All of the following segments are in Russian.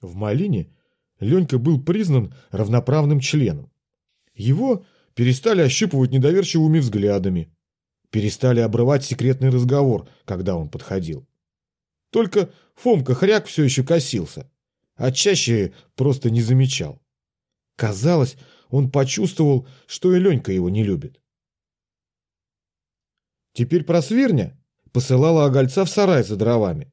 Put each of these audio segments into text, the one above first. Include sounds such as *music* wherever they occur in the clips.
В Малине Ленька был признан равноправным членом. Его перестали ощупывать недоверчивыми взглядами, перестали обрывать секретный разговор, когда он подходил. Только Фомка Хряк все еще косился, а чаще просто не замечал. Казалось, он почувствовал, что и Ленька его не любит. Теперь просвирня посылала огольца в сарай за дровами,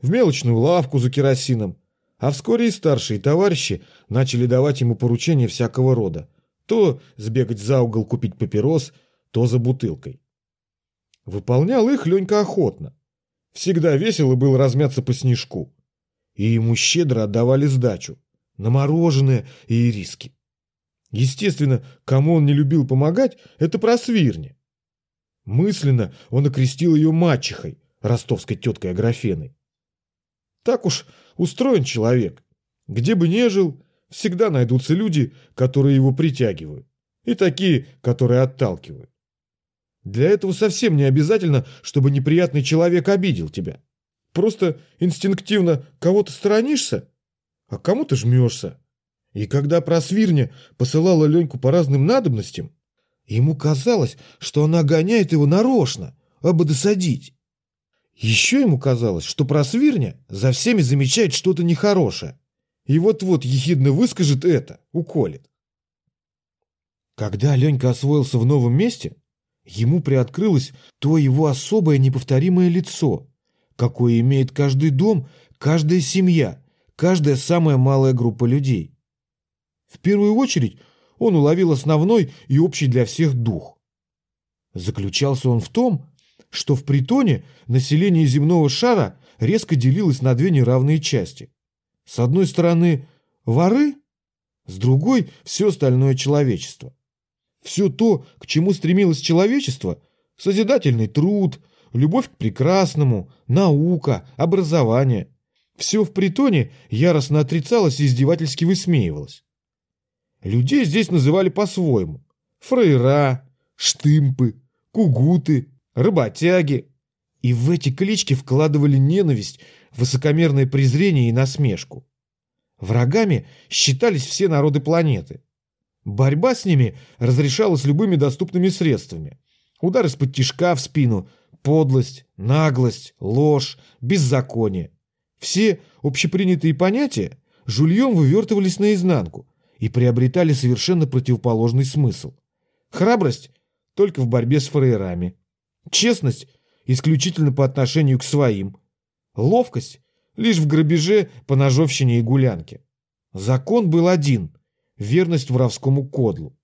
в мелочную лавку за керосином, а вскоре и старшие товарищи начали давать ему поручения всякого рода. То сбегать за угол купить папирос, то за бутылкой. Выполнял их Ленька охотно. Всегда весело было размяться по снежку. И ему щедро отдавали сдачу. На мороженое и риски. Естественно, кому он не любил помогать, это просвирня. Мысленно он окрестил ее мачехой, ростовской теткой Аграфеной. Так уж устроен человек. Где бы ни жил, всегда найдутся люди, которые его притягивают, и такие, которые отталкивают. Для этого совсем не обязательно, чтобы неприятный человек обидел тебя. Просто инстинктивно кого-то сторонишься, а кому-то жмешься. И когда просвирня посылала Леньку по разным надобностям, ему казалось, что она гоняет его нарочно, абы досадить. Еще ему казалось, что просвирня за всеми замечает что-то нехорошее, и вот-вот ехидно выскажет это, уколет. Когда Ленька освоился в новом месте, ему приоткрылось то его особое неповторимое лицо, какое имеет каждый дом, каждая семья, каждая самая малая группа людей. В первую очередь он уловил основной и общий для всех дух. Заключался он в том, что в притоне население земного шара резко делилось на две неравные части. С одной стороны воры, с другой все остальное человечество. Все то, к чему стремилось человечество, созидательный труд, любовь к прекрасному, наука, образование, все в притоне яростно отрицалось и издевательски высмеивалось. Людей здесь называли по-своему. Фрейра, штымпы, кугуты, работяги. И в эти клички вкладывали ненависть, высокомерное презрение и насмешку. Врагами считались все народы планеты. Борьба с ними разрешалась любыми доступными средствами. Удар из-под тишка в спину, подлость, наглость, ложь, беззаконие. Все общепринятые понятия жульем вывертывались наизнанку и приобретали совершенно противоположный смысл. Храбрость только в борьбе с фраерами. Честность исключительно по отношению к своим. Ловкость лишь в грабеже, поножовщине и гулянке. Закон был один – верность воровскому кодлу.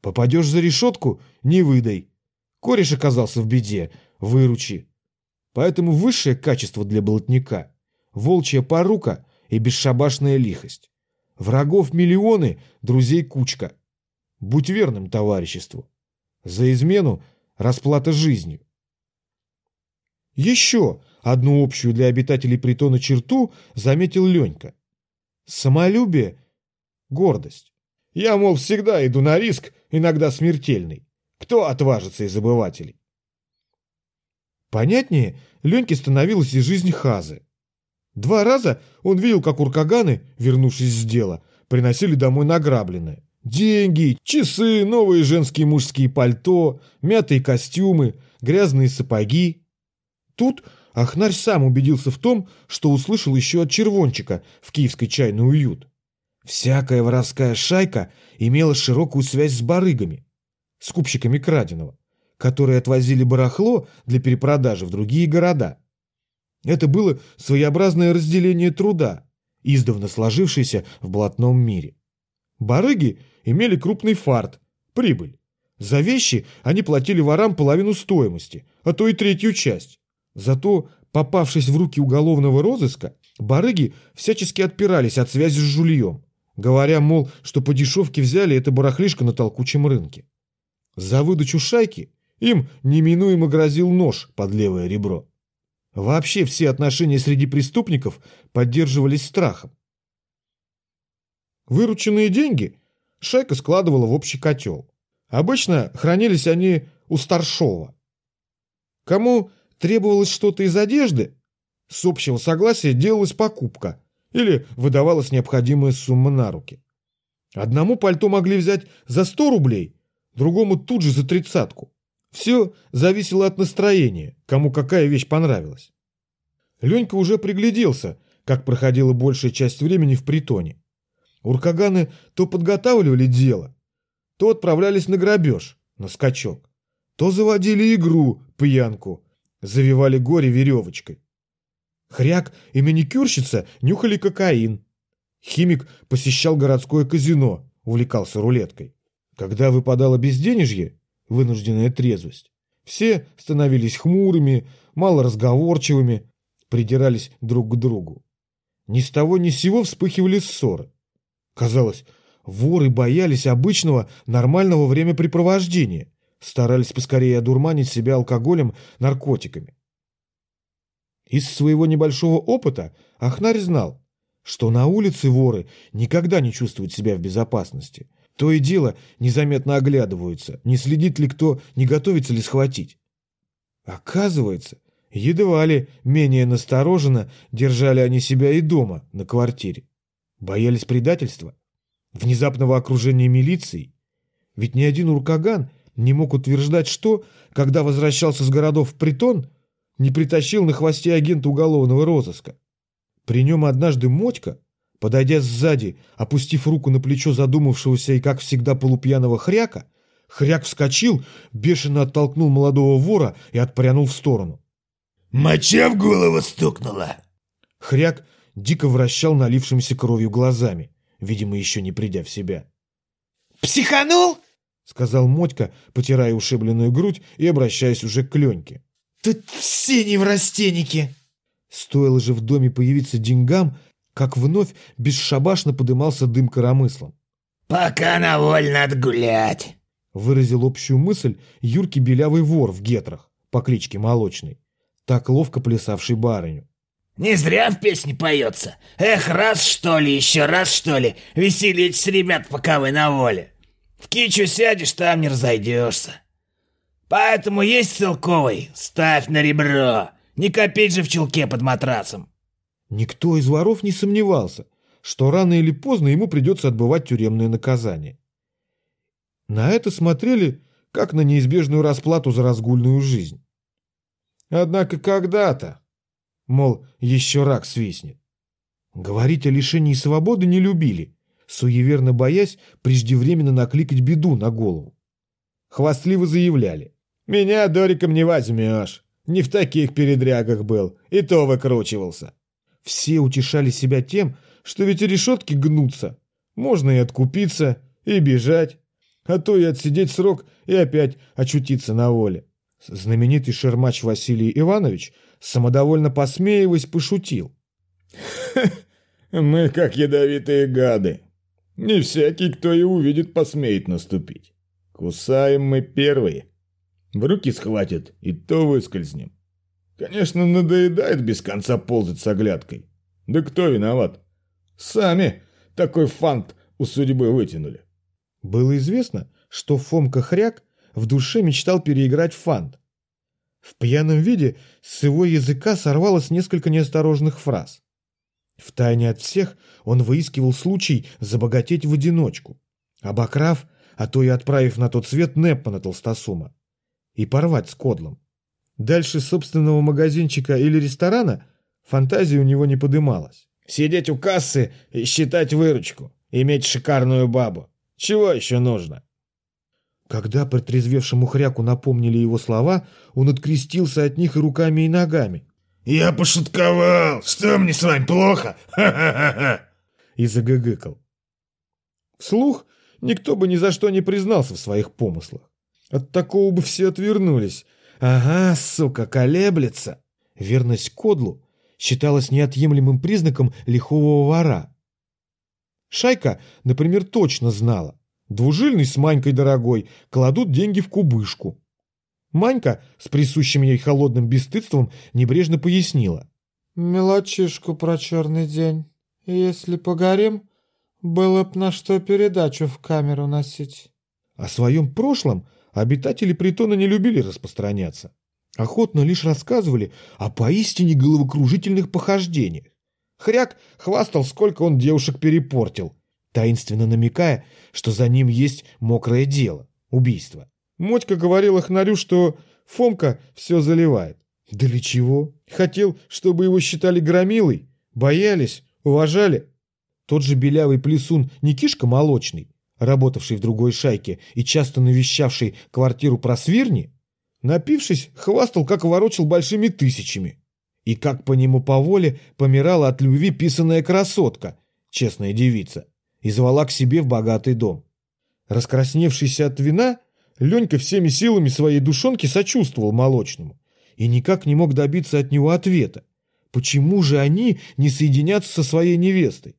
Попадешь за решетку – не выдай. Кореш оказался в беде – выручи. Поэтому высшее качество для болотника – волчья порука и бесшабашная лихость. Врагов миллионы, друзей кучка. Будь верным товариществу. За измену – расплата жизнью. Еще одну общую для обитателей притона черту заметил Ленька. Самолюбие гордость. Я, мол, всегда иду на риск, иногда смертельный. Кто отважится из обывателей? Понятнее Леньке становилась и жизнь Хазы. Два раза он видел, как уркаганы, вернувшись с дела, приносили домой награбленное. Деньги, часы, новые женские и мужские пальто, мятые костюмы, грязные сапоги. Тут Ахнарь сам убедился в том, что услышал еще от червончика в киевской чайный уют. Всякая воровская шайка имела широкую связь с барыгами, скупщиками краденого, которые отвозили барахло для перепродажи в другие города. Это было своеобразное разделение труда, издавна сложившееся в блатном мире. Барыги имели крупный фарт, прибыль. За вещи они платили ворам половину стоимости, а то и третью часть. Зато, попавшись в руки уголовного розыска, барыги всячески отпирались от связи с жульем говоря, мол, что по дешевке взяли это барахлишко на толкучем рынке. За выдачу шайки им неминуемо грозил нож под левое ребро. Вообще все отношения среди преступников поддерживались страхом. Вырученные деньги шайка складывала в общий котел. Обычно хранились они у старшова. Кому требовалось что-то из одежды, с общего согласия делалась покупка, или выдавалась необходимая сумма на руки. Одному пальто могли взять за 100 рублей, другому тут же за тридцатку. Все зависело от настроения, кому какая вещь понравилась. Ленька уже пригляделся, как проходила большая часть времени в притоне. Уркаганы то подготавливали дело, то отправлялись на грабеж, на скачок, то заводили игру, пьянку, завивали горе веревочкой. Хряк и маникюрщица нюхали кокаин. Химик посещал городское казино, увлекался рулеткой. Когда выпадало безденежье, вынужденная трезвость, все становились хмурыми, малоразговорчивыми, придирались друг к другу. Ни с того ни с сего вспыхивали ссоры. Казалось, воры боялись обычного нормального времяпрепровождения, старались поскорее одурманить себя алкоголем, наркотиками. Из своего небольшого опыта Ахнарь знал, что на улице воры никогда не чувствуют себя в безопасности. То и дело незаметно оглядываются, не следит ли кто, не готовится ли схватить. Оказывается, едва ли менее настороженно держали они себя и дома, на квартире. Боялись предательства, внезапного окружения милицией. Ведь ни один уркаган не мог утверждать, что, когда возвращался с городов в притон, не притащил на хвосте агента уголовного розыска. При нем однажды Мотька, подойдя сзади, опустив руку на плечо задумавшегося и, как всегда, полупьяного хряка, хряк вскочил, бешено оттолкнул молодого вора и отпрянул в сторону. «Моча в голову стукнула!» Хряк дико вращал налившимися кровью глазами, видимо, еще не придя в себя. «Психанул?» — сказал Мотька, потирая ушибленную грудь и обращаясь уже к Леньке. «Тут все не в растенике!» Стоило же в доме появиться деньгам, как вновь бесшабашно подымался дым коромыслом. «Пока на воль надо гулять!» Выразил общую мысль юркий белявый вор в гетрах по кличке Молочный, так ловко плясавший барыню. «Не зря в песне поется. Эх, раз что ли, еще раз что ли, веселитесь, ребят, пока вы на воле. В кичу сядешь, там не разойдешься. Поэтому есть целковый, ставь на ребро, не копить же в чулке под матрасом». Никто из воров не сомневался, что рано или поздно ему придется отбывать тюремное наказание. На это смотрели, как на неизбежную расплату за разгульную жизнь. Однако когда-то, мол, еще рак свистнет. Говорить о лишении свободы не любили, суеверно боясь преждевременно накликать беду на голову. Хвастливо заявляли. «Меня Дориком не возьмешь. Не в таких передрягах был, и то выкручивался». Все утешали себя тем, что ведь решетки гнутся. Можно и откупиться, и бежать, а то и отсидеть срок и опять очутиться на воле. Знаменитый шермач Василий Иванович, самодовольно посмеиваясь, пошутил. *laughs* «Мы как ядовитые гады. Не всякий, кто и увидит, посмеет наступить. Кусаем мы первые. В руки схватят, и то выскользнем. Конечно, надоедает без конца ползать с оглядкой. Да кто виноват? Сами такой фант у судьбы вытянули. Было известно, что Фомка Хряк в душе мечтал переиграть фант. В пьяном виде с его языка сорвалось несколько неосторожных фраз. Втайне от всех он выискивал случай забогатеть в одиночку, обокрав, а то и отправив на тот свет Неппа на Толстосума, и порвать с Кодлом. Дальше собственного магазинчика или ресторана фантазия у него не подымалась. Сидеть у кассы и считать выручку, иметь шикарную бабу. Чего еще нужно? Когда протрезвевшему хряку напомнили его слова, он открестился от них и руками, и ногами. «Я пошутковал! Что мне с вами плохо? Ха-ха-ха!» И загыгыкал. Вслух никто бы ни за что не признался в своих помыслах. От такого бы все отвернулись. Ага, сука, колеблется. Верность Кодлу считалась неотъемлемым признаком лихого вора. Шайка, например, точно знала. Двужильный с Манькой дорогой кладут деньги в кубышку. Манька с присущим ей холодным бесстыдством небрежно пояснила. «Мелочишку про черный день. Если погорим, было б на что передачу в камеру носить». О своем прошлом обитатели притона не любили распространяться. Охотно лишь рассказывали о поистине головокружительных похождениях. Хряк хвастал, сколько он девушек перепортил, таинственно намекая, что за ним есть мокрое дело – убийство. Мотька говорила Хнарю, что Фомка все заливает. Да для чего? Хотел, чтобы его считали громилой, боялись, уважали. Тот же белявый плесун Никишка Молочный, работавший в другой шайке и часто навещавший квартиру просвирни, напившись, хвастал, как ворочал большими тысячами. И как по нему по воле помирала от любви писаная красотка, честная девица, и звала к себе в богатый дом. Раскрасневшийся от вина, Ленька всеми силами своей душонки сочувствовал молочному и никак не мог добиться от него ответа. Почему же они не соединятся со своей невестой?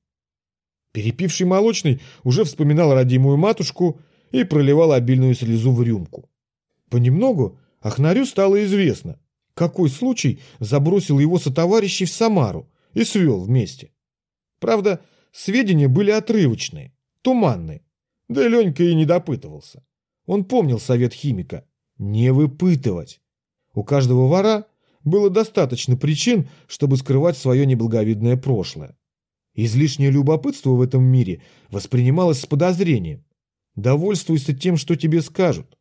Перепивший молочный уже вспоминал родимую матушку и проливал обильную слезу в рюмку. Понемногу Ахнарю стало известно, какой случай забросил его сотоварищей в Самару и свел вместе. Правда, сведения были отрывочные, туманные, да и Ленька и не допытывался. Он помнил совет химика – не выпытывать. У каждого вора было достаточно причин, чтобы скрывать свое неблаговидное прошлое. Излишнее любопытство в этом мире воспринималось с подозрением. Довольствуйся тем, что тебе скажут.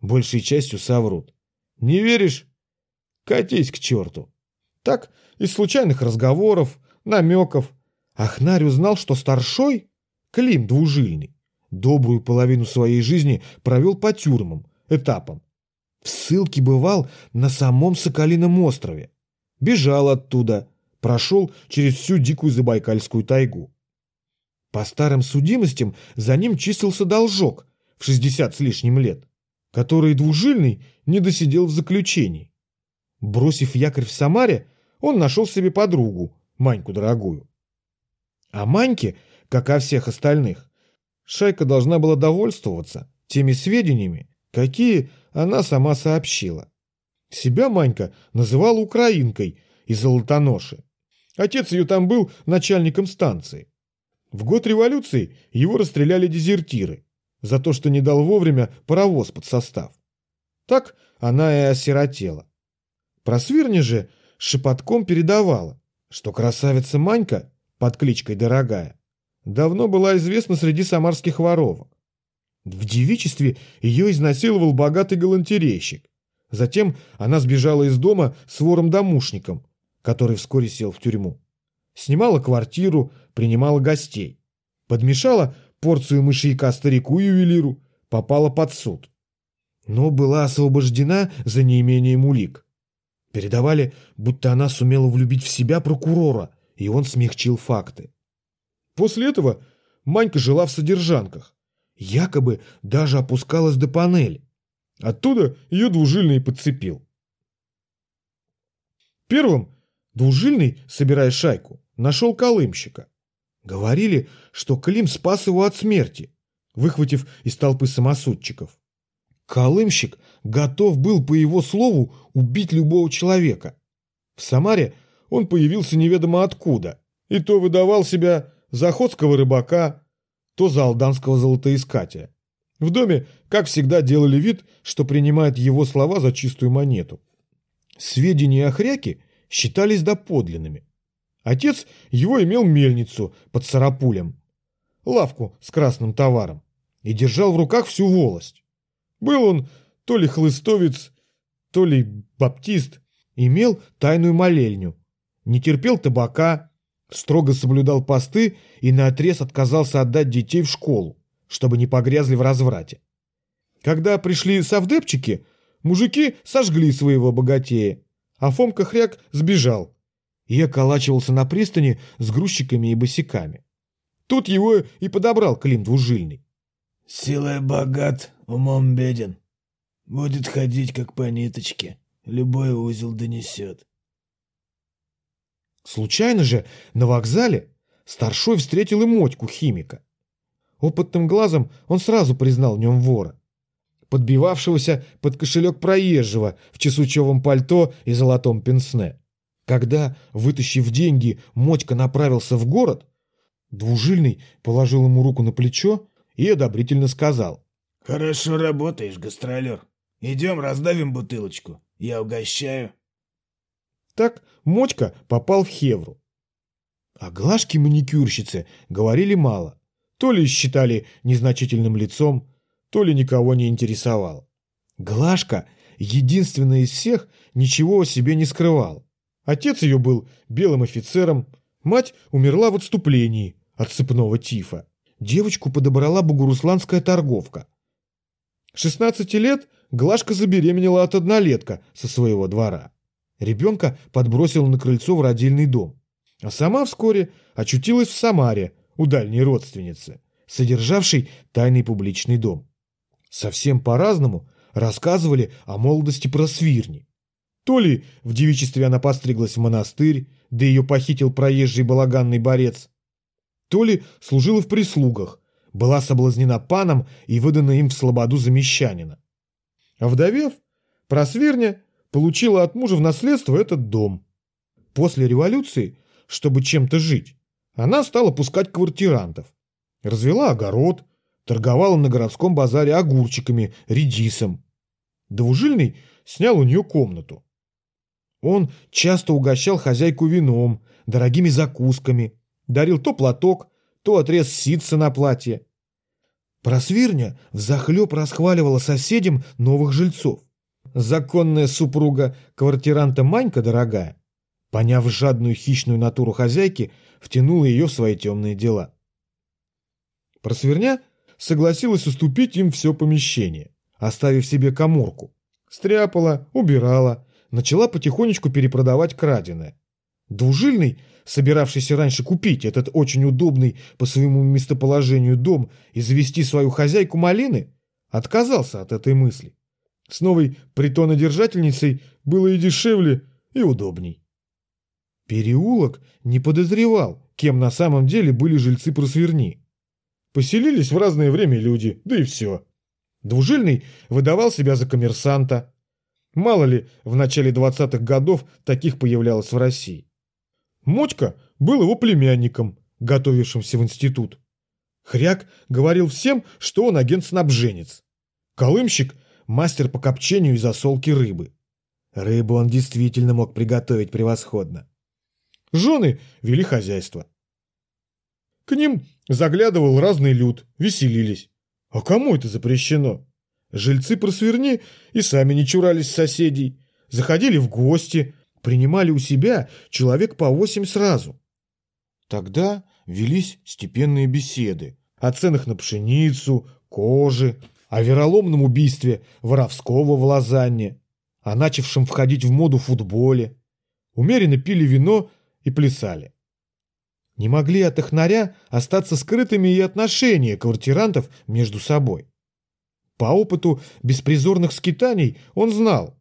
Большей частью соврут. Не веришь? Катись к черту. Так, из случайных разговоров, намеков, Ахнарь узнал, что старшой, Клим двужильный, добрую половину своей жизни провел по тюрьмам, этапам. В ссылке бывал на самом Соколином острове. Бежал оттуда, прошел через всю дикую Забайкальскую тайгу. По старым судимостям за ним числился должок в 60 с лишним лет, который двужильный не досидел в заключении. Бросив якорь в Самаре, он нашел себе подругу, Маньку дорогую. А Маньке, как о всех остальных, шайка должна была довольствоваться теми сведениями, какие она сама сообщила. Себя Манька называла украинкой из Золотоноши. Отец ее там был начальником станции. В год революции его расстреляли дезертиры за то, что не дал вовремя паровоз под состав. Так она и осиротела. Про Свирни же шепотком передавала, что красавица Манька под кличкой Дорогая давно была известна среди самарских воровок. В девичестве ее изнасиловал богатый галантерейщик. Затем она сбежала из дома с вором-домушником, который вскоре сел в тюрьму. Снимала квартиру, принимала гостей. Подмешала порцию мышьяка старику-ювелиру, попала под суд. Но была освобождена за неимением улик. Передавали, будто она сумела влюбить в себя прокурора, и он смягчил факты. После этого Манька жила в содержанках, якобы даже опускалась до панели. Оттуда ее двужильный подцепил. Первым двужильный, собирая шайку, нашел колымщика. Говорили, что Клим спас его от смерти, выхватив из толпы самосудчиков. Колымщик готов был, по его слову, убить любого человека. В Самаре он появился неведомо откуда, и то выдавал себя за охотского рыбака, то за алданского золотоискателя. В доме, как всегда, делали вид, что принимают его слова за чистую монету. Сведения о хряке считались доподлинными. Отец его имел мельницу под Сарапулем, лавку с красным товаром, и держал в руках всю волость. Был он то ли хлыстовец, то ли баптист, имел тайную молельню, не терпел табака, строго соблюдал посты и наотрез отказался отдать детей в школу, чтобы не погрязли в разврате. Когда пришли совдепчики, мужики сожгли своего богатея, а Фомка Хряк сбежал и околачивался на пристани с грузчиками и босиками. Тут его и подобрал Клим Двужильный. Силой богат, умом беден. Будет ходить, как по ниточке. Любой узел донесет. Случайно же на вокзале старшой встретил и Мотьку химика. Опытным глазом он сразу признал в нем вора, подбивавшегося под кошелек проезжего в чесучевом пальто и золотом пенсне. Когда, вытащив деньги, Мотька направился в город, Двужильный положил ему руку на плечо и одобрительно сказал. «Хорошо работаешь, гастролер. Идем раздавим бутылочку. Я угощаю». Так Мотька попал в Хевру. О Глашке маникюрщице говорили мало. То ли считали незначительным лицом, то ли никого не интересовал. Глашка, единственная из всех, ничего о себе не скрывал. Отец ее был белым офицером, мать умерла в отступлении от сыпного тифа. Девочку подобрала бугурусланская торговка. 16 лет Глашка забеременела от однолетка со своего двора. Ребенка подбросила на крыльцо в родильный дом. А сама вскоре очутилась в Самаре у дальней родственницы, содержавшей тайный публичный дом. Совсем по-разному рассказывали о молодости просвирни. То ли в девичестве она постриглась в монастырь, да ее похитил проезжий балаганный борец, то ли служила в прислугах, была соблазнена паном и выдана им в слободу за мещанина. А просвирня получила от мужа в наследство этот дом. После революции, чтобы чем-то жить, она стала пускать квартирантов. Развела огород, торговала на городском базаре огурчиками, редисом. Двужильный снял у нее комнату. Он часто угощал хозяйку вином, дорогими закусками, дарил то платок, то отрез ситца на платье. Просвирня взахлеб расхваливала соседям новых жильцов. Законная супруга квартиранта Манька дорогая, поняв жадную хищную натуру хозяйки, втянула ее в свои темные дела. Просверня согласилась уступить им все помещение, оставив себе коморку. Стряпала, убирала, начала потихонечку перепродавать краденое. Двужильный, собиравшийся раньше купить этот очень удобный по своему местоположению дом и завести свою хозяйку малины, отказался от этой мысли. С новой притонодержательницей было и дешевле, и удобней. Переулок не подозревал, кем на самом деле были жильцы просверни. Поселились в разное время люди, да и все. Двужильный выдавал себя за коммерсанта. Мало ли, в начале 20-х годов таких появлялось в России. Мотька был его племянником, готовившимся в институт. Хряк говорил всем, что он агент-снабженец. Колымщик – мастер по копчению и засолке рыбы. Рыбу он действительно мог приготовить превосходно. Жены вели хозяйство. К ним заглядывал разный люд, веселились. А кому это запрещено? Жильцы просверни и сами не чурались соседей. Заходили в гости, принимали у себя человек по восемь сразу. Тогда велись степенные беседы о ценах на пшеницу, кожи, о вероломном убийстве воровского в Лозанне, о начавшем входить в моду футболе. Умеренно пили вино и плясали. Не могли от ихнаря остаться скрытыми и отношения квартирантов между собой. По опыту беспризорных скитаний он знал,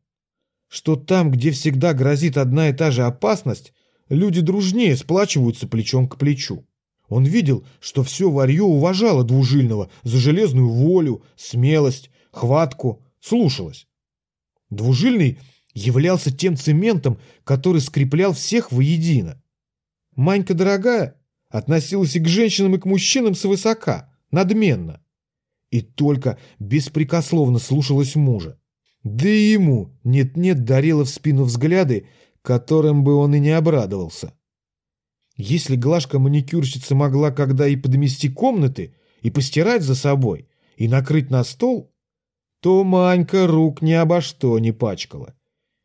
что там, где всегда грозит одна и та же опасность, люди дружнее сплачиваются плечом к плечу. Он видел, что все варье уважало Двужильного за железную волю, смелость, хватку, слушалось. Двужильный являлся тем цементом, который скреплял всех воедино. Манька дорогая относилась и к женщинам, и к мужчинам свысока, надменно. И только беспрекословно слушалась мужа. Да и ему нет-нет дарила в спину взгляды, которым бы он и не обрадовался. Если Глашка-маникюрщица могла когда и подмести комнаты, и постирать за собой, и накрыть на стол, то Манька рук ни обо что не пачкала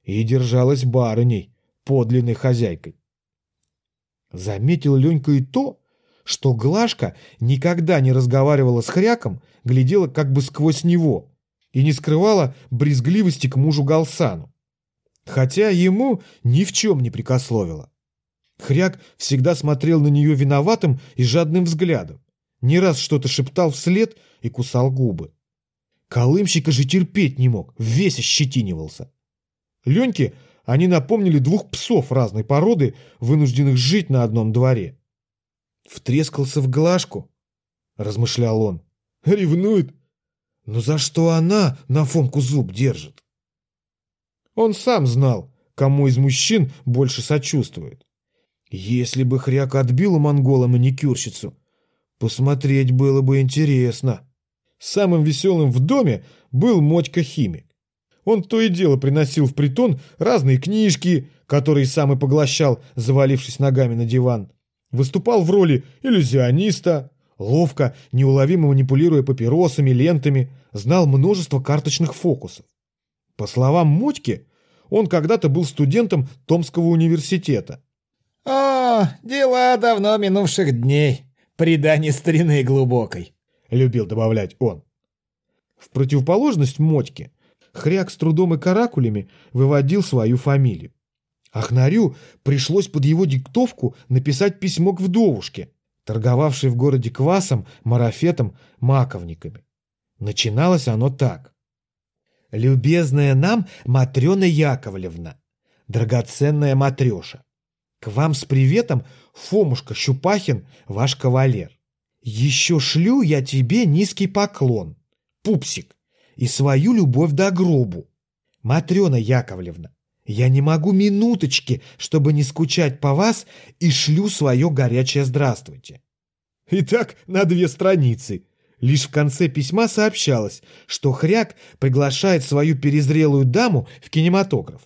и держалась барыней, подлинной хозяйкой. Заметил Ленька и то, что Глашка никогда не разговаривала с Хряком, глядела как бы сквозь него – и не скрывала брезгливости к мужу Галсану. Хотя ему ни в чем не прикословила. Хряк всегда смотрел на нее виноватым и жадным взглядом, не раз что-то шептал вслед и кусал губы. Колымщика же терпеть не мог, весь ощетинивался. Леньке они напомнили двух псов разной породы, вынужденных жить на одном дворе. «Втрескался в глажку», — размышлял он. «Ревнует, но за что она на Фомку зуб держит? Он сам знал, кому из мужчин больше сочувствует. Если бы хряк отбил у монгола маникюрщицу, посмотреть было бы интересно. Самым веселым в доме был Мотька-химик. Он то и дело приносил в притон разные книжки, которые сам и поглощал, завалившись ногами на диван. Выступал в роли иллюзиониста, ловко, неуловимо манипулируя папиросами, лентами, знал множество карточных фокусов. По словам Мотьки, он когда-то был студентом Томского университета. «О, дела давно минувших дней, предание старины глубокой», — любил добавлять он. В противоположность Мотьке, Хряк с трудом и каракулями выводил свою фамилию. Ахнарю пришлось под его диктовку написать письмо к вдовушке, торговавшей в городе квасом, марафетом, маковниками. Начиналось оно так. «Любезная нам Матрена Яковлевна, драгоценная Матреша, к вам с приветом Фомушка Щупахин, ваш кавалер. Еще шлю я тебе низкий поклон, пупсик, и свою любовь до гробу. Матрена Яковлевна, я не могу минуточки, чтобы не скучать по вас, и шлю свое горячее здравствуйте. И так на две страницы. Лишь в конце письма сообщалось, что Хряк приглашает свою перезрелую даму в кинематограф.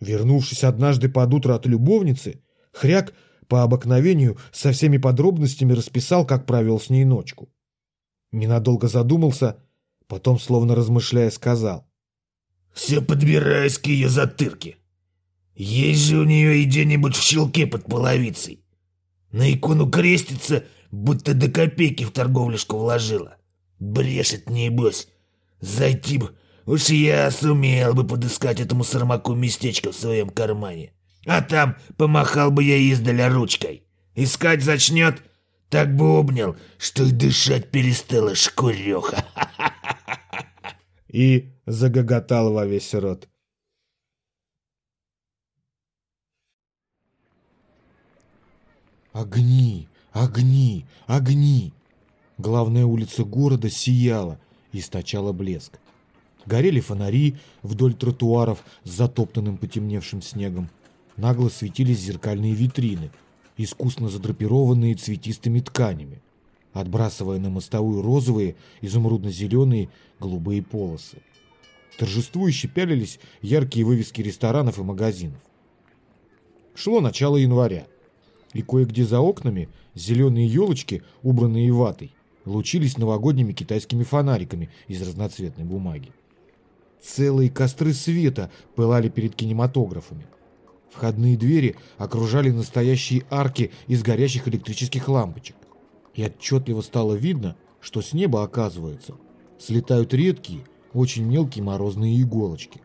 Вернувшись однажды под утро от любовницы, Хряк по обыкновению со всеми подробностями расписал, как провел с ней ночку. Ненадолго задумался, потом, словно размышляя, сказал. «Все подбираюсь к ее затырке. Есть же у нее и где-нибудь в щелке под половицей. На икону крестится, будто до копейки в торговлюшку вложила. Брешет, небось. Зайти бы, уж я сумел бы подыскать этому сармаку местечко в своем кармане. А там помахал бы я издаля ручкой. Искать зачнет, так бы обнял, что и дышать перестала шкуреха. *laughs* И загоготал во весь рот. Огни, огни, огни! Главная улица города сияла, источала блеск. Горели фонари вдоль тротуаров с затоптанным потемневшим снегом. Нагло светились зеркальные витрины, искусно задрапированные цветистыми тканями, отбрасывая на мостовую розовые, изумрудно-зеленые, голубые полосы. Торжествующе пялились яркие вывески ресторанов и магазинов. Шло начало января и кое-где за окнами зеленые елочки, убранные ватой, лучились новогодними китайскими фонариками из разноцветной бумаги. Целые костры света пылали перед кинематографами. Входные двери окружали настоящие арки из горящих электрических лампочек. И отчетливо стало видно, что с неба, оказывается, слетают редкие, очень мелкие морозные иголочки,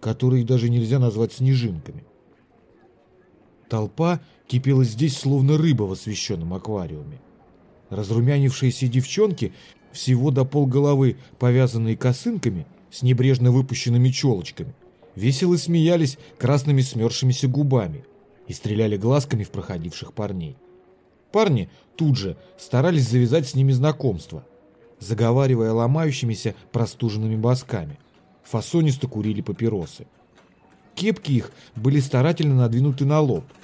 которые даже нельзя назвать снежинками. Толпа кипела здесь, словно рыба в освещенном аквариуме. Разрумянившиеся девчонки, всего до полголовы повязанные косынками, с небрежно выпущенными челочками, весело смеялись красными смерзшимися губами и стреляли глазками в проходивших парней. Парни тут же старались завязать с ними знакомство, заговаривая ломающимися простуженными босками. Фасонисто курили папиросы. Кепки их были старательно надвинуты на лоб –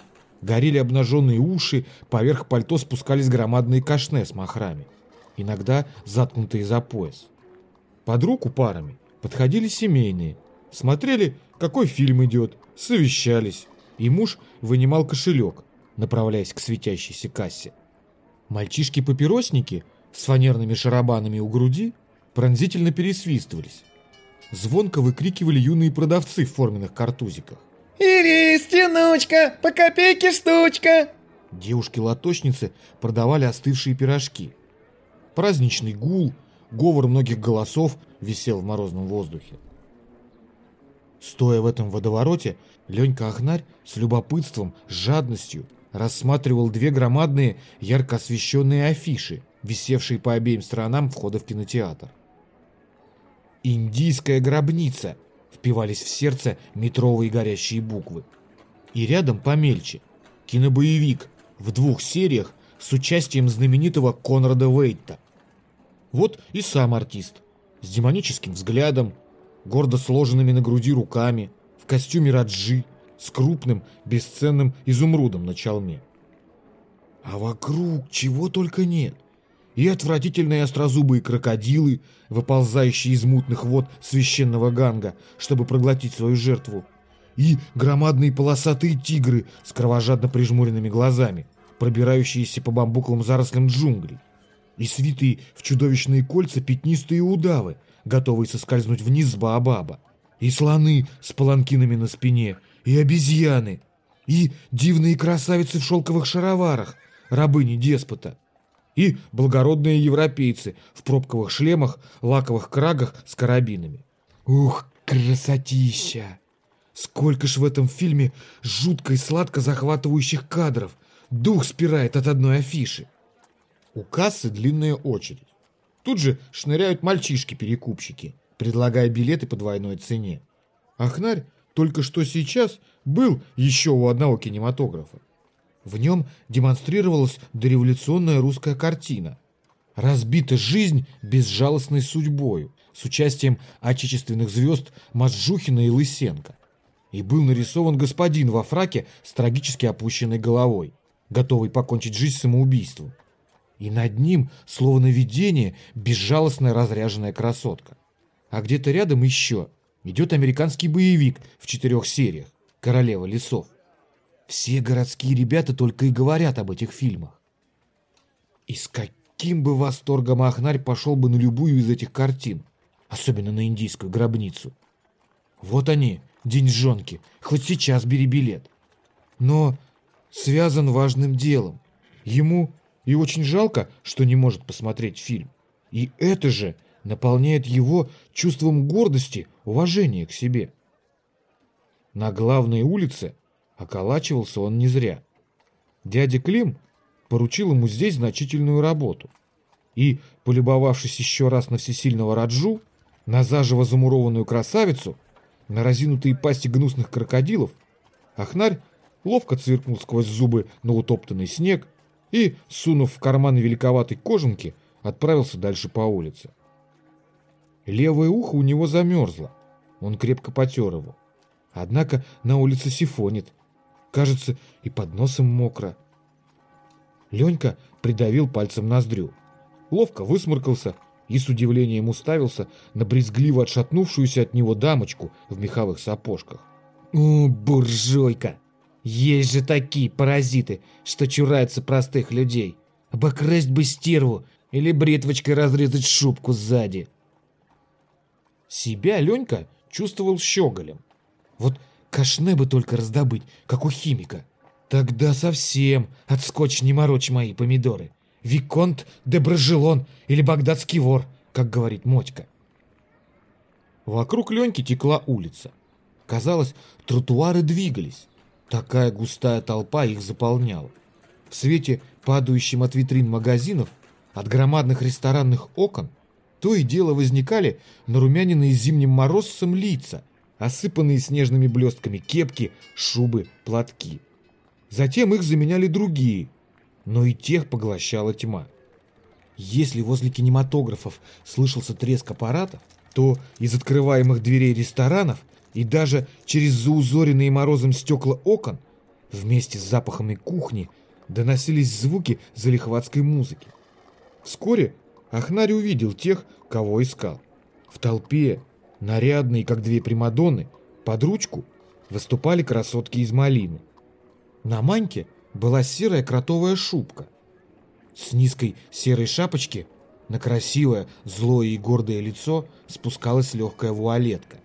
Горели обнаженные уши, поверх пальто спускались громадные кашне с махрами, иногда заткнутые за пояс. Под руку парами подходили семейные, смотрели, какой фильм идет, совещались, и муж вынимал кошелек, направляясь к светящейся кассе. Мальчишки-папиросники с фанерными шарабанами у груди пронзительно пересвистывались. Звонко выкрикивали юные продавцы в форменных картузиках. «Ирис, тянучка, по копейке штучка!» Девушки-лоточницы продавали остывшие пирожки. Праздничный гул, говор многих голосов висел в морозном воздухе. Стоя в этом водовороте, Ленька Ахнарь с любопытством, жадностью рассматривал две громадные ярко освещенные афиши, висевшие по обеим сторонам входа в кинотеатр. «Индийская гробница» впивались в сердце метровые горящие буквы. И рядом помельче – кинобоевик в двух сериях с участием знаменитого Конрада Уэйта. Вот и сам артист. С демоническим взглядом, гордо сложенными на груди руками, в костюме раджи, с крупным, бесценным изумрудом на чалме. А вокруг чего только нет. И отвратительные острозубые крокодилы, выползающие из мутных вод священного ганга, чтобы проглотить свою жертву, и громадные полосатые тигры с кровожадно прижмуренными глазами, пробирающиеся по бамбуковым зарослям джунглей, и свитые в чудовищные кольца пятнистые удавы, готовые соскользнуть вниз с Баобаба, и слоны с паланкинами на спине, и обезьяны, и дивные красавицы в шелковых шароварах, рабыни деспота, и благородные европейцы в пробковых шлемах, лаковых крагах с карабинами. Ух, красотища! Сколько ж в этом фильме жутко и сладко захватывающих кадров. Дух спирает от одной афиши. У кассы длинная очередь. Тут же шныряют мальчишки-перекупщики, предлагая билеты по двойной цене. Ахнарь только что сейчас был еще у одного кинематографа. В нем демонстрировалась дореволюционная русская картина. Разбита жизнь безжалостной судьбою, с участием отечественных звезд Мазжухина и Лысенко и был нарисован господин во фраке с трагически опущенной головой, готовый покончить жизнь самоубийством. И над ним, словно видение, безжалостная разряженная красотка. А где-то рядом еще идет американский боевик в четырех сериях «Королева лесов». Все городские ребята только и говорят об этих фильмах. И с каким бы восторгом Ахнарь пошел бы на любую из этих картин, особенно на индийскую гробницу. Вот они, деньжонки, хоть сейчас бери билет. Но связан важным делом. Ему и очень жалко, что не может посмотреть фильм. И это же наполняет его чувством гордости, уважения к себе. На главной улице околачивался он не зря. Дядя Клим поручил ему здесь значительную работу. И, полюбовавшись еще раз на всесильного Раджу, на заживо замурованную красавицу, на разинутые пасти гнусных крокодилов, Ахнарь ловко циркнул сквозь зубы на утоптанный снег и, сунув в карман великоватой кожанки, отправился дальше по улице. Левое ухо у него замерзло, он крепко потер его. Однако на улице сифонит, кажется, и под носом мокро. Ленька придавил пальцем ноздрю, ловко высморкался и с удивлением уставился на брезгливо отшатнувшуюся от него дамочку в меховых сапожках. «О, буржуйка! Есть же такие паразиты, что чураются простых людей. Обокрасть бы стерву или бритвочкой разрезать шубку сзади». Себя Ленька чувствовал щеголем. Вот кашне бы только раздобыть, как у химика. Тогда совсем отскочь не морочь мои помидоры. Виконт де Брожелон или багдадский вор, как говорит Мотька. Вокруг Леньки текла улица. Казалось, тротуары двигались. Такая густая толпа их заполняла. В свете, падающем от витрин магазинов, от громадных ресторанных окон, то и дело возникали нарумяненные зимним морозцем лица, осыпанные снежными блестками кепки, шубы, платки. Затем их заменяли другие, но и тех поглощала тьма. Если возле кинематографов слышался треск аппаратов, то из открываемых дверей ресторанов и даже через заузоренные морозом стекла окон вместе с запахами кухни доносились звуки залихватской музыки. Вскоре Ахнари увидел тех, кого искал. В толпе, нарядные, как две примадонны, под ручку выступали красотки из малины. На Маньке была серая кротовая шубка. С низкой серой шапочки на красивое, злое и гордое лицо спускалась легкая вуалетка,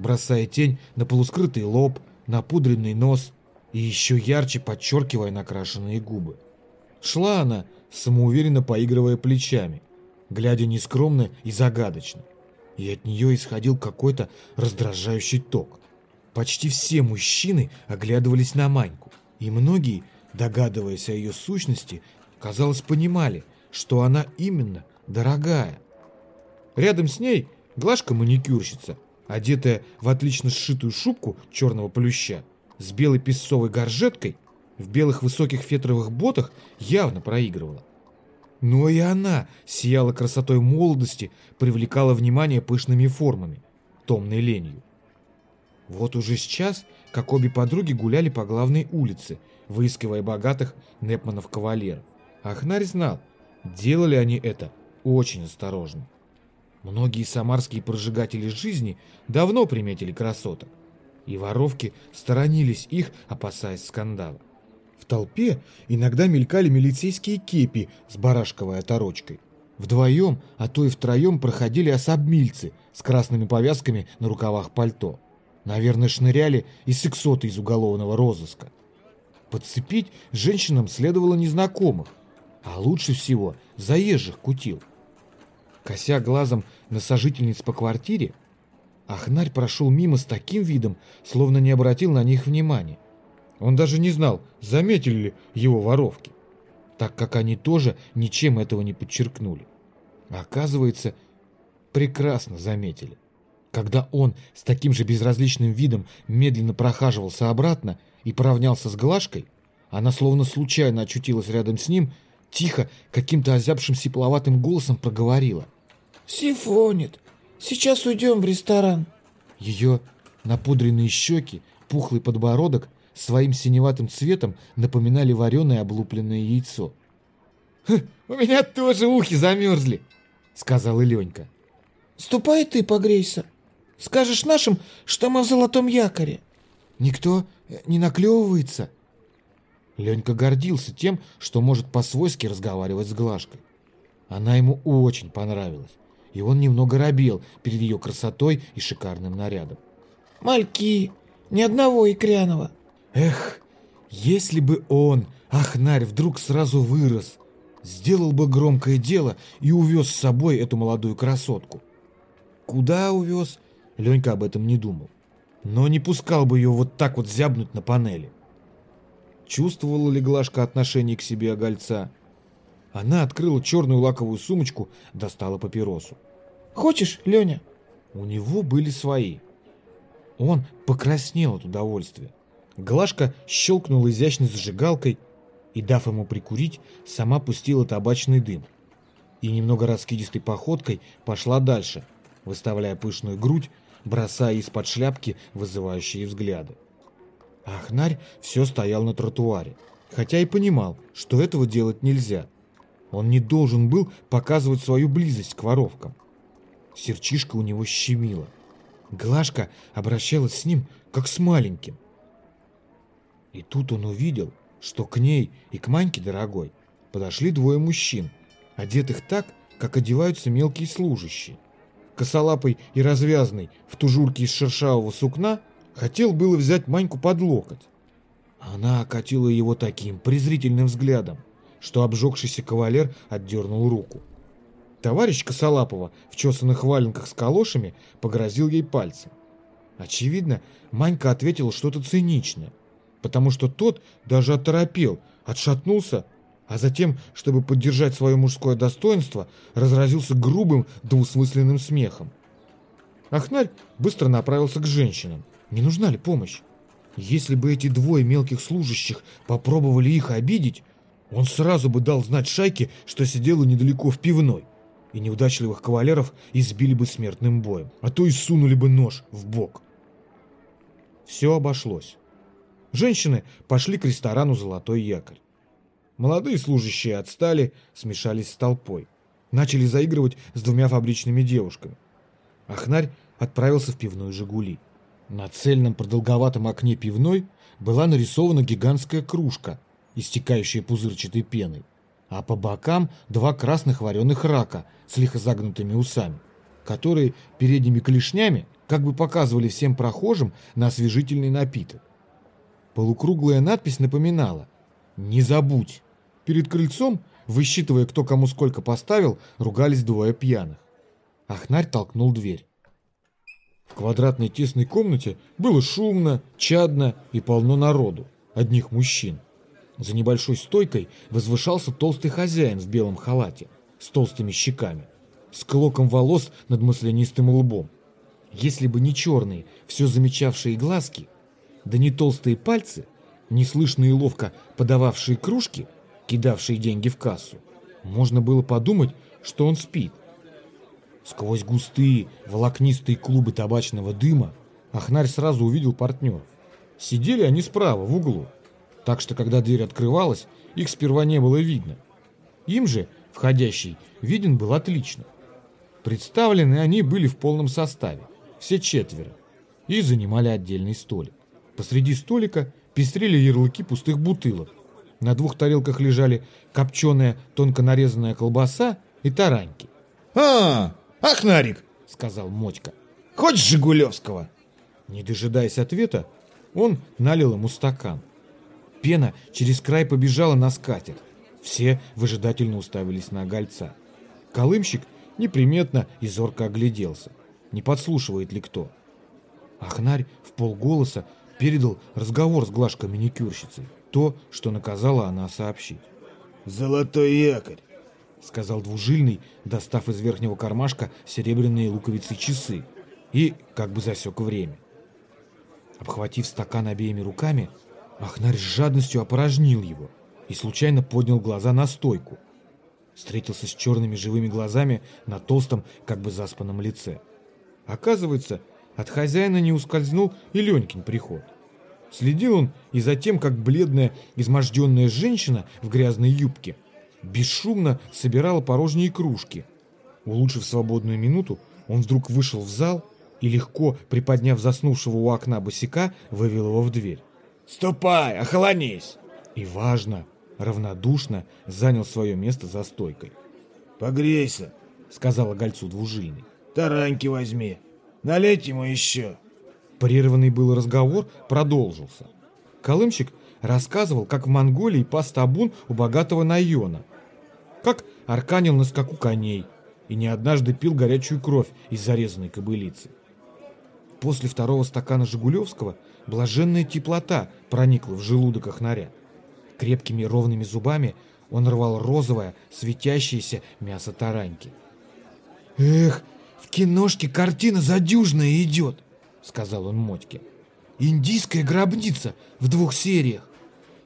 бросая тень на полускрытый лоб, на пудренный нос и еще ярче подчеркивая накрашенные губы. Шла она, самоуверенно поигрывая плечами, глядя нескромно и загадочно. И от нее исходил какой-то раздражающий ток. Почти все мужчины оглядывались на Маньку, и многие догадываясь о ее сущности, казалось, понимали, что она именно дорогая. Рядом с ней Глашка-маникюрщица, одетая в отлично сшитую шубку черного плюща, с белой песцовой горжеткой, в белых высоких фетровых ботах, явно проигрывала. Но и она сияла красотой молодости, привлекала внимание пышными формами, томной ленью. Вот уже сейчас, как обе подруги гуляли по главной улице, выискивая богатых Непманов-кавалеров. Ахнарь знал, делали они это очень осторожно. Многие самарские прожигатели жизни давно приметили красоток, и воровки сторонились их, опасаясь скандала. В толпе иногда мелькали милицейские кепи с барашковой оторочкой. Вдвоем, а то и втроем проходили особмильцы с красными повязками на рукавах пальто. Наверное, шныряли и сексоты из уголовного розыска. Подцепить женщинам следовало незнакомых, а лучше всего заезжих кутил. Кося глазом на сожительниц по квартире, Ахнарь прошел мимо с таким видом, словно не обратил на них внимания. Он даже не знал, заметили ли его воровки, так как они тоже ничем этого не подчеркнули. оказывается, прекрасно заметили. Когда он с таким же безразличным видом медленно прохаживался обратно и поравнялся с Глашкой, она словно случайно очутилась рядом с ним, тихо, каким-то озябшим сипловатым голосом проговорила. «Сифонит. Сейчас уйдем в ресторан». Ее напудренные щеки, пухлый подбородок своим синеватым цветом напоминали вареное облупленное яйцо. «У меня тоже ухи замерзли», — сказал Ленька. «Ступай ты погрейся. Скажешь нашим, что мы в золотом якоре». «Никто не наклевывается?» Ленька гордился тем, что может по-свойски разговаривать с Глашкой. Она ему очень понравилась и он немного робел перед ее красотой и шикарным нарядом. «Мальки! Ни одного икряного!» Эх, если бы он, Ахнарь, вдруг сразу вырос, сделал бы громкое дело и увез с собой эту молодую красотку. Куда увез, Ленька об этом не думал. Но не пускал бы ее вот так вот зябнуть на панели. Чувствовала ли Глашка отношение к себе огольца? Она открыла черную лаковую сумочку, достала папиросу. «Хочешь, Леня?» У него были свои. Он покраснел от удовольствия. Глашка щелкнула изящной зажигалкой и, дав ему прикурить, сама пустила табачный дым. И немного раскидистой походкой пошла дальше, выставляя пышную грудь, бросая из-под шляпки вызывающие взгляды. Ахнарь все стоял на тротуаре, хотя и понимал, что этого делать нельзя – он не должен был показывать свою близость к воровкам. Серчишка у него щемила. Глашка обращалась с ним, как с маленьким. И тут он увидел, что к ней и к Маньке дорогой подошли двое мужчин, одетых так, как одеваются мелкие служащие. Косолапый и развязный в тужурке из шершавого сукна хотел было взять Маньку под локоть. Она окатила его таким презрительным взглядом, что обжегшийся кавалер отдернул руку. Товарищ Косолапова в чесанных валенках с калошами погрозил ей пальцем. Очевидно, Манька ответила что-то циничное, потому что тот даже оторопел, отшатнулся, а затем, чтобы поддержать свое мужское достоинство, разразился грубым двусмысленным смехом. Ахнарь быстро направился к женщинам. Не нужна ли помощь? Если бы эти двое мелких служащих попробовали их обидеть, он сразу бы дал знать шайке, что сидела недалеко в пивной, и неудачливых кавалеров избили бы смертным боем, а то и сунули бы нож в бок. Все обошлось. Женщины пошли к ресторану «Золотой якорь». Молодые служащие отстали, смешались с толпой. Начали заигрывать с двумя фабричными девушками. Ахнарь отправился в пивную «Жигули». На цельном продолговатом окне пивной была нарисована гигантская кружка – истекающие пузырчатой пеной, а по бокам два красных вареных рака с лихо загнутыми усами, которые передними клешнями как бы показывали всем прохожим на освежительный напиток. Полукруглая надпись напоминала «Не забудь». Перед крыльцом, высчитывая, кто кому сколько поставил, ругались двое пьяных. Ахнарь толкнул дверь. В квадратной тесной комнате было шумно, чадно и полно народу, одних мужчин. За небольшой стойкой возвышался толстый хозяин в белом халате, с толстыми щеками, с клоком волос над маслянистым лбом. Если бы не черные, все замечавшие глазки, да не толстые пальцы, неслышные и ловко подававшие кружки, кидавшие деньги в кассу, можно было подумать, что он спит. Сквозь густые, волокнистые клубы табачного дыма Ахнарь сразу увидел партнеров. Сидели они справа, в углу, так что когда дверь открывалась, их сперва не было видно. Им же, входящий, виден был отлично. Представлены они были в полном составе, все четверо, и занимали отдельный столик. Посреди столика пестрели ярлыки пустых бутылок, На двух тарелках лежали копченая тонко нарезанная колбаса и тараньки. «А, Ахнарик!» — сказал Мотька. «Хочешь Жигулевского?» Не дожидаясь ответа, он налил ему стакан. Пена через край побежала на скатерть. Все выжидательно уставились на гольца. Колымщик неприметно и зорко огляделся. Не подслушивает ли кто? Ахнарь в полголоса передал разговор с Глашкой-маникюрщицей. То, что наказала она сообщить. «Золотой якорь!» — сказал двужильный, достав из верхнего кармашка серебряные луковицы часы, и как бы засек время. Обхватив стакан обеими руками, Ахнарь с жадностью опорожнил его и случайно поднял глаза на стойку. Встретился с черными живыми глазами на толстом, как бы заспанном лице. Оказывается, от хозяина не ускользнул и Ленькин приход. Следил он и за тем, как бледная, изможденная женщина в грязной юбке бесшумно собирала порожние кружки. Улучшив свободную минуту, он вдруг вышел в зал и, легко приподняв заснувшего у окна босика, вывел его в дверь. «Ступай, охолонись!» И важно, равнодушно занял свое место за стойкой. «Погрейся», — сказала гольцу двужильный. «Тараньки возьми, налейте ему еще». Прерванный был разговор продолжился. Колымщик рассказывал, как в Монголии пас табун у богатого Найона, как арканил на скаку коней и не однажды пил горячую кровь из зарезанной кобылицы. После второго стакана Жигулевского блаженная теплота проникла в желудок охнаря. Крепкими ровными зубами он рвал розовое, светящееся мясо тараньки. «Эх, в киношке картина задюжная идет!» — сказал он Мотьке. «Индийская гробница в двух сериях.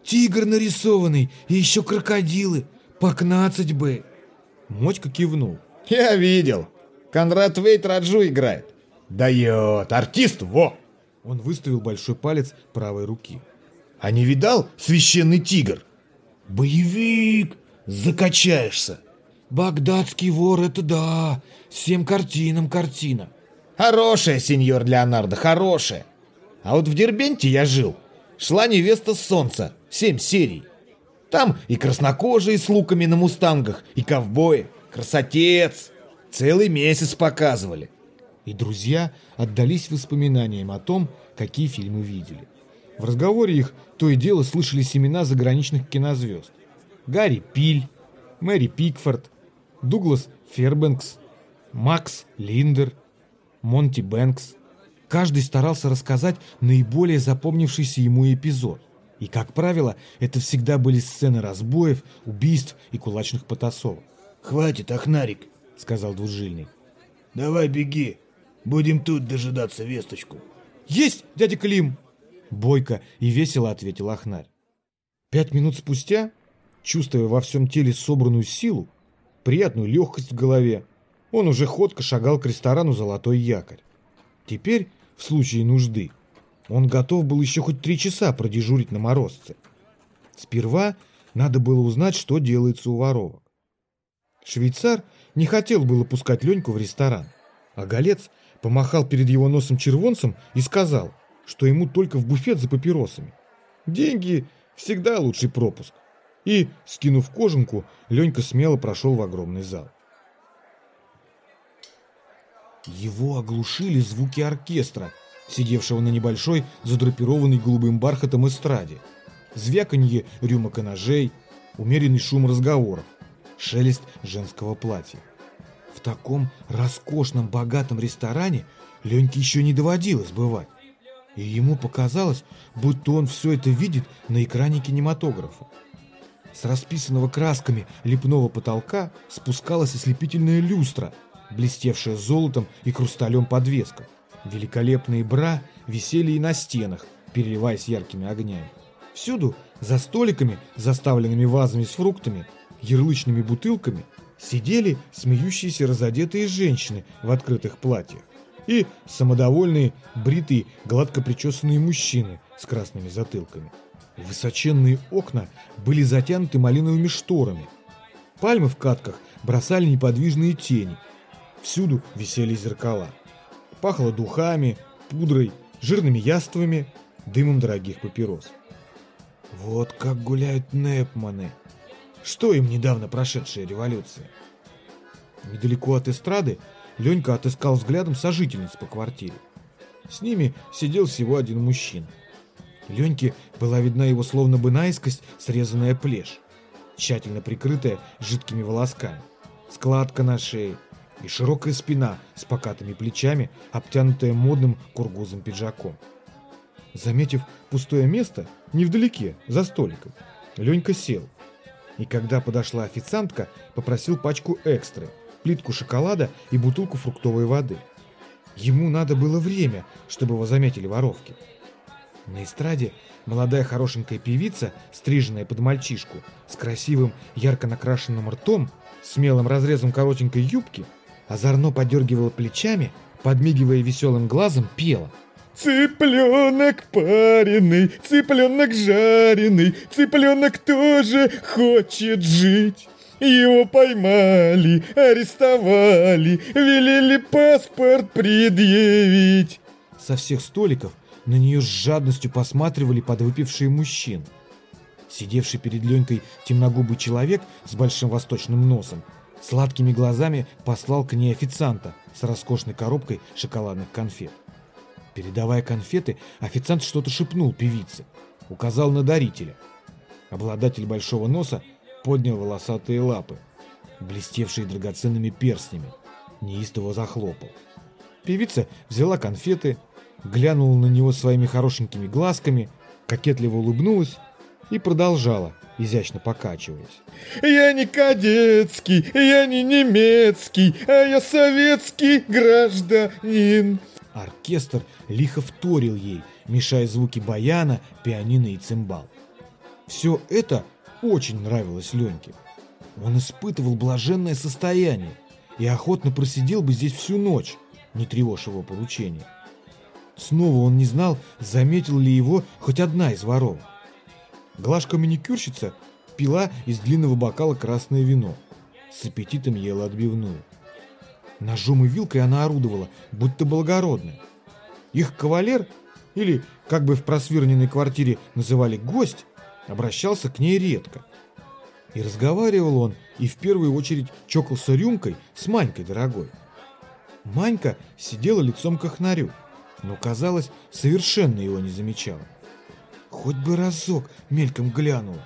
Тигр нарисованный и еще крокодилы. Покнадцать бы!» Мотька кивнул. «Я видел. Конрад Вейт Раджу играет. Дает. Артист, во!» Он выставил большой палец правой руки. «А не видал священный тигр? Боевик! Закачаешься!» «Багдадский вор — это да! Всем картинам картина!» Хорошая, сеньор Леонардо, хорошая. А вот в Дербенте я жил. Шла невеста солнца, семь серий. Там и краснокожие с луками на мустангах, и ковбои. Красотец! Целый месяц показывали. И друзья отдались воспоминаниям о том, какие фильмы видели. В разговоре их то и дело слышались имена заграничных кинозвезд. Гарри Пиль, Мэри Пикфорд, Дуглас Фербенкс, Макс Линдер – Монти Бэнкс. Каждый старался рассказать наиболее запомнившийся ему эпизод. И, как правило, это всегда были сцены разбоев, убийств и кулачных потасовок. «Хватит, Ахнарик», — сказал двужильный. «Давай беги, будем тут дожидаться весточку». «Есть, дядя Клим!» Бойко и весело ответил Ахнарь. Пять минут спустя, чувствуя во всем теле собранную силу, приятную легкость в голове, он уже ходко шагал к ресторану «Золотой якорь». Теперь, в случае нужды, он готов был еще хоть три часа продежурить на морозце. Сперва надо было узнать, что делается у воровок. Швейцар не хотел было пускать Леньку в ресторан, а Голец помахал перед его носом червонцем и сказал, что ему только в буфет за папиросами. Деньги всегда лучший пропуск. И, скинув кожанку, Ленька смело прошел в огромный зал. Его оглушили звуки оркестра, сидевшего на небольшой, задрапированной голубым бархатом эстраде. Звяканье рюмок и ножей, умеренный шум разговоров, шелест женского платья. В таком роскошном, богатом ресторане Леньке еще не доводилось бывать. И ему показалось, будто он все это видит на экране кинематографа. С расписанного красками лепного потолка спускалась ослепительная люстра – блестевшая золотом и хрусталем подвеска. Великолепные бра висели и на стенах, переливаясь яркими огнями. Всюду, за столиками, заставленными вазами с фруктами, ярлычными бутылками, сидели смеющиеся разодетые женщины в открытых платьях и самодовольные, бритые, гладко причесанные мужчины с красными затылками. Высоченные окна были затянуты малиновыми шторами. Пальмы в катках бросали неподвижные тени, Всюду висели зеркала. Пахло духами, пудрой, жирными яствами, дымом дорогих папирос. Вот как гуляют Непманы. Что им недавно прошедшая революция? Недалеко от эстрады Ленька отыскал взглядом сожительниц по квартире. С ними сидел всего один мужчина. Леньке была видна его словно бы наискось срезанная плешь, тщательно прикрытая жидкими волосками, складка на шее и широкая спина с покатыми плечами, обтянутая модным кургузом пиджаком. Заметив пустое место, невдалеке, за столиком, Ленька сел. И когда подошла официантка, попросил пачку экстры, плитку шоколада и бутылку фруктовой воды. Ему надо было время, чтобы его заметили воровки. На эстраде молодая хорошенькая певица, стриженная под мальчишку, с красивым ярко накрашенным ртом, смелым разрезом коротенькой юбки, озорно подергивала плечами, подмигивая веселым глазом, пела. Цыпленок пареный, цыпленок жареный, цыпленок тоже хочет жить. Его поймали, арестовали, велели паспорт предъявить. Со всех столиков на нее с жадностью посматривали подвыпившие мужчины. Сидевший перед Ленькой темногубый человек с большим восточным носом, сладкими глазами послал к ней официанта с роскошной коробкой шоколадных конфет. Передавая конфеты, официант что-то шепнул певице, указал на дарителя. Обладатель большого носа поднял волосатые лапы, блестевшие драгоценными перстнями, неистово захлопал. Певица взяла конфеты, глянула на него своими хорошенькими глазками, кокетливо улыбнулась и продолжала, изящно покачиваясь. «Я не кадетский, я не немецкий, а я советский гражданин!» Оркестр лихо вторил ей, мешая звуки баяна, пианино и цимбал. Все это очень нравилось Леньке. Он испытывал блаженное состояние и охотно просидел бы здесь всю ночь, не тревожь его поручения. Снова он не знал, заметил ли его хоть одна из воров. Глажка-маникюрщица пила из длинного бокала красное вино, с аппетитом ела отбивную. Ножом и вилкой она орудовала, будто благородная. Их кавалер, или, как бы в просвирненной квартире называли гость, обращался к ней редко. И разговаривал он, и в первую очередь чокался рюмкой с Манькой дорогой. Манька сидела лицом к охнарю, но, казалось, совершенно его не замечала. Хоть бы разок мельком глянула.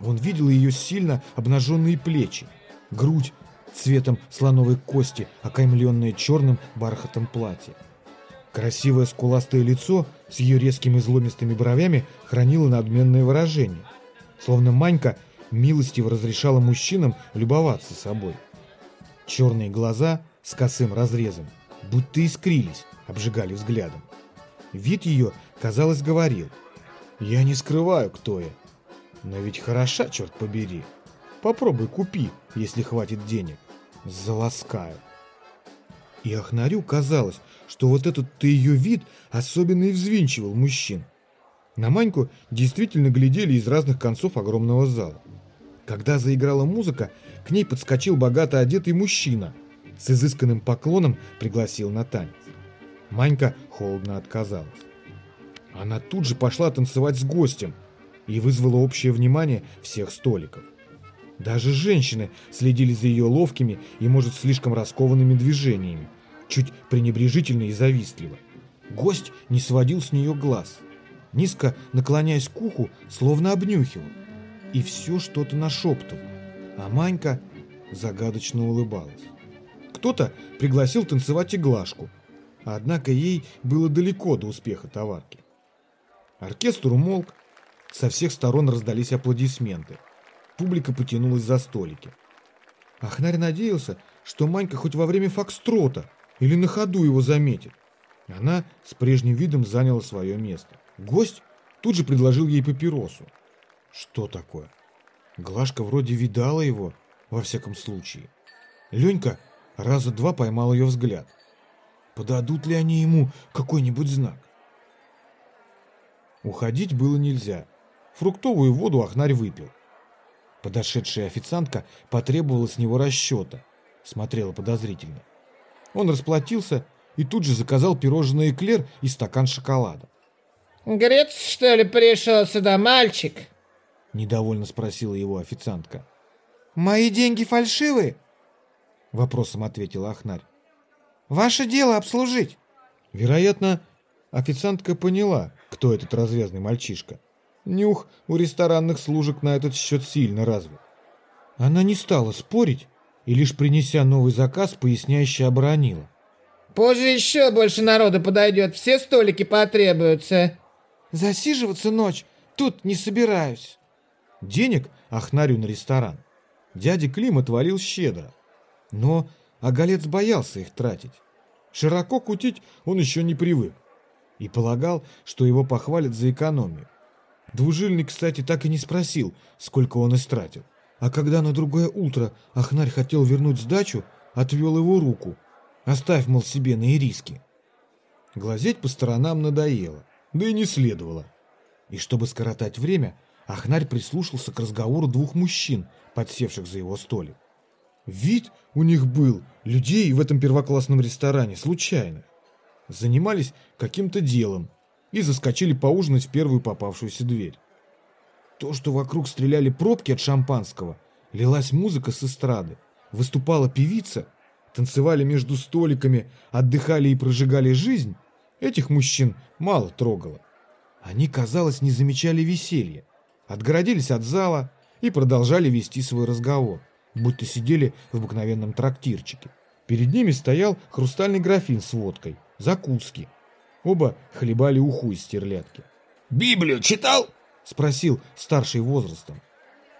Он видел ее сильно обнаженные плечи, грудь цветом слоновой кости, окаймленное черным бархатом платья. Красивое скуластое лицо с ее резкими зломистыми бровями хранило надменное выражение, словно Манька милостиво разрешала мужчинам любоваться собой. Черные глаза с косым разрезом будто искрились, обжигали взглядом. Вид ее, казалось, говорил, «Я не скрываю, кто я, но ведь хороша, черт побери. Попробуй купи, если хватит денег. Заласкаю». И Ахнарю казалось, что вот этот-то ее вид особенно и взвинчивал мужчин. На Маньку действительно глядели из разных концов огромного зала. Когда заиграла музыка, к ней подскочил богато одетый мужчина. С изысканным поклоном пригласил на танец. Манька холодно отказалась. Она тут же пошла танцевать с гостем и вызвала общее внимание всех столиков. Даже женщины следили за ее ловкими и, может, слишком раскованными движениями чуть пренебрежительно и завистливо. Гость не сводил с нее глаз, низко наклоняясь к уху, словно обнюхивал, и все что-то нашептывал, а Манька загадочно улыбалась. Кто-то пригласил танцевать и Глашку, однако ей было далеко до успеха товарки. Оркестр умолк, со всех сторон раздались аплодисменты. Публика потянулась за столики. Ахнарь надеялся, что Манька хоть во время фокстрота или на ходу его заметит. Она с прежним видом заняла свое место. Гость тут же предложил ей папиросу. Что такое? Глашка вроде видала его, во всяком случае. Ленька раза два поймал ее взгляд. Подадут ли они ему какой-нибудь знак? Уходить было нельзя. Фруктовую воду Ахнарь выпил. Подошедшая официантка потребовала с него расчета. Смотрела подозрительно. Он расплатился и тут же заказал пирожное эклер и стакан шоколада. Грец, что ли, пришел сюда, мальчик? Недовольно спросила его официантка. Мои деньги фальшивые? Вопросом ответила Ахнарь. Ваше дело обслужить. Вероятно, официантка поняла, кто этот развязный мальчишка. Нюх у ресторанных служек на этот счет сильно развит. Она не стала спорить и лишь принеся новый заказ, поясняюще оборонила. Позже еще больше народу подойдет, все столики потребуются. Засиживаться ночь тут не собираюсь. Денег Ахнарю на ресторан. Дядя Клим отвалил щедро. Но Оголец боялся их тратить. Широко кутить он еще не привык. И полагал, что его похвалят за экономию. Двужильный, кстати, так и не спросил, сколько он истратил. А когда на другое утро Ахнарь хотел вернуть сдачу, отвел его руку. Оставь, мол, себе на ириски. Глазеть по сторонам надоело, да и не следовало. И чтобы скоротать время, Ахнарь прислушался к разговору двух мужчин, подсевших за его столик. Вид у них был людей в этом первоклассном ресторане случайно. Занимались каким-то делом и заскочили поужинать в первую попавшуюся дверь. То, что вокруг стреляли пробки от шампанского, лилась музыка с эстрады, выступала певица, танцевали между столиками, отдыхали и прожигали жизнь, этих мужчин мало трогало. Они, казалось, не замечали веселья, отгородились от зала и продолжали вести свой разговор будто сидели в обыкновенном трактирчике. Перед ними стоял хрустальный графин с водкой, закуски. Оба хлебали уху из стерлядки. «Библию читал?» — спросил старший возрастом.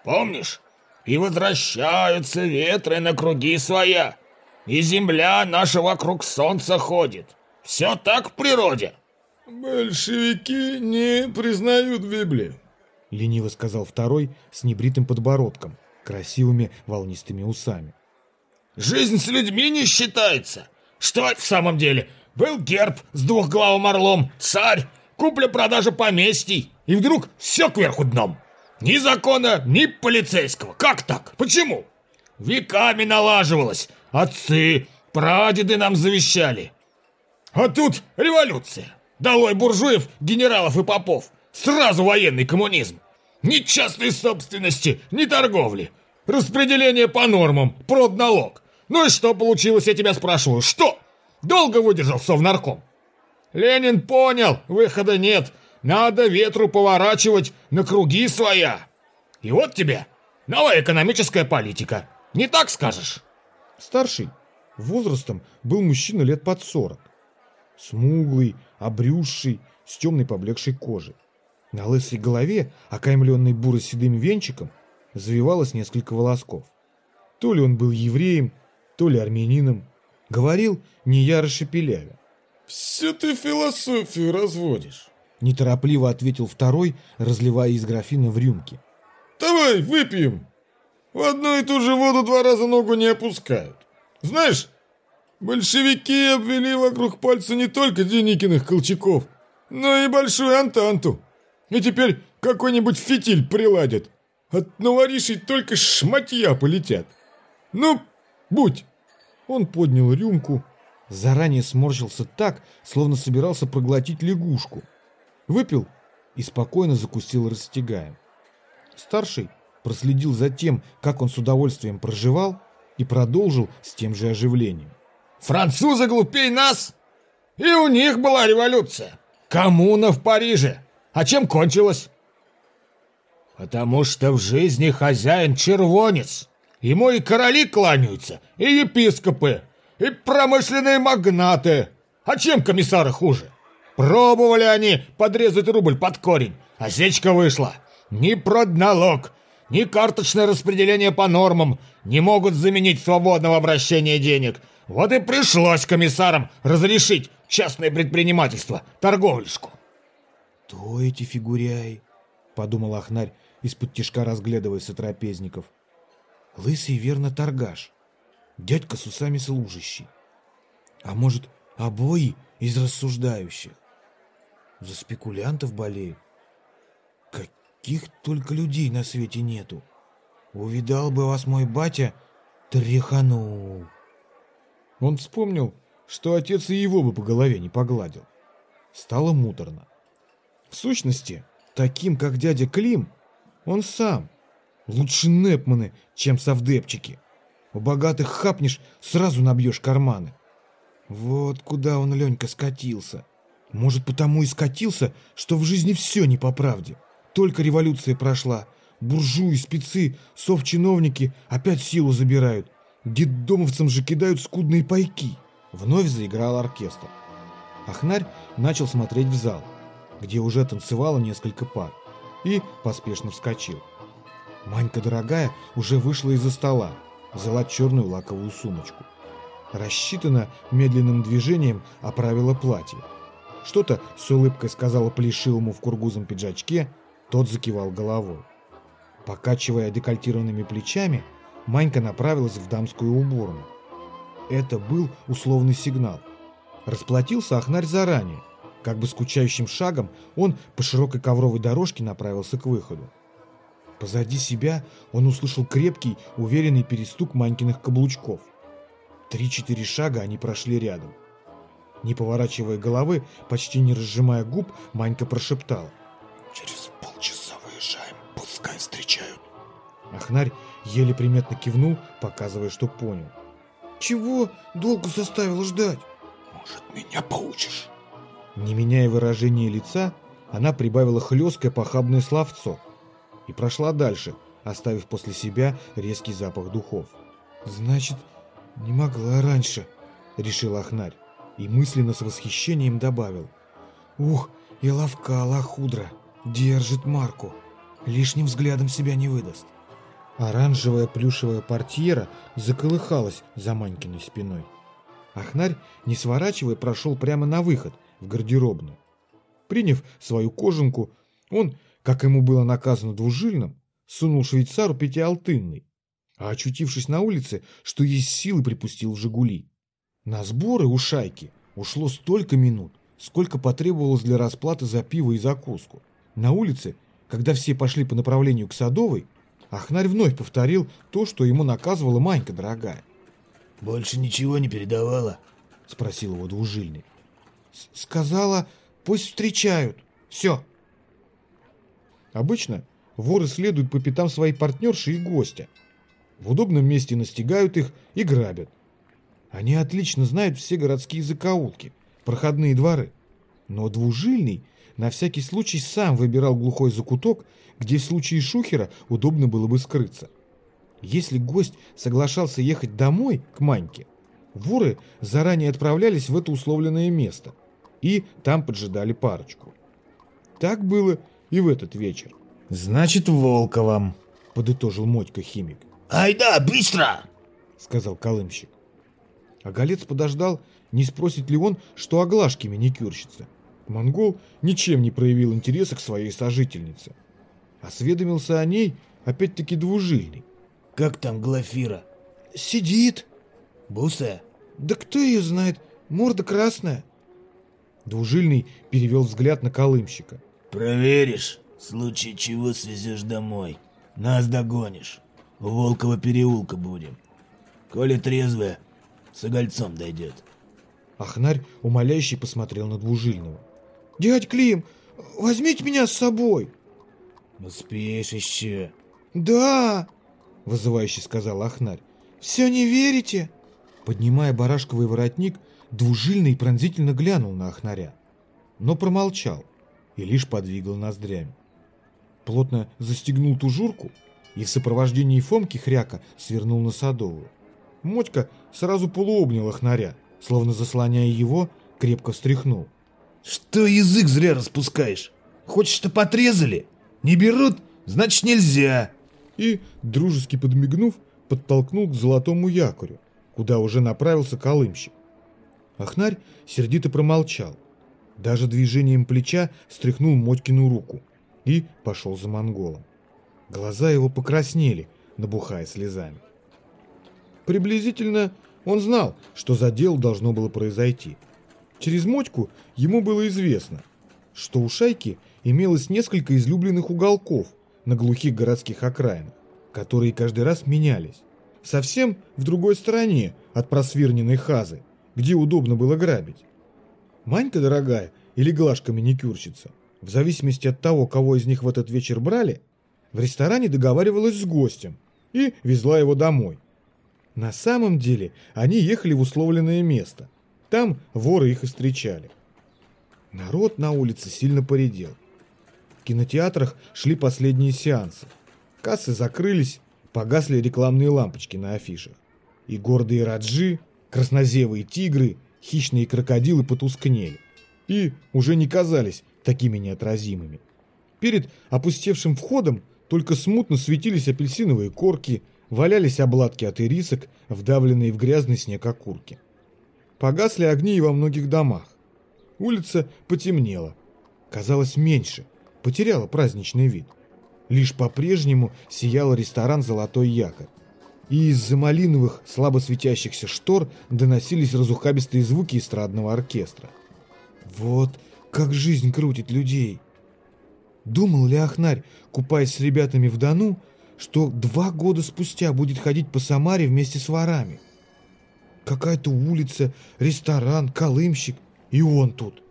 «Помнишь? И возвращаются ветры на круги своя, и земля наша вокруг солнца ходит. Все так в природе». «Большевики не признают Библию», — лениво сказал второй с небритым подбородком красивыми волнистыми усами. «Жизнь с людьми не считается! Что в самом деле? Был герб с двухглавым орлом, царь, купля-продажа поместий, и вдруг все кверху дном. Ни закона, ни полицейского. Как так? Почему? Веками налаживалось. Отцы, прадеды нам завещали. А тут революция. Долой буржуев, генералов и попов. Сразу военный коммунизм. Ни частной собственности, ни торговли. Распределение по нормам, продналог. Ну и что получилось, я тебя спрашиваю, что? Долго выдержал совнарком? Ленин понял, выхода нет. Надо ветру поворачивать на круги своя. И вот тебе новая экономическая политика. Не так скажешь? Старший, возрастом, был мужчина лет под сорок. Смуглый, обрюзший, с темной поблекшей кожей. На лысой голове, окаймленной буро-седым венчиком, завивалось несколько волосков. То ли он был евреем, то ли армянином. Говорил не яро шепелявя. «Все ты философию разводишь», — неторопливо ответил второй, разливая из графина в рюмки. «Давай, выпьем. В одну и ту же воду два раза ногу не опускают. Знаешь, большевики обвели вокруг пальца не только Деникиных Колчаков, но и Большую Антанту. И теперь какой-нибудь фитиль приладят. От новоришей только шматья полетят. Ну, будь!» Он поднял рюмку, заранее сморщился так, словно собирался проглотить лягушку. Выпил и спокойно закусил растягаем. Старший проследил за тем, как он с удовольствием проживал, и продолжил с тем же оживлением. «Французы глупей нас! И у них была революция! Коммуна в Париже! А чем кончилось? Потому что в жизни хозяин червонец. Ему и короли кланяются, и епископы, и промышленные магнаты. А чем комиссары хуже? Пробовали они подрезать рубль под корень, а сечка вышла. Ни продналог, ни карточное распределение по нормам не могут заменить свободного обращения денег. Вот и пришлось комиссарам разрешить частное предпринимательство, торговлюшку. «Кто эти фигуряи?» — подумал Ахнарь, из-под тишка разглядывая сотрапезников. «Лысый верно торгаш, дядька с усами служащий. А может, обои из рассуждающих? За спекулянтов болеют? Каких только людей на свете нету. Увидал бы вас мой батя, тряханул». Он вспомнил, что отец и его бы по голове не погладил. Стало муторно. В сущности, таким, как дядя Клим, он сам. Лучше Непманы, чем совдепчики. У богатых хапнешь, сразу набьешь карманы. Вот куда он, Ленька, скатился. Может, потому и скатился, что в жизни все не по правде. Только революция прошла. Буржуи, спецы, совчиновники опять силу забирают. Детдомовцам же кидают скудные пайки. Вновь заиграл оркестр. Ахнарь начал смотреть в зал, где уже танцевало несколько пар, и поспешно вскочил. Манька дорогая уже вышла из-за стола, взяла черную лаковую сумочку. Рассчитана медленным движением оправила платье. Что-то с улыбкой сказала плешивому в кургузом пиджачке, тот закивал головой. Покачивая декольтированными плечами, Манька направилась в дамскую уборную. Это был условный сигнал. Расплатился Ахнарь заранее. Как бы скучающим шагом он по широкой ковровой дорожке направился к выходу. Позади себя он услышал крепкий, уверенный перестук Манькиных каблучков. Три-четыре шага они прошли рядом. Не поворачивая головы, почти не разжимая губ, Манька прошептала. «Через полчаса выезжаем, пускай встречают». Ахнарь еле приметно кивнул, показывая, что понял. «Чего долго заставила ждать?» «Может, меня поучишь?» Не меняя выражения лица, она прибавила хлесткое похабное словцо и прошла дальше, оставив после себя резкий запах духов. «Значит, не могла раньше», — решил Ахнарь и мысленно с восхищением добавил. «Ух, и ловка лохудра, держит марку, лишним взглядом себя не выдаст». Оранжевая плюшевая портьера заколыхалась за Манькиной спиной. Ахнарь, не сворачивая, прошел прямо на выход, в гардеробную. Приняв свою кожанку, он, как ему было наказано двужильным, сунул швейцару пятиалтынный, а очутившись на улице, что есть силы припустил в «Жигули». На сборы у шайки ушло столько минут, сколько потребовалось для расплаты за пиво и закуску. На улице, когда все пошли по направлению к Садовой, Ахнарь вновь повторил то, что ему наказывала Манька дорогая. «Больше ничего не передавала?» — спросил его двужильный. «Сказала, пусть встречают. Все». Обычно воры следуют по пятам своей партнерши и гостя. В удобном месте настигают их и грабят. Они отлично знают все городские закоулки, проходные дворы. Но двужильный на всякий случай сам выбирал глухой закуток, где в случае шухера удобно было бы скрыться. Если гость соглашался ехать домой, к Маньке, воры заранее отправлялись в это условленное место и там поджидали парочку. Так было и в этот вечер. «Значит, Волковом», — подытожил Мотька химик. «Ай да, быстро!» — сказал Колымщик. А Голец подождал, не спросит ли он, что о глажке маникюрщица. Монгол ничем не проявил интереса к своей сожительнице. Осведомился о ней, опять-таки двужильный. «Как там Глафира?» «Сидит». «Буса?» «Да кто ее знает? Морда красная». Двужильный перевел взгляд на Колымщика. «Проверишь, в случае чего свезешь домой. Нас догонишь. У Волкова переулка будем. Коли трезвая, с огольцом дойдет». Ахнарь умоляющий посмотрел на Двужильного. «Дядь Клим, возьмите меня с собой!» «Успеешь еще?» «Да!» — вызывающе сказал Ахнарь. «Все не верите?» Поднимая барашковый воротник, Двужильный пронзительно глянул на Ахнаря, но промолчал и лишь подвигал ноздрями. Плотно застегнул тужурку и в сопровождении Фомки Хряка свернул на Садовую. Мотька сразу полуобнял Ахнаря, словно заслоняя его, крепко встряхнул. «Что язык зря распускаешь? Хочешь, что потрезали? Не берут, значит нельзя!» И, дружески подмигнув, подтолкнул к золотому якорю, куда уже направился колымщик. Ахнарь сердито промолчал. Даже движением плеча стряхнул Мотькину руку и пошел за монголом. Глаза его покраснели, набухая слезами. Приблизительно он знал, что за дело должно было произойти. Через Мотьку ему было известно, что у шайки имелось несколько излюбленных уголков на глухих городских окраинах, которые каждый раз менялись. Совсем в другой стороне от просвирненной хазы, где удобно было грабить. Манька дорогая или Глашка маникюрщица В зависимости от того, кого из них в этот вечер брали, в ресторане договаривалась с гостем и везла его домой. На самом деле они ехали в условленное место. Там воры их и встречали. Народ на улице сильно поредел. В кинотеатрах шли последние сеансы. Кассы закрылись, погасли рекламные лампочки на афишах. И гордые раджи, краснозевые тигры, хищные крокодилы потускнели. И уже не казались такими неотразимыми. Перед опустевшим входом только смутно светились апельсиновые корки, валялись обладки от ирисок, вдавленные в грязный снег окурки. Погасли огни и во многих домах. Улица потемнела, казалось меньше, потеряла праздничный вид. Лишь по-прежнему сиял ресторан «Золотой якорь». И из-за малиновых, слабо светящихся штор доносились разухабистые звуки эстрадного оркестра. Вот как жизнь крутит людей. Думал ли Ахнарь, купаясь с ребятами в Дону, что два года спустя будет ходить по Самаре вместе с ворами? Какая-то улица, ресторан, колымщик, и он тут.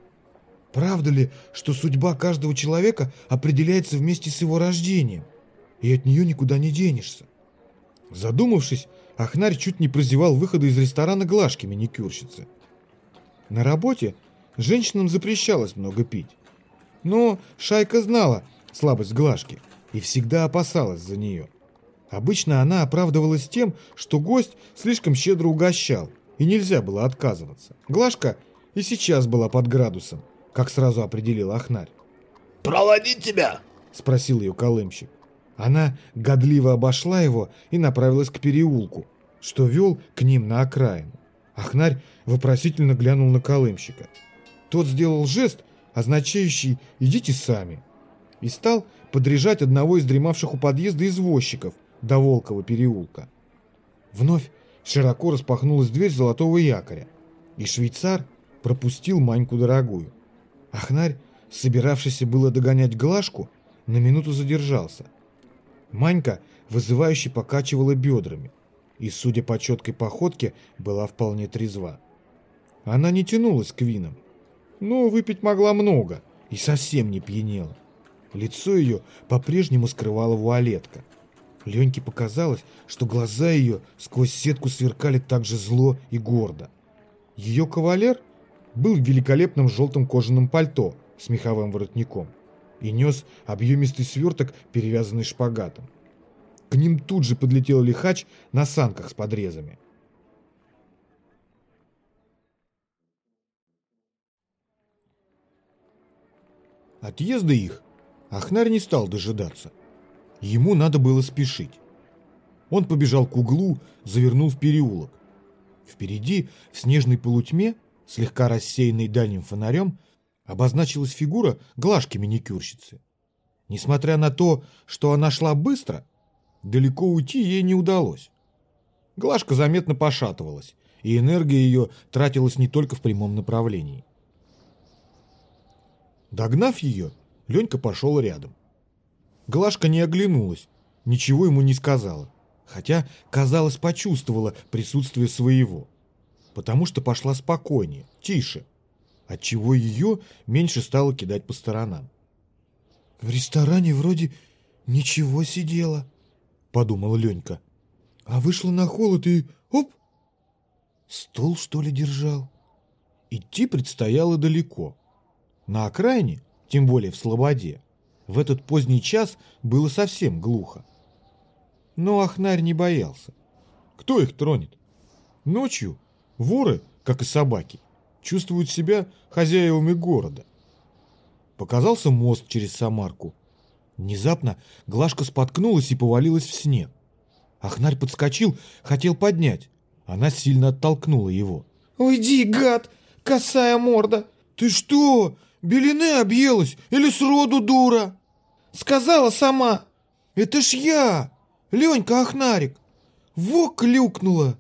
Правда ли, что судьба каждого человека определяется вместе с его рождением, и от нее никуда не денешься? Задумавшись, Ахнарь чуть не прозевал выхода из ресторана Глашки маникюрщицы. На работе женщинам запрещалось много пить. Но Шайка знала слабость Глашки и всегда опасалась за нее. Обычно она оправдывалась тем, что гость слишком щедро угощал, и нельзя было отказываться. Глашка и сейчас была под градусом, как сразу определил Ахнарь. «Проводить тебя?» — спросил ее колымщик. Она годливо обошла его и направилась к переулку, что вел к ним на окраину. Ахнарь вопросительно глянул на колымщика. Тот сделал жест, означающий «идите сами», и стал подряжать одного из дремавших у подъезда извозчиков до Волкова переулка. Вновь широко распахнулась дверь золотого якоря, и швейцар пропустил Маньку дорогую. Ахнарь, собиравшийся было догонять Глашку, на минуту задержался. Манька вызывающе покачивала бедрами и, судя по четкой походке, была вполне трезва. Она не тянулась к винам, но выпить могла много и совсем не пьянела. Лицо ее по-прежнему скрывала вуалетка. Леньке показалось, что глаза ее сквозь сетку сверкали так же зло и гордо. Ее кавалер был в великолепном желтом кожаном пальто с меховым воротником и нес объемистый сверток, перевязанный шпагатом. К ним тут же подлетел лихач на санках с подрезами. Отъезда их Ахнарь не стал дожидаться. Ему надо было спешить. Он побежал к углу, завернул в переулок. Впереди, в снежной полутьме, слегка рассеянной дальним фонарем, обозначилась фигура Глашки-маникюрщицы. Несмотря на то, что она шла быстро, далеко уйти ей не удалось. Глашка заметно пошатывалась, и энергия ее тратилась не только в прямом направлении. Догнав ее, Ленька пошел рядом. Глашка не оглянулась, ничего ему не сказала, хотя, казалось, почувствовала присутствие своего, потому что пошла спокойнее, тише, отчего ее меньше стало кидать по сторонам. «В ресторане вроде ничего сидела», — подумала Ленька. «А вышла на холод и... оп! Стол, что ли, держал?» Идти предстояло далеко. На окраине, тем более в Слободе, в этот поздний час было совсем глухо. Но Ахнарь не боялся. Кто их тронет? Ночью воры, как и собаки, чувствуют себя хозяевами города. Показался мост через Самарку. Внезапно Глашка споткнулась и повалилась в снег. Ахнарь подскочил, хотел поднять. Она сильно оттолкнула его. «Уйди, гад! Косая морда!» «Ты что, белины объелась или сроду дура?» «Сказала сама!» «Это ж я! Ленька Ахнарик! Во клюкнула!»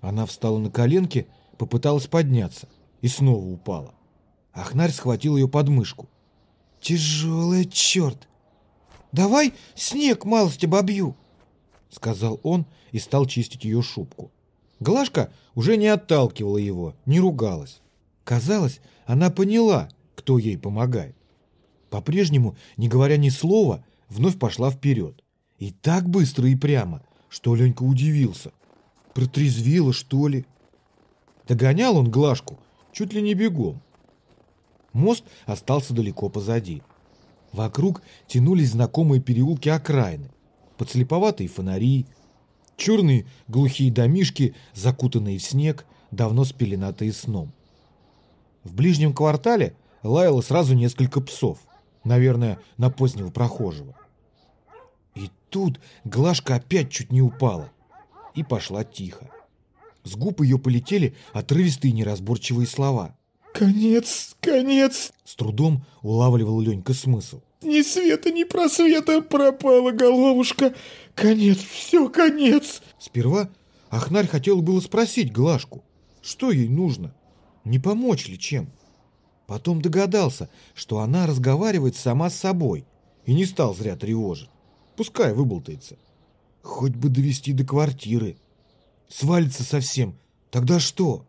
Она встала на коленки, попыталась подняться и снова упала. Ахнарь схватил ее под мышку. «Тяжелая, черт! Давай снег малость обобью!» Сказал он и стал чистить ее шубку. Глашка уже не отталкивала его, не ругалась. Казалось, она поняла, кто ей помогает. По-прежнему, не говоря ни слова, вновь пошла вперед. И так быстро и прямо, что Ленька удивился. Протрезвела, что ли? Догонял он Глашку чуть ли не бегом. Мост остался далеко позади. Вокруг тянулись знакомые переулки окраины, подслеповатые фонари, черные глухие домишки, закутанные в снег, давно спеленатые сном. В ближнем квартале лаяло сразу несколько псов, наверное, на позднего прохожего. И тут Глашка опять чуть не упала и пошла тихо. С губ ее полетели отрывистые неразборчивые слова. «Конец, конец!» С трудом улавливал Ленька смысл. «Ни света, ни просвета пропала головушка! Конец, все, конец!» Сперва Ахнарь хотел было спросить Глашку, что ей нужно, не помочь ли чем. Потом догадался, что она разговаривает сама с собой, и не стал зря тревожить. Пускай выболтается. Хоть бы довести до квартиры. Свалится совсем, тогда что?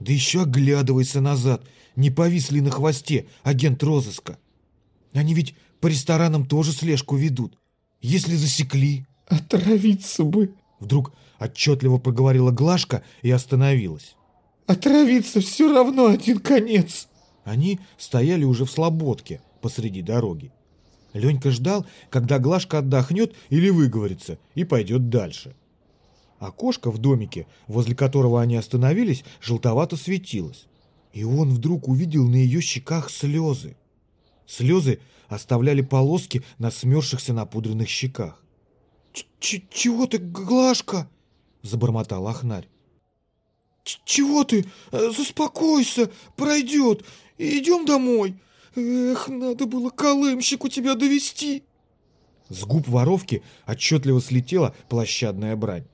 Да еще оглядывайся назад, не повисли на хвосте агент розыска. Они ведь по ресторанам тоже слежку ведут. Если засекли... «Отравиться бы!» Вдруг отчетливо проговорила Глашка и остановилась. «Отравиться все равно один конец!» Они стояли уже в слободке посреди дороги. Ленька ждал, когда Глашка отдохнет или выговорится и пойдет дальше. Окошко в домике, возле которого они остановились, желтовато светилось. И он вдруг увидел на ее щеках слезы. Слезы оставляли полоски на смерзшихся напудренных щеках. Ч «Чего ты, Глашка?» — забормотал Ахнарь. «Чего ты? Э, заспокойся, пройдет. Идем домой. Эх, надо было колымщику тебя довести. С губ воровки отчетливо слетела площадная брань.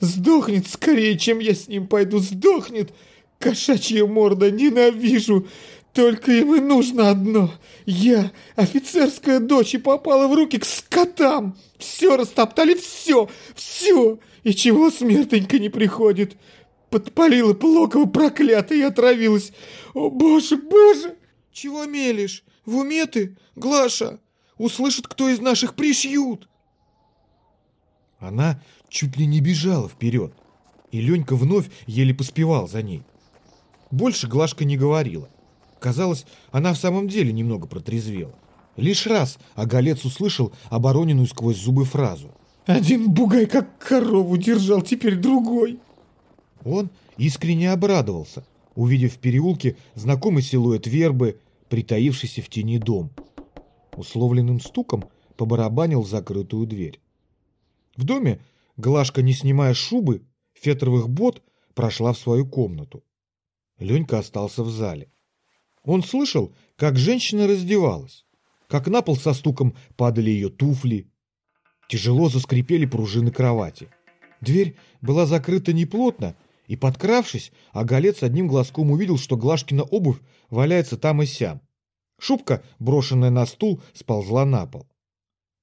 «Сдохнет скорее, чем я с ним пойду, сдохнет! Кошачья морда, ненавижу! Только им и нужно одно. Я, офицерская дочь, и попала в руки к скотам. Все растоптали, все, все. И чего смертенько не приходит. Подпалила Плокова проклятая и отравилась. О, боже, боже! Чего мелешь? В уме ты, Глаша? Услышит, кто из наших пришьют. Она чуть ли не бежала вперед, и Ленька вновь еле поспевал за ней. Больше Глашка не говорила. Казалось, она в самом деле немного протрезвела. Лишь раз Оголец услышал обороненную сквозь зубы фразу. «Один бугай как корову держал, теперь другой!» Он искренне обрадовался, увидев в переулке знакомый силуэт вербы, притаившийся в тени дом. Условленным стуком побарабанил в закрытую дверь. В доме Глашка, не снимая шубы, фетровых бот, прошла в свою комнату. Ленька остался в зале. Он слышал, как женщина раздевалась, как на пол со стуком падали ее туфли. Тяжело заскрипели пружины кровати. Дверь была закрыта неплотно, и, подкравшись, Оголец одним глазком увидел, что Глашкина обувь валяется там и сям. Шубка, брошенная на стул, сползла на пол.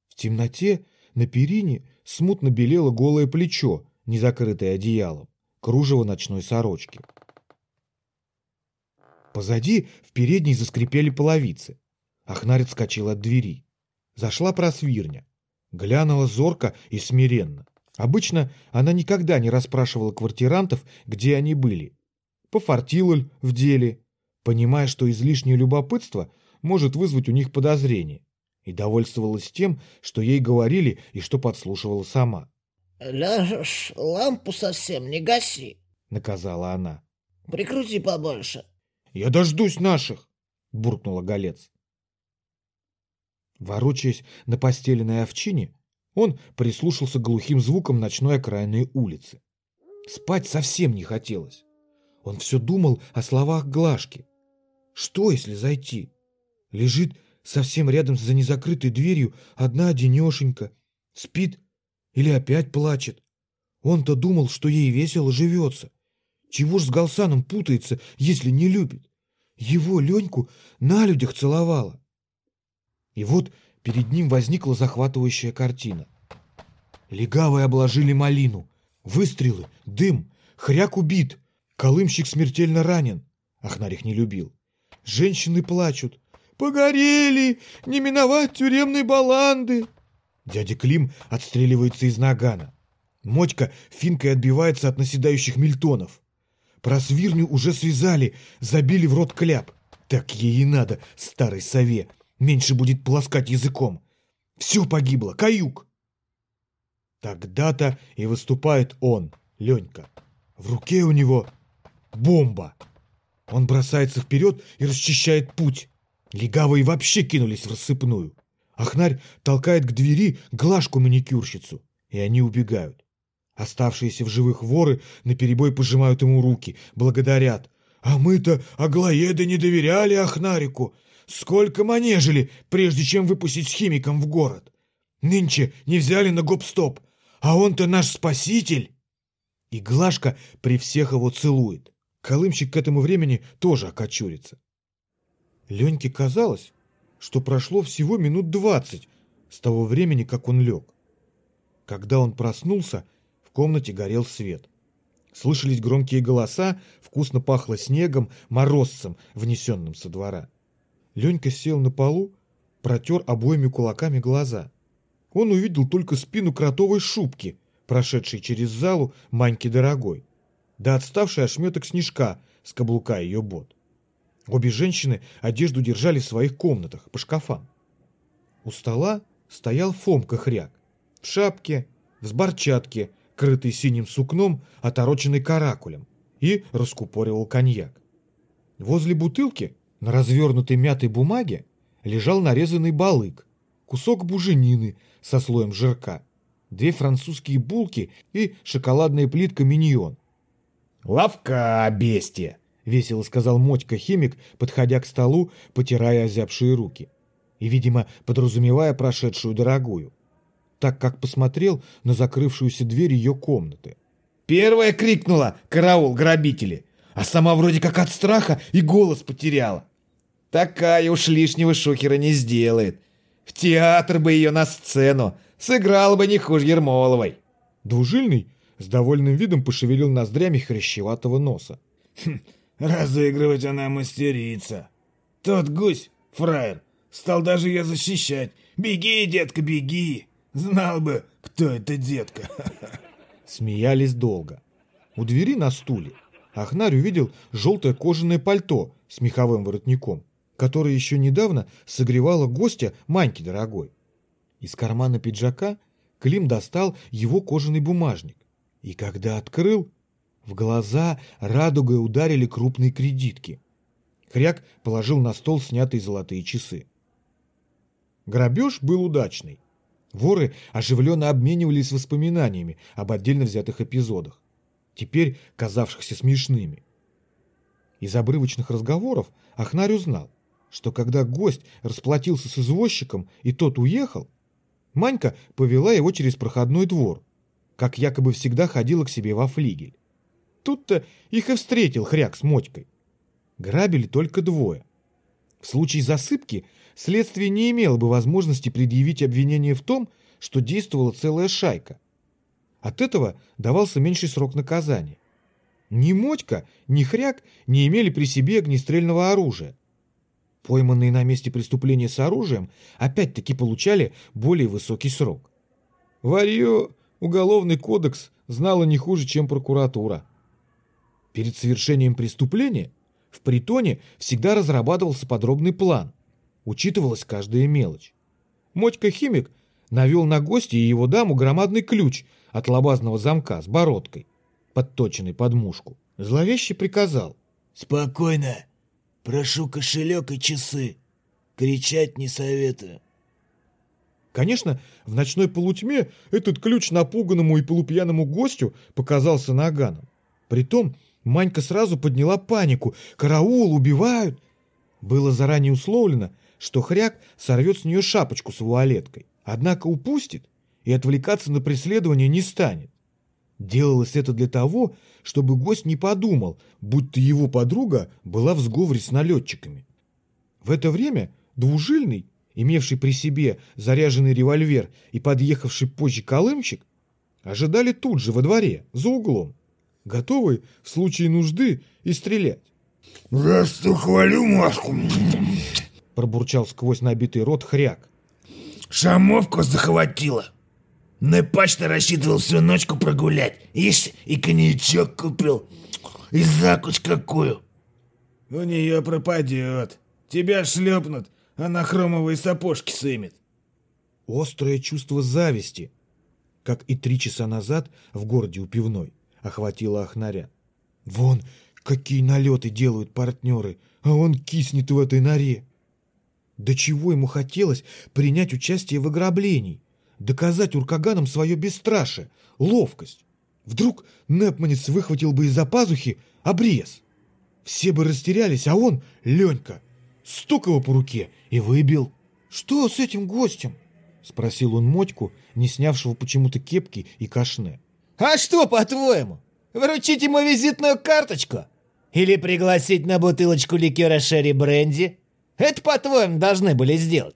В темноте на перине смутно белело голое плечо, не закрытое одеялом, кружево ночной сорочки. Позади в передней заскрипели половицы. Ахнарь отскочил от двери. Зашла просвирня. Глянула зорко и смиренно. Обычно она никогда не расспрашивала квартирантов, где они были. Пофартила ль в деле, понимая, что излишнее любопытство может вызвать у них подозрение, и довольствовалась тем, что ей говорили и что подслушивала сама. «Ляжешь, лампу совсем не гаси», — наказала она. «Прикрути побольше». «Я дождусь наших!» — буркнула Голец. Ворочаясь на постеленной овчине, он прислушался к глухим звукам ночной окраинной улицы. Спать совсем не хотелось. Он все думал о словах Глашки. Что, если зайти? Лежит совсем рядом за незакрытой дверью одна одинешенька. Спит или опять плачет. Он-то думал, что ей весело живется. Чего ж с Галсаном путается, если не любит? Его Леньку на людях целовала. И вот перед ним возникла захватывающая картина. Легавые обложили малину. Выстрелы, дым, хряк убит. Колымщик смертельно ранен. Ахнарь их не любил. Женщины плачут. «Погорели! Не миновать тюремной баланды!» Дядя Клим отстреливается из нагана. Мотька финкой отбивается от наседающих мильтонов. Про свирню уже связали, забили в рот кляп. Так ей и надо, старой сове. Меньше будет полоскать языком. Все погибло, каюк. Тогда-то и выступает он, Ленька. В руке у него бомба. Он бросается вперед и расчищает путь. Легавые вообще кинулись в рассыпную. Ахнарь толкает к двери глажку-маникюрщицу, и они убегают. Оставшиеся в живых воры наперебой пожимают ему руки, благодарят. «А мы-то Аглоеды не доверяли Ахнарику. Сколько манежили, прежде чем выпустить с химиком в город. Нынче не взяли на гоп-стоп, а он-то наш спаситель!» И Глашка при всех его целует. Колымщик к этому времени тоже окочурится. Леньке казалось, что прошло всего минут двадцать с того времени, как он лег. Когда он проснулся, в комнате горел свет. Слышались громкие голоса, вкусно пахло снегом, морозцем, внесенным со двора. Ленька сел на полу, протер обоими кулаками глаза. Он увидел только спину кротовой шубки, прошедшей через залу Маньки Дорогой, да отставший ошметок снежка с каблука ее бот. Обе женщины одежду держали в своих комнатах, по шкафам. У стола стоял Фомка Хряк, в шапке, в сборчатке, крытый синим сукном, отороченный каракулем, и раскупоривал коньяк. Возле бутылки на развернутой мятой бумаге лежал нарезанный балык, кусок буженины со слоем жирка, две французские булки и шоколадная плитка миньон. «Лавка, бестия!» — весело сказал Мотька-химик, подходя к столу, потирая озябшие руки. И, видимо, подразумевая прошедшую дорогую. Так как посмотрел на закрывшуюся дверь ее комнаты. Первая крикнула «Караул, грабители!» А сама вроде как от страха и голос потеряла. Такая уж лишнего шухера не сделает. В театр бы ее на сцену. Сыграл бы не хуже Ермоловой. Двужильный с довольным видом пошевелил ноздрями хрящеватого носа. Хм, Разыгрывать она мастерица. Тот гусь, фраер, стал даже ее защищать. Беги, детка, беги. Знал бы, кто это детка. *laughs* Смеялись долго. У двери на стуле Ахнарь увидел желтое кожаное пальто с меховым воротником, которое еще недавно согревало гостя Маньки дорогой. Из кармана пиджака Клим достал его кожаный бумажник. И когда открыл, в глаза радугой ударили крупные кредитки. Хряк положил на стол снятые золотые часы. Грабеж был удачный. Воры оживленно обменивались воспоминаниями об отдельно взятых эпизодах, теперь казавшихся смешными. Из обрывочных разговоров Ахнарь узнал, что когда гость расплатился с извозчиком и тот уехал, Манька повела его через проходной двор, как якобы всегда ходила к себе во флигель. Тут-то их и встретил хряк с мотькой. Грабили только двое. В случае засыпки следствие не имело бы возможности предъявить обвинение в том, что действовала целая шайка. От этого давался меньший срок наказания. Ни Мотька, ни Хряк не имели при себе огнестрельного оружия. Пойманные на месте преступления с оружием опять-таки получали более высокий срок. Варье уголовный кодекс знала не хуже, чем прокуратура. Перед совершением преступления в притоне всегда разрабатывался подробный план, учитывалась каждая мелочь. Мотька-химик навел на гостя и его даму громадный ключ от лобазного замка с бородкой, подточенный под мушку. Зловеще приказал. «Спокойно. Прошу кошелек и часы. Кричать не советую». Конечно, в ночной полутьме этот ключ напуганному и полупьяному гостю показался наганом. Притом Манька сразу подняла панику. «Караул! Убивают!» Было заранее условлено, что хряк сорвет с нее шапочку с вуалеткой, однако упустит и отвлекаться на преследование не станет. Делалось это для того, чтобы гость не подумал, будто его подруга была в сговоре с налетчиками. В это время двужильный, имевший при себе заряженный револьвер и подъехавший позже колымчик, ожидали тут же во дворе, за углом готовый в случае нужды и стрелять. За что хвалю Машку. Пробурчал сквозь набитый рот хряк. Шамовку захватила. На почту рассчитывал всю ночку прогулять. Ишь, и коньячок купил. И закусь какую. У нее пропадет. Тебя шлепнут, а на хромовые сапожки сымет. Острое чувство зависти, как и три часа назад в городе у пивной, охватило Ахнаря. Вон, какие налеты делают партнеры, а он киснет в этой норе. До чего ему хотелось принять участие в ограблении, доказать уркаганам свое бесстрашие, ловкость. Вдруг Непманец выхватил бы из-за пазухи обрез. Все бы растерялись, а он, Ленька, стук его по руке и выбил. «Что с этим гостем?» — спросил он Мотьку, не снявшего почему-то кепки и кашне. А что, по-твоему? Вручить ему визитную карточку? Или пригласить на бутылочку ликера Шерри Бренди? Это, по-твоему, должны были сделать.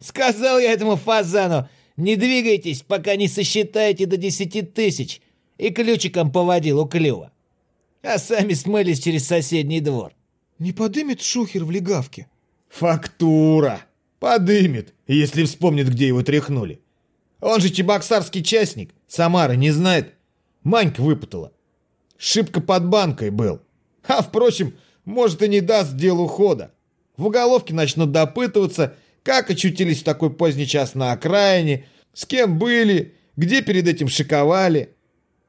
Сказал я этому фазану, не двигайтесь, пока не сосчитаете до десяти тысяч, и ключиком поводил у клюва. А сами смылись через соседний двор. «Не подымет шухер в легавке?» Фактура. Подымет, если вспомнит, где его тряхнули. Он же чебоксарский частник. Самара не знает. Манька выпутала. Шибко под банкой был. А, впрочем, может и не даст делу хода. В уголовке начнут допытываться, как очутились в такой поздний час на окраине, с кем были, где перед этим шиковали.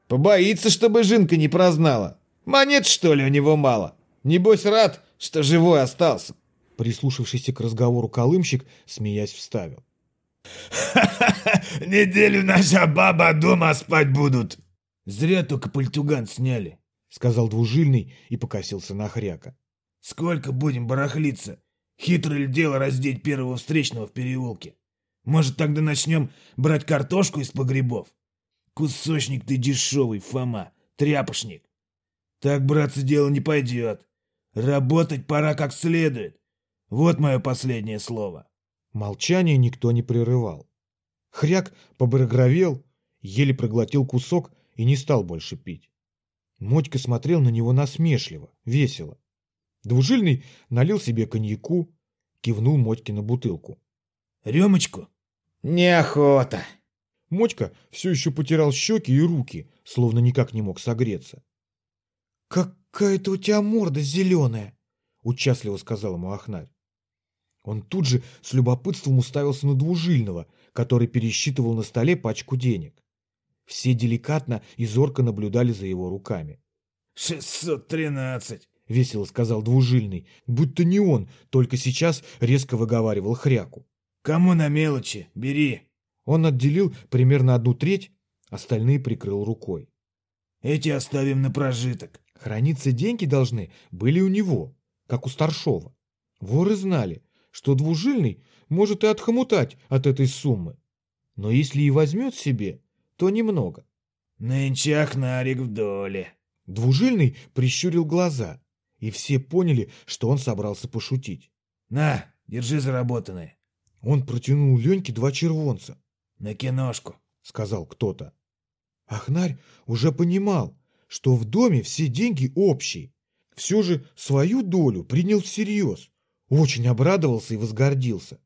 Побоится, чтобы Жинка не прознала. Монет, что ли, у него мало? Небось рад, что живой остался. Прислушавшийся к разговору колымщик, смеясь, вставил. *laughs* Неделю наша баба дома спать будут. Зря только пальтуган сняли. Сказал двужильный и покосился на хряка. Сколько будем барахлиться? Хитро ли дело раздеть первого встречного в переулке? Может, тогда начнем брать картошку из погребов? Кусочник ты дешевый, Фома, тряпошник. Так, братцы, дело не пойдет. Работать пора как следует. Вот мое последнее слово. Молчание никто не прерывал. Хряк побагровел, еле проглотил кусок и не стал больше пить. Мотька смотрел на него насмешливо, весело. Двужильный налил себе коньяку, кивнул Мотьке на бутылку. Рюмочку? Неохота. Мотька все еще потирал щеки и руки, словно никак не мог согреться. «Какая-то у тебя морда зеленая!» — участливо сказал ему Ахнарь. Он тут же с любопытством уставился на двужильного, который пересчитывал на столе пачку денег. Все деликатно и зорко наблюдали за его руками. «Шестьсот тринадцать!» — весело сказал двужильный, будто не он, только сейчас резко выговаривал хряку. «Кому на мелочи? Бери!» Он отделил примерно одну треть, остальные прикрыл рукой. «Эти оставим на прожиток». Храниться деньги должны были у него, как у старшова. Воры знали, что двужильный может и отхомутать от этой суммы. Но если и возьмет себе, то немного. Нынче Ахнарик в доле. Двужильный прищурил глаза, и все поняли, что он собрался пошутить. На, держи заработанное. Он протянул Леньке два червонца. На киношку, сказал кто-то. Ахнарь уже понимал, что в доме все деньги общие. Все же свою долю принял всерьез. Очень обрадовался и возгордился.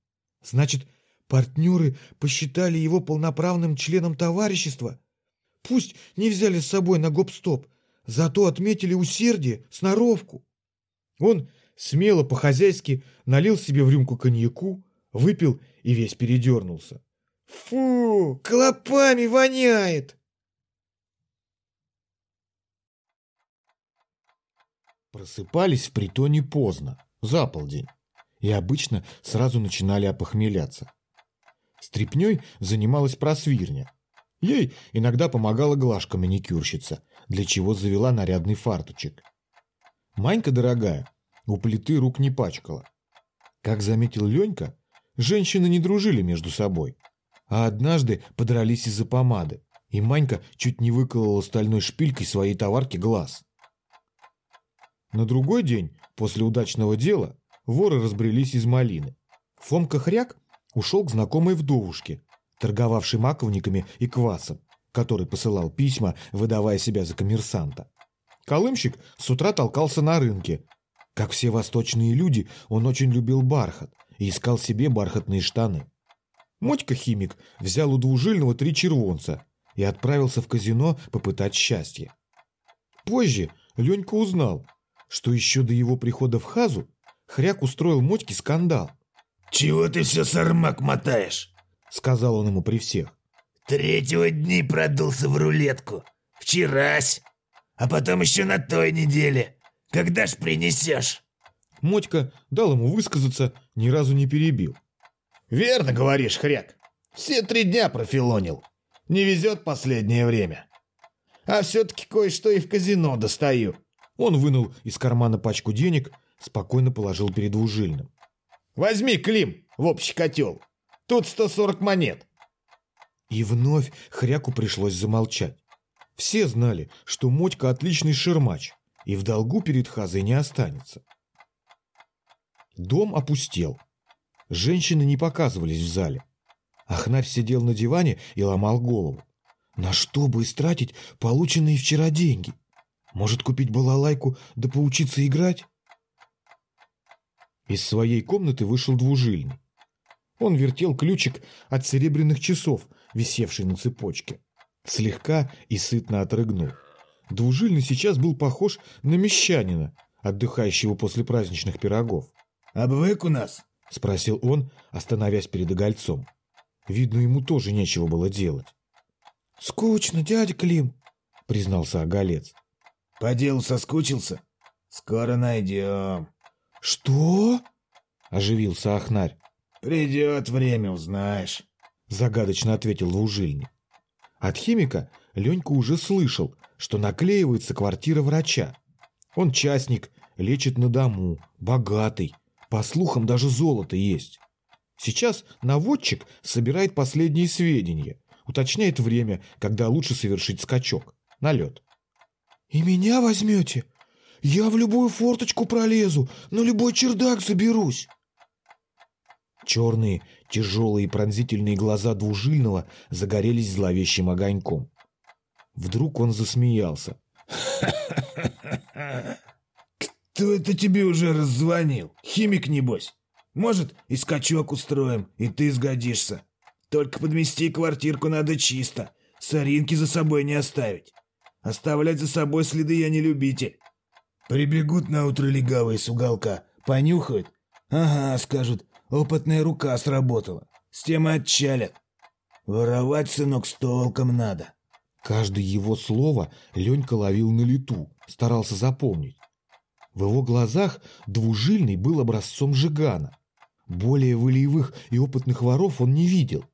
Значит, партнеры посчитали его полноправным членом товарищества? Пусть не взяли с собой на гоп-стоп, зато отметили усердие, сноровку. Он смело по-хозяйски налил себе в рюмку коньяку, выпил и весь передернулся. «Фу, клопами воняет!» Просыпались в притоне поздно, за полдень, и обычно сразу начинали опохмеляться. Стрепней занималась просвирня. Ей иногда помогала Глашка-маникюрщица, для чего завела нарядный фартучек. Манька дорогая, у плиты рук не пачкала. Как заметил Ленька, женщины не дружили между собой, а однажды подрались из-за помады, и Манька чуть не выколола стальной шпилькой своей товарки глаз. На другой день, после удачного дела, воры разбрелись из малины. Фомка Хряк ушел к знакомой вдовушке, торговавшей маковниками и квасом, который посылал письма, выдавая себя за коммерсанта. Колымщик с утра толкался на рынке, Как все восточные люди, он очень любил бархат и искал себе бархатные штаны. Мотька-химик взял у двужильного три червонца и отправился в казино попытать счастье. Позже Ленька узнал, что еще до его прихода в Хазу Хряк устроил Мотьке скандал. «Чего ты все сармак мотаешь?» — сказал он ему при всех. «Третьего дней продулся в рулетку. Вчерась. А потом еще на той неделе. Когда ж принесешь?» Мотька дал ему высказаться, ни разу не перебил. Верно говоришь, хряк. Все три дня профилонил. Не везет последнее время. А все-таки кое-что и в казино достаю. Он вынул из кармана пачку денег, спокойно положил перед двужильным. Возьми, Клим, в общий котел. Тут 140 монет. И вновь хряку пришлось замолчать. Все знали, что Мотька отличный шермач, и в долгу перед Хазой не останется. Дом опустел. Женщины не показывались в зале. Ахнарь сидел на диване и ломал голову. На что бы истратить полученные вчера деньги? Может, купить балалайку да поучиться играть? Из своей комнаты вышел двужильный. Он вертел ключик от серебряных часов, висевший на цепочке. Слегка и сытно отрыгнул. Двужильный сейчас был похож на мещанина, отдыхающего после праздничных пирогов. «Обвык у нас?» — спросил он, остановясь перед огольцом. Видно, ему тоже нечего было делать. «Скучно, дядя Клим», — признался оголец. «По делу соскучился? Скоро найдем». «Что?» — оживился Ахнарь. «Придет время, узнаешь», — загадочно ответил двужильник. От химика Ленька уже слышал, что наклеивается квартира врача. Он частник, лечит на дому, богатый, по слухам, даже золото есть. Сейчас наводчик собирает последние сведения, уточняет время, когда лучше совершить скачок, на лед. «И меня возьмете? Я в любую форточку пролезу, на любой чердак заберусь!» Черные, тяжелые пронзительные глаза двужильного загорелись зловещим огоньком. Вдруг он засмеялся. Кто это тебе уже раззвонил? Химик, небось? Может, и скачок устроим, и ты сгодишься. Только подмести квартирку надо чисто, соринки за собой не оставить. Оставлять за собой следы я не любитель. Прибегут на утро легавые с уголка, понюхают. Ага, скажут, опытная рука сработала. С тем и отчалят. Воровать, сынок, с толком надо. Каждое его слово Ленька ловил на лету, старался запомнить. В его глазах двужильный был образцом Жигана. Более волевых и опытных воров он не видел.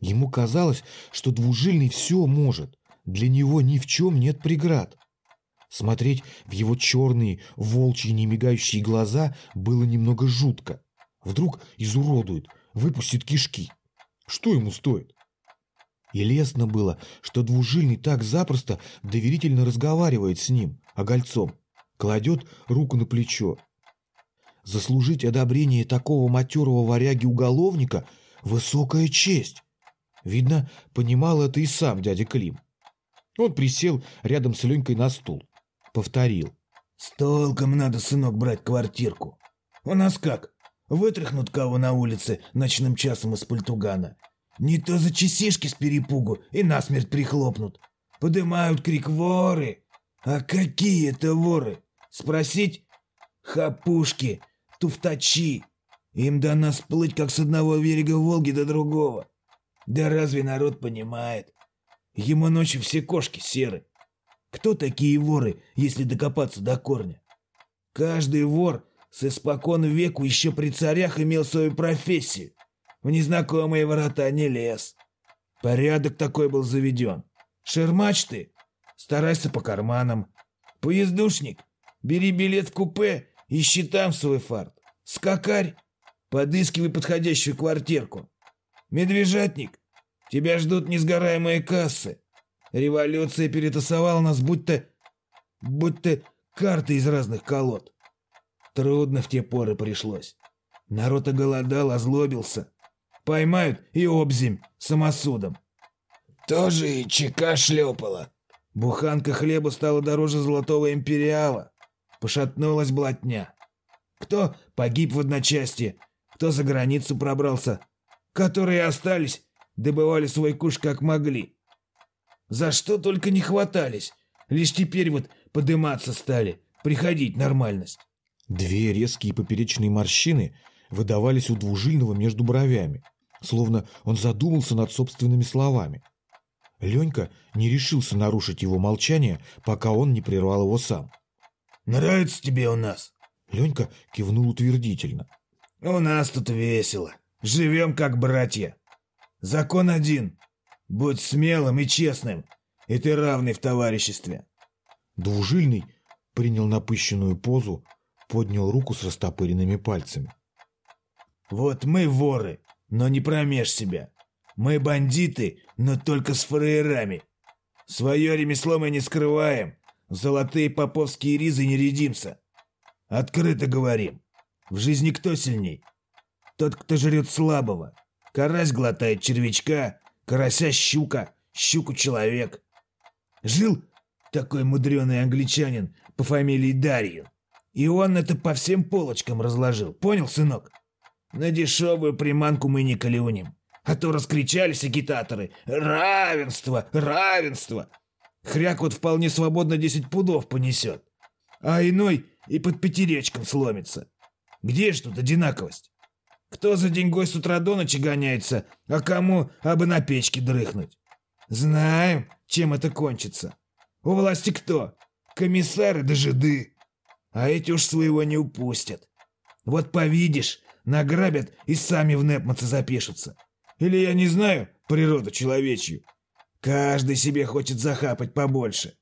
Ему казалось, что двужильный все может, для него ни в чем нет преград. Смотреть в его черные, волчьи, немигающие глаза было немного жутко. Вдруг изуродует, выпустит кишки. Что ему стоит? И лестно было, что двужильный так запросто доверительно разговаривает с ним, огольцом кладет руку на плечо. Заслужить одобрение такого матерого варяги-уголовника – высокая честь. Видно, понимал это и сам дядя Клим. Он присел рядом с Ленькой на стул. Повторил. «С толком надо, сынок, брать квартирку. У нас как? Вытряхнут кого на улице ночным часом из пультугана. Не то за часишки с перепугу и насмерть прихлопнут. Подымают крик воры. А какие это воры? Спросить? Хапушки, туфтачи. Им до нас плыть, как с одного берега Волги до другого. Да разве народ понимает? Ему ночью все кошки серы. Кто такие воры, если докопаться до корня? Каждый вор с испокон веку еще при царях имел свою профессию. В незнакомые ворота не лез. Порядок такой был заведен. Шермач ты, старайся по карманам. Поездушник, Бери билет в купе, ищи там свой фарт. Скакарь, подыскивай подходящую квартирку. Медвежатник, тебя ждут несгораемые кассы. Революция перетасовала нас, будто... будто карты из разных колод. Трудно в те поры пришлось. Народ оголодал, озлобился. Поймают и обзем самосудом. Тоже и чека шлепала. Буханка хлеба стала дороже золотого империала. Пошатнулась блатня. Кто погиб в одночасье, кто за границу пробрался. Которые остались, добывали свой куш как могли. За что только не хватались. Лишь теперь вот подыматься стали, приходить нормальность. Две резкие поперечные морщины выдавались у двужильного между бровями, словно он задумался над собственными словами. Ленька не решился нарушить его молчание, пока он не прервал его сам. «Нравится тебе у нас?» Ленька кивнул утвердительно. «У нас тут весело. Живем как братья. Закон один. Будь смелым и честным, и ты равный в товариществе». Двужильный принял напыщенную позу, поднял руку с растопыренными пальцами. «Вот мы воры, но не промеж себя. Мы бандиты, но только с фраерами. Свое ремесло мы не скрываем, золотые поповские ризы не рядимся. Открыто говорим. В жизни кто сильней? Тот, кто жрет слабого. Карась глотает червячка, карася щука, щуку человек. Жил такой мудреный англичанин по фамилии Дарью. И он это по всем полочкам разложил. Понял, сынок? На дешевую приманку мы не клюнем. А то раскричались агитаторы. Равенство! Равенство! Хряк вот вполне свободно 10 пудов понесет. А иной и под пятиречком сломится. Где ж тут одинаковость? Кто за деньгой с утра до ночи гоняется, а кому абы на печке дрыхнуть? Знаем, чем это кончится. У власти кто? Комиссары да жиды. А эти уж своего не упустят. Вот повидишь, награбят и сами в Непманца запишутся. Или я не знаю природу человечью. Каждый себе хочет захапать побольше.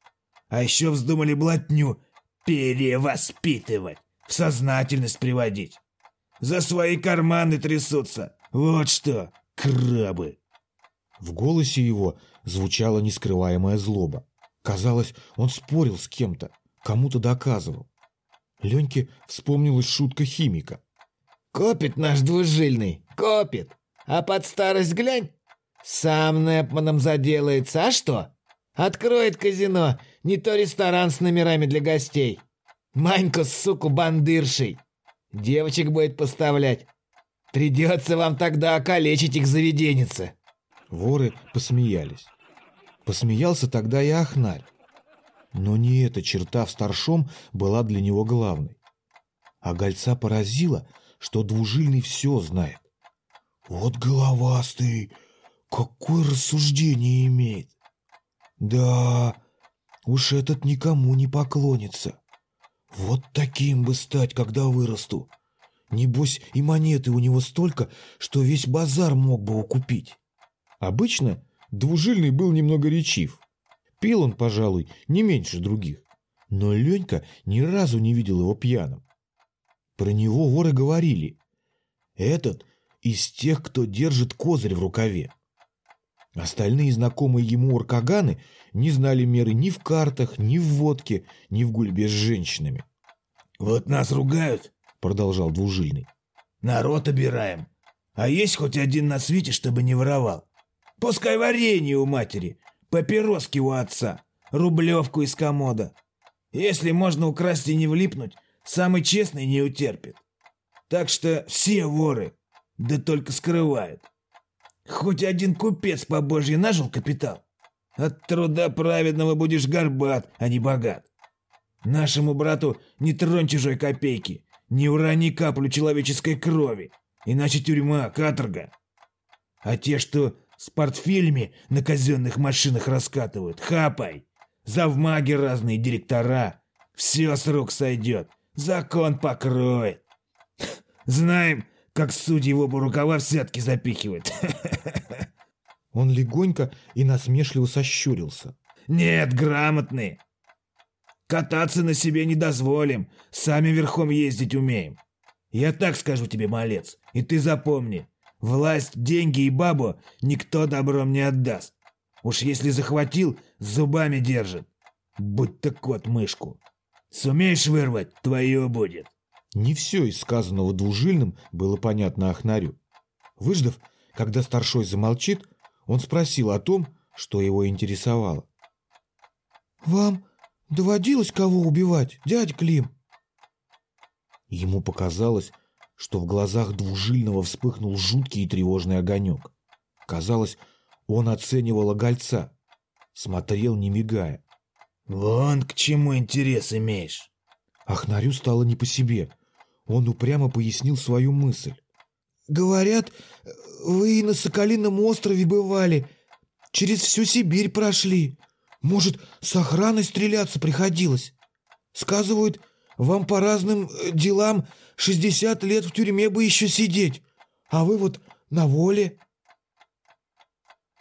А еще вздумали блатню перевоспитывать, в сознательность приводить. За свои карманы трясутся. Вот что, крабы. В голосе его звучала нескрываемая злоба. Казалось, он спорил с кем-то, кому-то доказывал. Леньке вспомнилась шутка химика. «Копит наш двужильный, копит. А под старость глянь, сам Непманом заделается. А что? Откроет казино, не то ресторан с номерами для гостей. Маньку, суку, бандыршей. Девочек будет поставлять. Придется вам тогда окалечить их заведеница. Воры посмеялись. Посмеялся тогда и Ахнарь. Но не эта черта в старшом была для него главной. А Гольца поразило, что двужильный все знает. Вот головастый, какое рассуждение имеет. Да, уж этот никому не поклонится. Вот таким бы стать, когда вырасту. Небось, и монеты у него столько, что весь базар мог бы укупить. Обычно двужильный был немного речив. Пил он, пожалуй, не меньше других. Но Ленька ни разу не видел его пьяным. Про него воры говорили. Этот из тех, кто держит козырь в рукаве. Остальные знакомые ему уркаганы не знали меры ни в картах, ни в водке, ни в гульбе с женщинами. «Вот нас ругают», — продолжал двужильный. «Народ обираем. А есть хоть один на свете, чтобы не воровал? Пускай варенье у матери, папироски у отца, рублевку из комода. Если можно украсть и не влипнуть, самый честный не утерпит. Так что все воры, да только скрывают. Хоть один купец по божьей нажил капитал. От труда праведного будешь горбат, а не богат. Нашему брату не тронь чужой копейки, не урони каплю человеческой крови, иначе тюрьма, каторга. А те, что с портфелями на казенных машинах раскатывают, хапай. Завмаги разные, директора. Все с рук сойдет, закон покроет. Знаем, как судьи в оба рукава в сетки запихивают. *laughs* Он легонько и насмешливо сощурился. Нет, грамотные. Кататься на себе не дозволим, сами верхом ездить умеем. Я так скажу тебе, малец, и ты запомни. Власть, деньги и бабу никто добром не отдаст. Уж если захватил, зубами держит. Будь то кот мышку. Сумеешь вырвать, твое будет. Не все из сказанного двужильным было понятно Ахнарю. Выждав, когда старшой замолчит, он спросил о том, что его интересовало. «Вам доводилось кого убивать, дядь Клим?» Ему показалось, что в глазах двужильного вспыхнул жуткий и тревожный огонек. Казалось, он оценивал огольца, смотрел не мигая. «Вон к чему интерес имеешь». Ахнарю стало не по себе. Он упрямо пояснил свою мысль. «Говорят, вы и на Соколином острове бывали, через всю Сибирь прошли. Может, с охраной стреляться приходилось? Сказывают, вам по разным э, делам 60 лет в тюрьме бы еще сидеть, а вы вот на воле».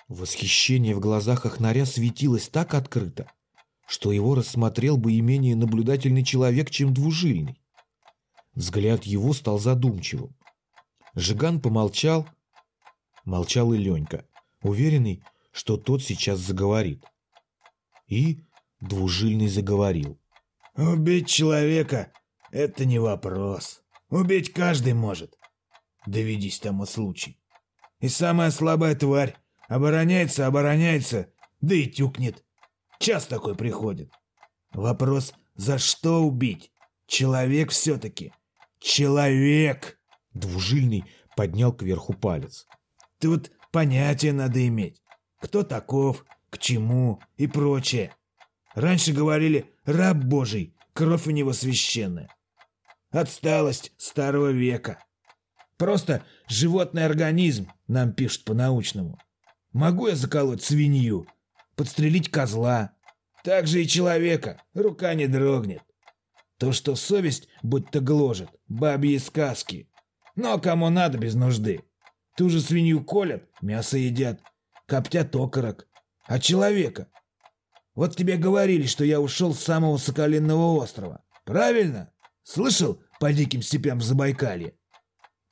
Восхищение в глазах Ахнаря светилось так открыто, что его рассмотрел бы и менее наблюдательный человек, чем двужильный. Взгляд его стал задумчивым. Жиган помолчал, молчал и Ленька, уверенный, что тот сейчас заговорит. И двужильный заговорил. «Убить человека — это не вопрос. Убить каждый может. Доведись тому случай. И самая слабая тварь обороняется, обороняется, да и тюкнет. Час такой приходит. Вопрос, за что убить? Человек все-таки. Человек! Двужильный поднял кверху палец. Тут понятие надо иметь. Кто таков, к чему и прочее. Раньше говорили «раб Божий», кровь у него священная. Отсталость старого века. Просто животный организм, нам пишут по-научному. Могу я заколоть свинью, подстрелить козла. Так же и человека, рука не дрогнет. То, что совесть будто гложет, бабьи сказки. Но кому надо без нужды. Ту же свинью колят, мясо едят, коптят окорок. А человека? Вот тебе говорили, что я ушел с самого Соколиного острова. Правильно? Слышал по диким степям в Забайкалье?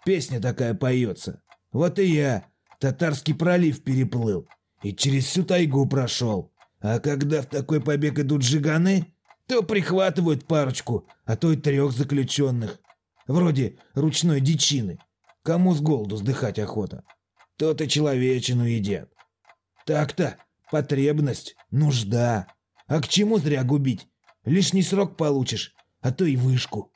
Песня такая поется. Вот и я татарский пролив переплыл и через всю тайгу прошел. А когда в такой побег идут жиганы, то прихватывают парочку, а то и трех заключенных. Вроде ручной дичины. Кому с голоду сдыхать охота? Тот и человечину едят. Так-то потребность, нужда. А к чему зря губить? Лишний срок получишь, а то и вышку.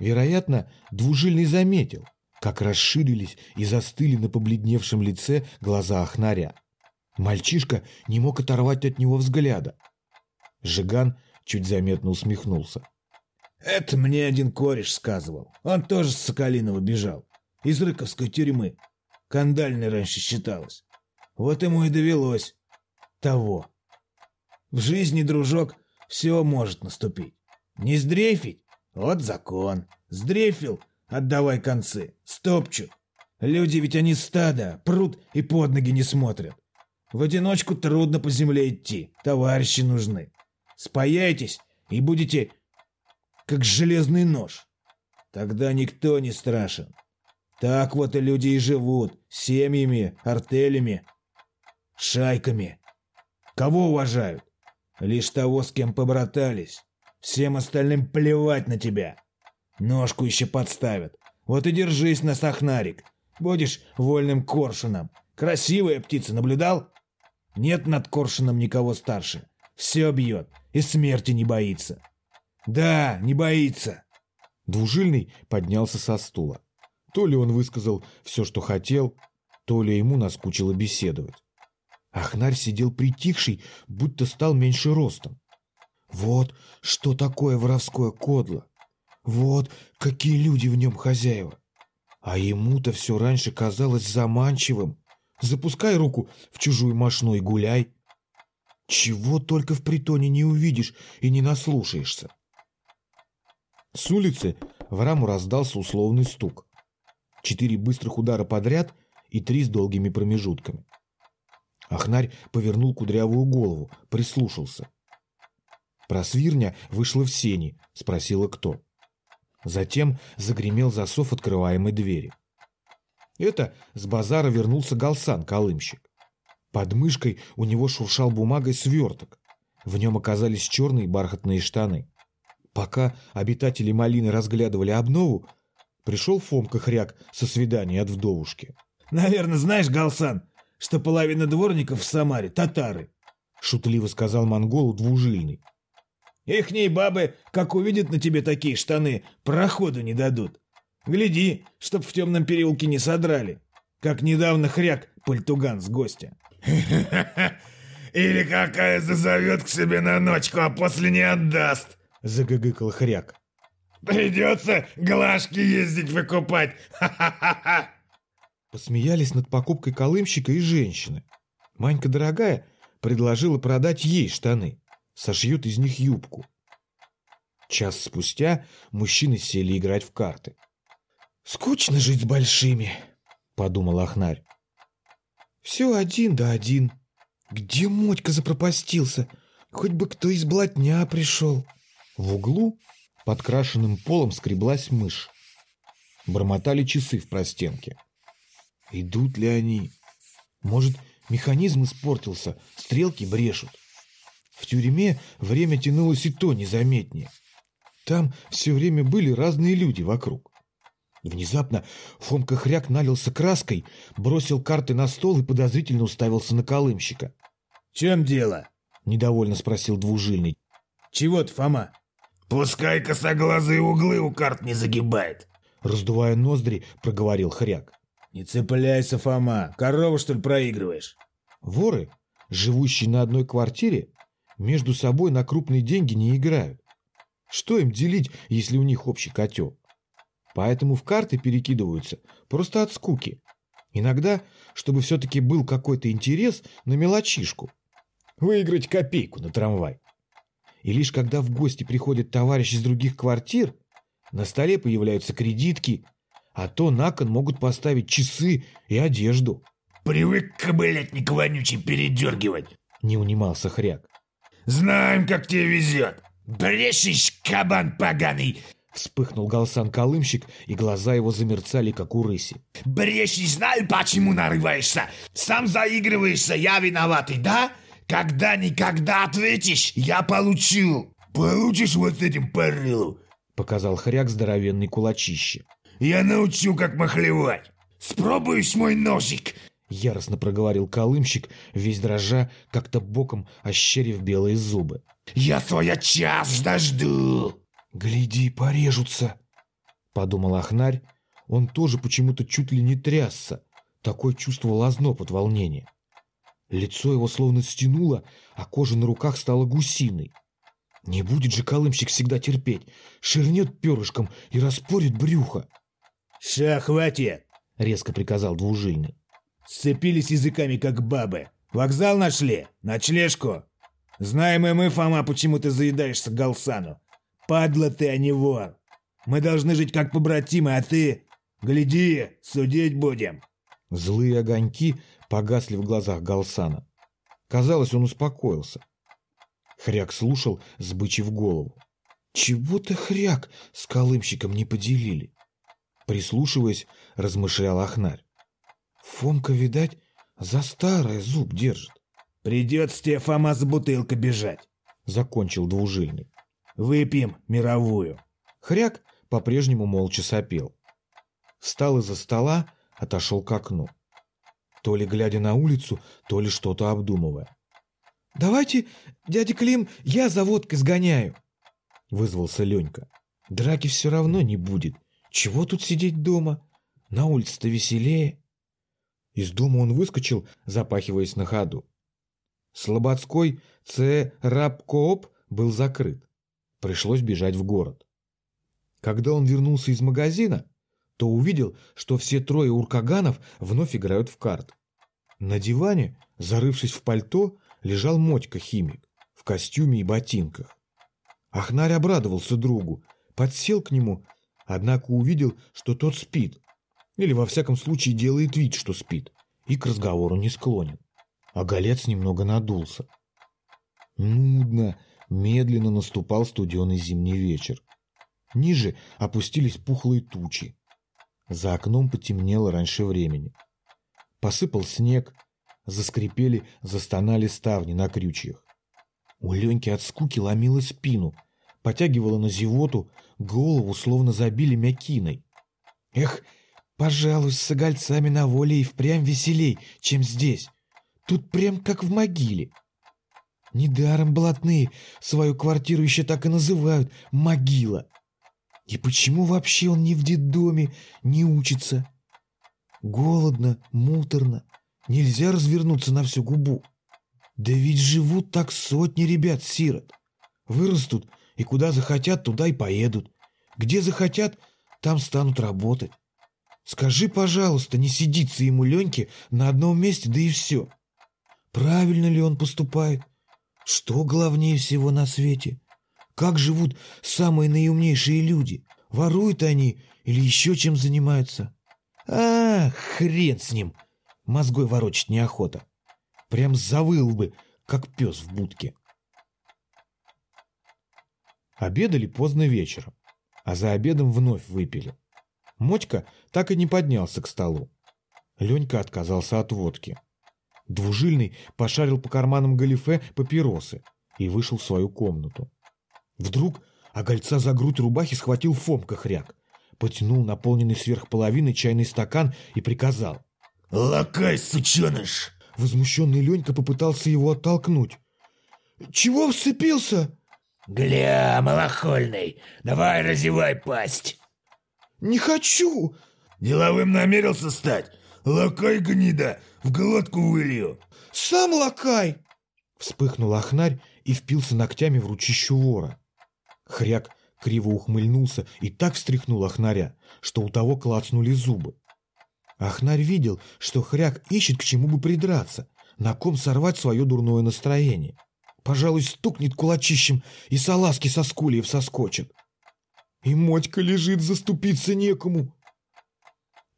Вероятно, двужильный заметил, как расширились и застыли на побледневшем лице глаза Ахнаря. Мальчишка не мог оторвать от него взгляда. Жиган чуть заметно усмехнулся. «Это мне один кореш сказывал. Он тоже с Соколиного бежал. Из Рыковской тюрьмы. Кандальной раньше считалось. Вот ему и довелось. Того. В жизни, дружок, все может наступить. Не сдрейфить? Вот закон. Сдрейфил? Отдавай концы. Стопчут. Люди ведь они стада, прут и под ноги не смотрят. В одиночку трудно по земле идти, товарищи нужны. Спаяйтесь и будете как железный нож. Тогда никто не страшен. Так вот и люди и живут, семьями, артелями, шайками. Кого уважают? Лишь того, с кем побратались. Всем остальным плевать на тебя. Ножку еще подставят. Вот и держись на сахнарик. Будешь вольным коршуном. Красивая птица, наблюдал? Нет над коршуном никого старше. Все бьет и смерти не боится. Да, не боится. Двужильный поднялся со стула. То ли он высказал все, что хотел, то ли ему наскучило беседовать. Ахнарь сидел притихший, будто стал меньше ростом. Вот что такое воровское кодло. Вот какие люди в нем хозяева. А ему-то все раньше казалось заманчивым, Запускай руку в чужую мошну и гуляй. Чего только в притоне не увидишь и не наслушаешься. С улицы в раму раздался условный стук. Четыре быстрых удара подряд и три с долгими промежутками. Ахнарь повернул кудрявую голову, прислушался. Просвирня вышла в сени, спросила кто. Затем загремел засов открываемой двери. Это с базара вернулся Галсан, колымщик. Под мышкой у него шуршал бумагой сверток. В нем оказались черные бархатные штаны. Пока обитатели малины разглядывали обнову, пришел Фомка Хряк со свидания от вдовушки. «Наверное, знаешь, Галсан, что половина дворников в Самаре — татары?» — шутливо сказал монголу двужильный. Ихние бабы, как увидят на тебе такие штаны, проходу не дадут. Гляди, чтоб в темном переулке не содрали. Как недавно хряк пальтуган с гостя. *laughs* Или какая зазовет к себе на ночку, а после не отдаст. Загыгыкал хряк. Придется глажки ездить выкупать. Ха-ха-ха-ха. *laughs* Посмеялись над покупкой колымщика и женщины. Манька дорогая предложила продать ей штаны. Сошьет из них юбку. Час спустя мужчины сели играть в карты. «Скучно жить с большими», — подумал Ахнарь. «Все один да один. Где Мотька запропастился? Хоть бы кто из блатня пришел». В углу под крашенным полом скреблась мышь. Бормотали часы в простенке. Идут ли они? Может, механизм испортился, стрелки брешут. В тюрьме время тянулось и то незаметнее. Там все время были разные люди вокруг. Внезапно Фомка Хряк налился краской, бросил карты на стол и подозрительно уставился на колымщика. — чем дело? — недовольно спросил двужильный. — Чего ты, Фома? — Пускай косоглазые углы у карт не загибает. Раздувая ноздри, проговорил Хряк. — Не цепляйся, Фома. Корову, что ли, проигрываешь? Воры, живущие на одной квартире, между собой на крупные деньги не играют. Что им делить, если у них общий котел? Поэтому в карты перекидываются просто от скуки. Иногда, чтобы все-таки был какой-то интерес на мелочишку. Выиграть копейку на трамвай. И лишь когда в гости приходят товарищи из других квартир, на столе появляются кредитки, а то на кон могут поставить часы и одежду. Привык кобылятник вонючий передергивать. Не унимался хряк. Знаем, как тебе везет. Брешешь, кабан поганый. Вспыхнул Галсан-колымщик, и глаза его замерцали, как у рыси. Брешешь, знаю, почему нарываешься. Сам заигрываешься, я виноватый, да? Когда-никогда ответишь, я получу. Получишь вот этим порылу. Показал хряк здоровенный кулачище. Я научу, как махлевать. Спробуешь мой ножик? Яростно проговорил колымщик, весь дрожа, как-то боком ощерив белые зубы. Я своя час дожду. «Гляди, порежутся!» — подумал Ахнарь. Он тоже почему-то чуть ли не трясся. Такое чувствовал озноб от волнения. Лицо его словно стянуло, а кожа на руках стала гусиной. Не будет же колымщик всегда терпеть. Ширнет перышком и распорит брюхо. «Ша, хватит!» — резко приказал двужильный. Сцепились языками, как бабы. Вокзал нашли? Ночлежку? Знаем и мы, Фома, почему ты заедаешься Галсану. Падла ты, а не вор. Мы должны жить как побратимы, а ты... Гляди, судить будем. Злые огоньки погасли в глазах Галсана. Казалось, он успокоился. Хряк слушал, сбычив голову. Чего-то хряк с колымщиком не поделили. Прислушиваясь, размышлял Ахнарь. Фомка, видать, за старое зуб держит. Придется тебе, Фома, с бутылкой бежать. Закончил двужильный. Выпьем мировую. Хряк по-прежнему молча сопел. Встал из-за стола, отошел к окну. То ли глядя на улицу, то ли что-то обдумывая. «Давайте, дядя Клим, я за водкой сгоняю», — вызвался Ленька. «Драки все равно не будет. Чего тут сидеть дома? На улице-то веселее». Из дома он выскочил, запахиваясь на ходу. Слободской Ц. Рабкооп был закрыт. Пришлось бежать в город. Когда он вернулся из магазина, то увидел, что все трое уркаганов вновь играют в карт. На диване, зарывшись в пальто, лежал Мотька-химик в костюме и ботинках. Ахнарь обрадовался другу, подсел к нему, однако увидел, что тот спит, или во всяком случае делает вид, что спит, и к разговору не склонен. А голец немного надулся. Нудно, Медленно наступал студеный зимний вечер. Ниже опустились пухлые тучи. За окном потемнело раньше времени. Посыпал снег, заскрипели, застонали ставни на крючьях. У Леньки от скуки ломило спину, потягивало на зевоту, голову словно забили мякиной. Эх, пожалуй, с огольцами на воле и впрямь веселей, чем здесь. Тут прям как в могиле. Недаром блатные свою квартиру еще так и называют «могила». И почему вообще он не в детдоме, не учится? Голодно, муторно, нельзя развернуться на всю губу. Да ведь живут так сотни ребят-сирот. Вырастут и куда захотят, туда и поедут. Где захотят, там станут работать. Скажи, пожалуйста, не сидится ему Леньке на одном месте, да и все. Правильно ли он поступает? Что главнее всего на свете? Как живут самые наиумнейшие люди? Воруют они или еще чем занимаются? А, хрен с ним! Мозгой ворочать неохота. Прям завыл бы, как пес в будке. Обедали поздно вечером, а за обедом вновь выпили. Мотька так и не поднялся к столу. Ленька отказался от водки. Двужильный пошарил по карманам галифе папиросы и вышел в свою комнату. Вдруг огольца за грудь рубахи схватил Фомка хряк, потянул наполненный сверх половины чайный стакан и приказал. «Лакай, сученыш!» Возмущенный Ленька попытался его оттолкнуть. «Чего вцепился?» «Гля, малохольный, давай разевай пасть!» «Не хочу!» «Деловым намерился стать? Лакай, гнида, в глотку вылью!» «Сам лакай!» Вспыхнул Ахнарь и впился ногтями в ручищу вора. Хряк криво ухмыльнулся и так встряхнул Ахнаря, что у того клацнули зубы. Ахнарь видел, что Хряк ищет к чему бы придраться, на ком сорвать свое дурное настроение. Пожалуй, стукнет кулачищем, и салазки со скульев соскочат. И Мотька лежит, заступиться некому.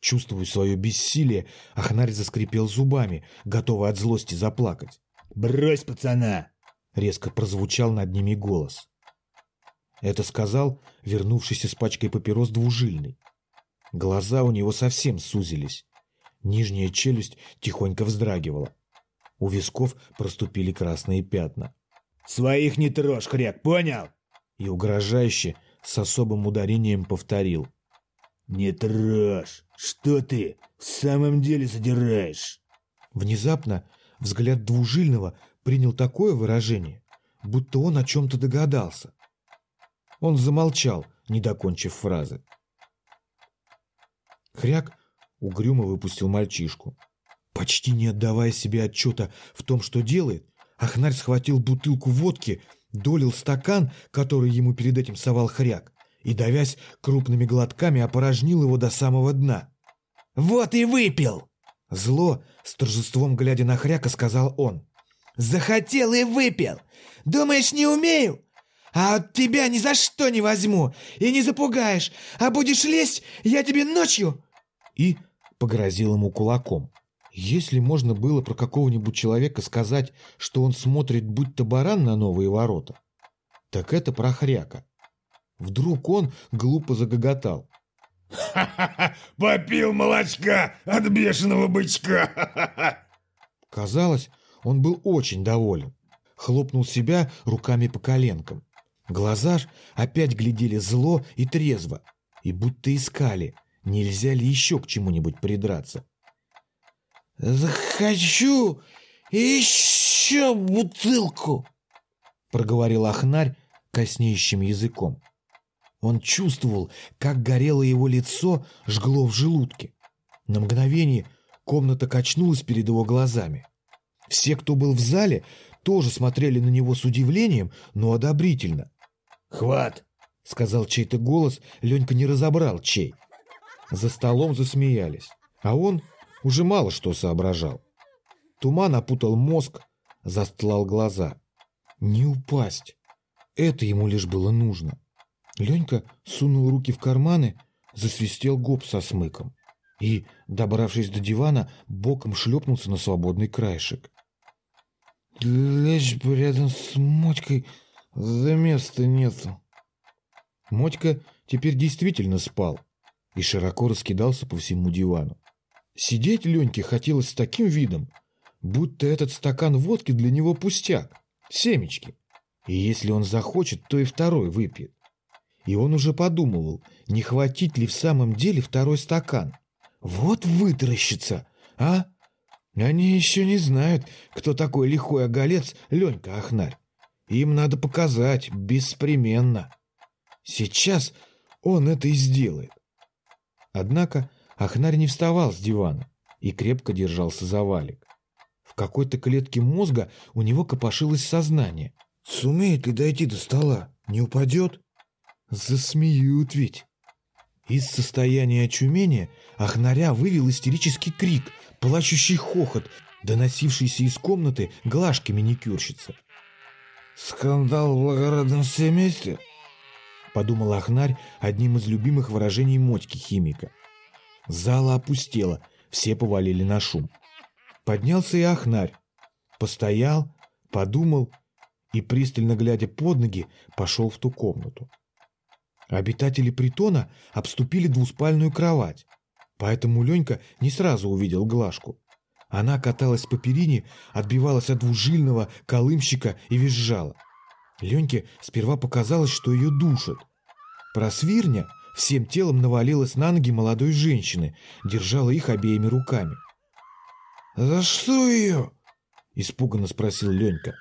Чувствуя свое бессилие, Ахнарь заскрипел зубами, готовый от злости заплакать. «Брось пацана!» — резко прозвучал над ними голос. Это сказал вернувшийся с пачкой папирос двужильный. Глаза у него совсем сузились. Нижняя челюсть тихонько вздрагивала. У висков проступили красные пятна. «Своих не трожь, хряк, понял?» И угрожающе, с особым ударением повторил. «Не трожь! Что ты в самом деле задираешь?» Внезапно взгляд двужильного принял такое выражение, будто он о чем-то догадался. Он замолчал, не докончив фразы. Хряк угрюмо выпустил мальчишку. Почти не отдавая себе отчета в том, что делает, Ахнарь схватил бутылку водки, долил стакан, который ему перед этим совал хряк, и, давясь крупными глотками, опорожнил его до самого дна. «Вот и выпил!» Зло, с торжеством глядя на хряка, сказал он. «Захотел и выпил! Думаешь, не умею? А от тебя ни за что не возьму и не запугаешь, а будешь лезть, я тебе ночью...» И погрозил ему кулаком. Если можно было про какого-нибудь человека сказать, что он смотрит будто баран на новые ворота, так это про хряка. Вдруг он глупо загоготал. «Ха-ха-ха! *laughs* Попил молочка от бешеного бычка! *laughs* Казалось, он был очень доволен. Хлопнул себя руками по коленкам. Глаза ж опять глядели зло и трезво, и будто искали, нельзя ли еще к чему-нибудь придраться. «Захочу еще бутылку!» — проговорил Ахнарь коснеющим языком. Он чувствовал, как горело его лицо, жгло в желудке. На мгновение комната качнулась перед его глазами. Все, кто был в зале, тоже смотрели на него с удивлением, но одобрительно. «Хват!» — сказал чей-то голос, Ленька не разобрал, чей. За столом засмеялись, а он уже мало что соображал. Туман опутал мозг, застлал глаза. Не упасть. Это ему лишь было нужно. Ленька сунул руки в карманы, засвистел гоп со смыком и, добравшись до дивана, боком шлепнулся на свободный краешек. «Лечь бы рядом с Мотькой, за места нету». Мотька теперь действительно спал и широко раскидался по всему дивану. Сидеть Леньке хотелось с таким видом, будто этот стакан водки для него пустяк, семечки. И если он захочет, то и второй выпьет. И он уже подумывал, не хватить ли в самом деле второй стакан. Вот вытаращится, а? Они еще не знают, кто такой лихой оголец Ленька Ахнарь. Им надо показать, беспременно. Сейчас он это и сделает. Однако Ахнарь не вставал с дивана и крепко держался за валик. В какой-то клетке мозга у него копошилось сознание. Сумеет ли дойти до стола? Не упадет? Засмеют ведь. Из состояния очумения Ахнаря вывел истерический крик, плачущий хохот, доносившийся из комнаты глажки маникюрщицы. «Скандал в благородном семействе?» — подумал Ахнарь одним из любимых выражений Мотьки химика. Зала опустела, все повалили на шум. Поднялся и Ахнарь. Постоял, подумал и, пристально глядя под ноги, пошел в ту комнату. Обитатели притона обступили двуспальную кровать, поэтому Ленька не сразу увидел Глашку. Она каталась по перине, отбивалась от двужильного колымщика и визжала. Леньке сперва показалось, что ее душат. Просвирня всем телом навалилась на ноги молодой женщины, держала их обеими руками. «За что ее?» – испуганно спросил Ленька.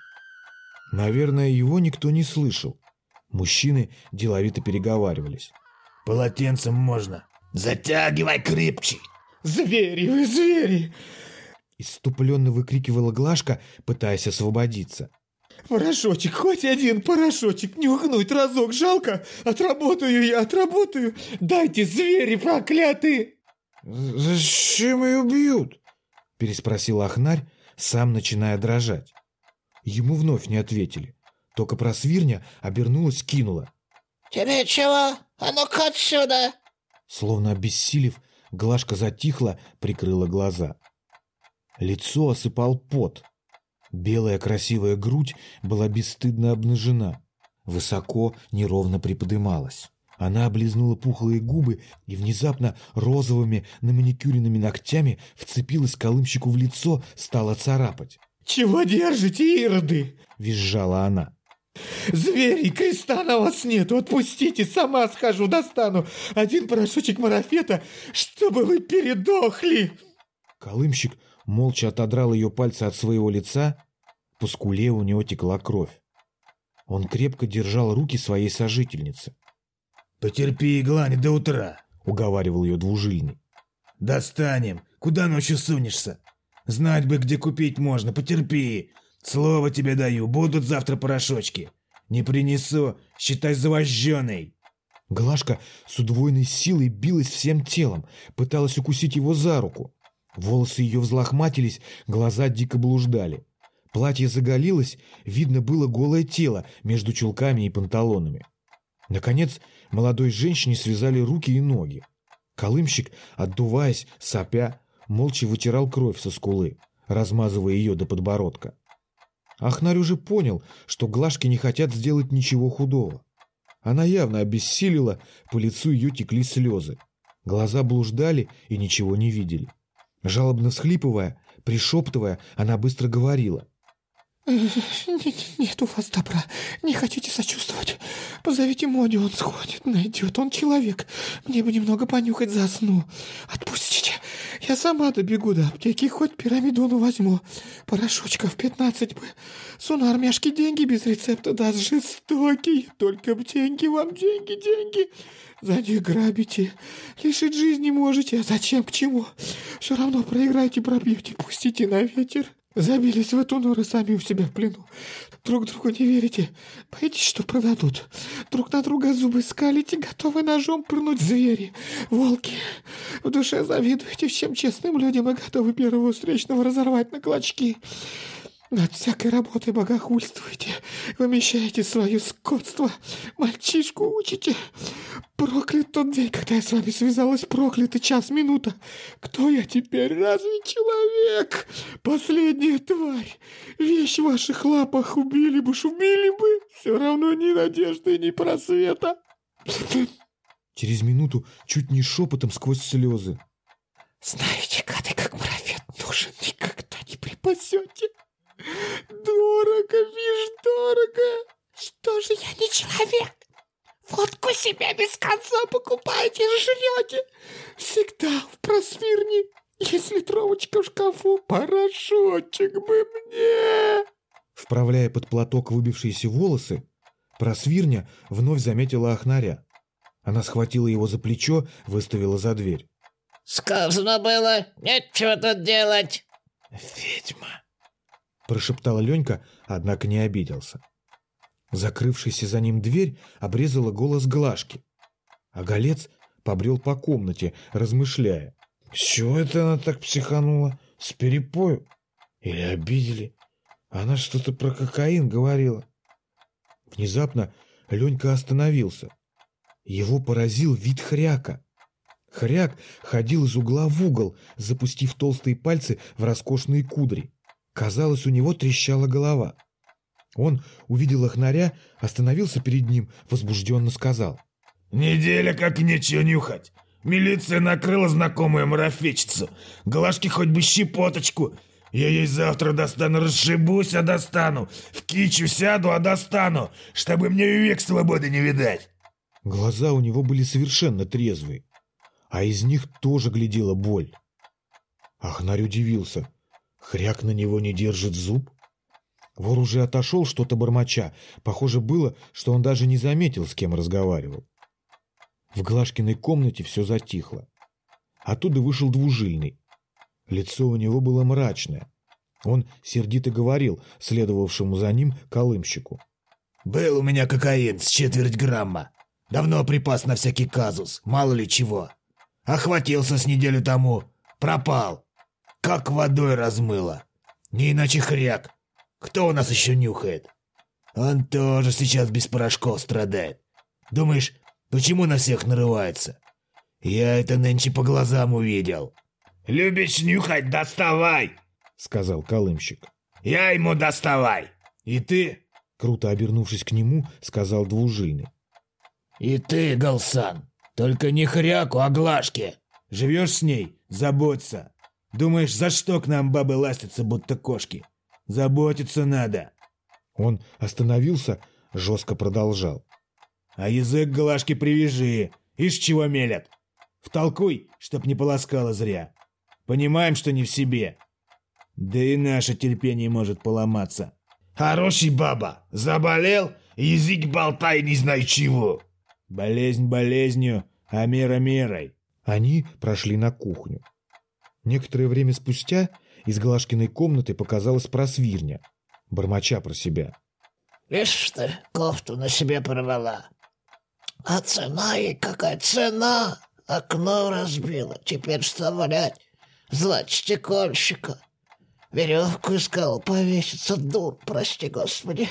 Наверное, его никто не слышал. Мужчины деловито переговаривались. «Полотенцем можно. Затягивай крепче!» «Звери вы, звери!» Иступленно выкрикивала Глашка, пытаясь освободиться. «Порошочек, хоть один порошочек, нюхнуть разок, жалко! Отработаю я, отработаю! Дайте, звери проклятые!» «Зачем ее бьют?» – переспросил Ахнарь, сам начиная дрожать. Ему вновь не ответили. Только просвирня обернулась, кинула. «Тебе чего? А ну-ка отсюда!» Словно обессилев, Глашка затихла, прикрыла глаза. Лицо осыпал пот. Белая красивая грудь была бесстыдно обнажена. Высоко, неровно приподымалась. Она облизнула пухлые губы и внезапно розовыми наманикюренными ногтями вцепилась колымщику в лицо, стала царапать. «Чего держите, ироды?» – визжала она. «Звери, креста на вас нету, отпустите, сама схожу, достану один порошочек марафета, чтобы вы передохли!» Колымщик молча отодрал ее пальцы от своего лица, по скуле у него текла кровь. Он крепко держал руки своей сожительницы. «Потерпи, Иглань, до утра», — уговаривал ее двужильный. «Достанем. Куда ночью сунешься? Знать бы, где купить можно, потерпи. Слово тебе даю, будут завтра порошочки. Не принесу, считай завожженной». Глашка с удвоенной силой билась всем телом, пыталась укусить его за руку. Волосы ее взлохматились, глаза дико блуждали. Платье заголилось, видно было голое тело между чулками и панталонами. Наконец, молодой женщине связали руки и ноги. Колымщик, отдуваясь, сопя, молча вытирал кровь со скулы, размазывая ее до подбородка. Ахнарь уже понял, что глажки не хотят сделать ничего худого. Она явно обессилила, по лицу ее текли слезы. Глаза блуждали и ничего не видели. Жалобно всхлипывая, пришептывая, она быстро говорила. Нет, нет у вас добра. Не хотите сочувствовать? Позовите Моди, он сходит, найдет. Он человек. Мне бы немного понюхать засну. Отпустите. Я сама добегу до аптеки, хоть пирамидону возьму. Порошочков пятнадцать бы. Суну армяшки деньги без рецепта даст жестокий. Только б деньги вам, деньги, деньги. За них грабите. Лишить жизни можете, а зачем, к чему? Все равно проиграете, пробьете, пустите на ветер. Забились в эту нору сами у себя в плену. Друг другу не верите. Боитесь, что продадут. Друг на друга зубы скалите, готовы ножом пырнуть звери. Волки. В душе завидуете всем честным людям и готовы первого встречного разорвать на клочки. Над всякой работой богохульствуете, вымещаете свое скотство, мальчишку учите. Проклят тот день, когда я с вами связалась, проклятый час, минута. Кто я теперь, разве человек? Последняя тварь. Вещь в ваших лапах убили бы, убили бы. Все равно ни надежды, ни просвета. Через минуту чуть не шепотом сквозь слезы. Знаете, гады, как марафет нужен, никогда не припасете. Дорого, вишь, дорого. Что же я не человек? Водку себе без конца покупаете, жрете. Всегда в просвирне. Если тровочка в шкафу, порошочек бы мне. Вправляя под платок выбившиеся волосы, просвирня вновь заметила охнаря. Она схватила его за плечо, выставила за дверь. Сказано было, нечего тут делать. «Ведьма!» – прошептала Ленька, однако не обиделся. Закрывшаяся за ним дверь обрезала голос Глашки, а Голец побрел по комнате, размышляя. Чего это она так психанула? С перепою? Или обидели? Она что-то про кокаин говорила. Внезапно Ленька остановился. Его поразил вид хряка. Хряк ходил из угла в угол, запустив толстые пальцы в роскошные кудри. Казалось, у него трещала голова. Он увидел охнаря, остановился перед ним, возбужденно сказал. Неделя как нечего нюхать. Милиция накрыла знакомую марафетчицу. Глажки хоть бы щепоточку. Я ей завтра достану, расшибусь, а достану. В кичу сяду, а достану, чтобы мне век свободы не видать. Глаза у него были совершенно трезвые, а из них тоже глядела боль. Ахнарь удивился. Хряк на него не держит зуб? Вор уже отошел что-то бормоча. Похоже было, что он даже не заметил, с кем разговаривал. В Глашкиной комнате все затихло. Оттуда вышел двужильный. Лицо у него было мрачное. Он сердито говорил следовавшему за ним колымщику. «Был у меня кокаин с четверть грамма. Давно припас на всякий казус, мало ли чего. Охватился с неделю тому, пропал. Как водой размыло. Не иначе хряк. Кто у нас еще нюхает? Он тоже сейчас без порошков страдает. Думаешь, почему на всех нарывается? Я это нынче по глазам увидел. «Любишь нюхать? Доставай!» — сказал колымщик. «Я ему доставай! И ты?» Круто обернувшись к нему, сказал двужильный. «И ты, Галсан, только не хряку, а глажке. Живешь с ней? Заботься. Думаешь, за что к нам бабы ластятся, будто кошки? Заботиться надо». Он остановился, жестко продолжал. «А язык глажки привяжи. Ишь, чего мелят. Втолкуй, чтоб не полоскало зря. Понимаем, что не в себе. Да и наше терпение может поломаться. Хороший баба, заболел, язык болтай не знаю чего. Болезнь болезнью, а мера мерой. Они прошли на кухню. Некоторое время спустя из Глашкиной комнаты показалась просвирня, бормоча про себя. Видишь ты, кофту на себе порвала. А цена ей какая цена? Окно разбила, теперь вставлять. Звать стекольщика. Веревку искал повеситься, дур, прости господи.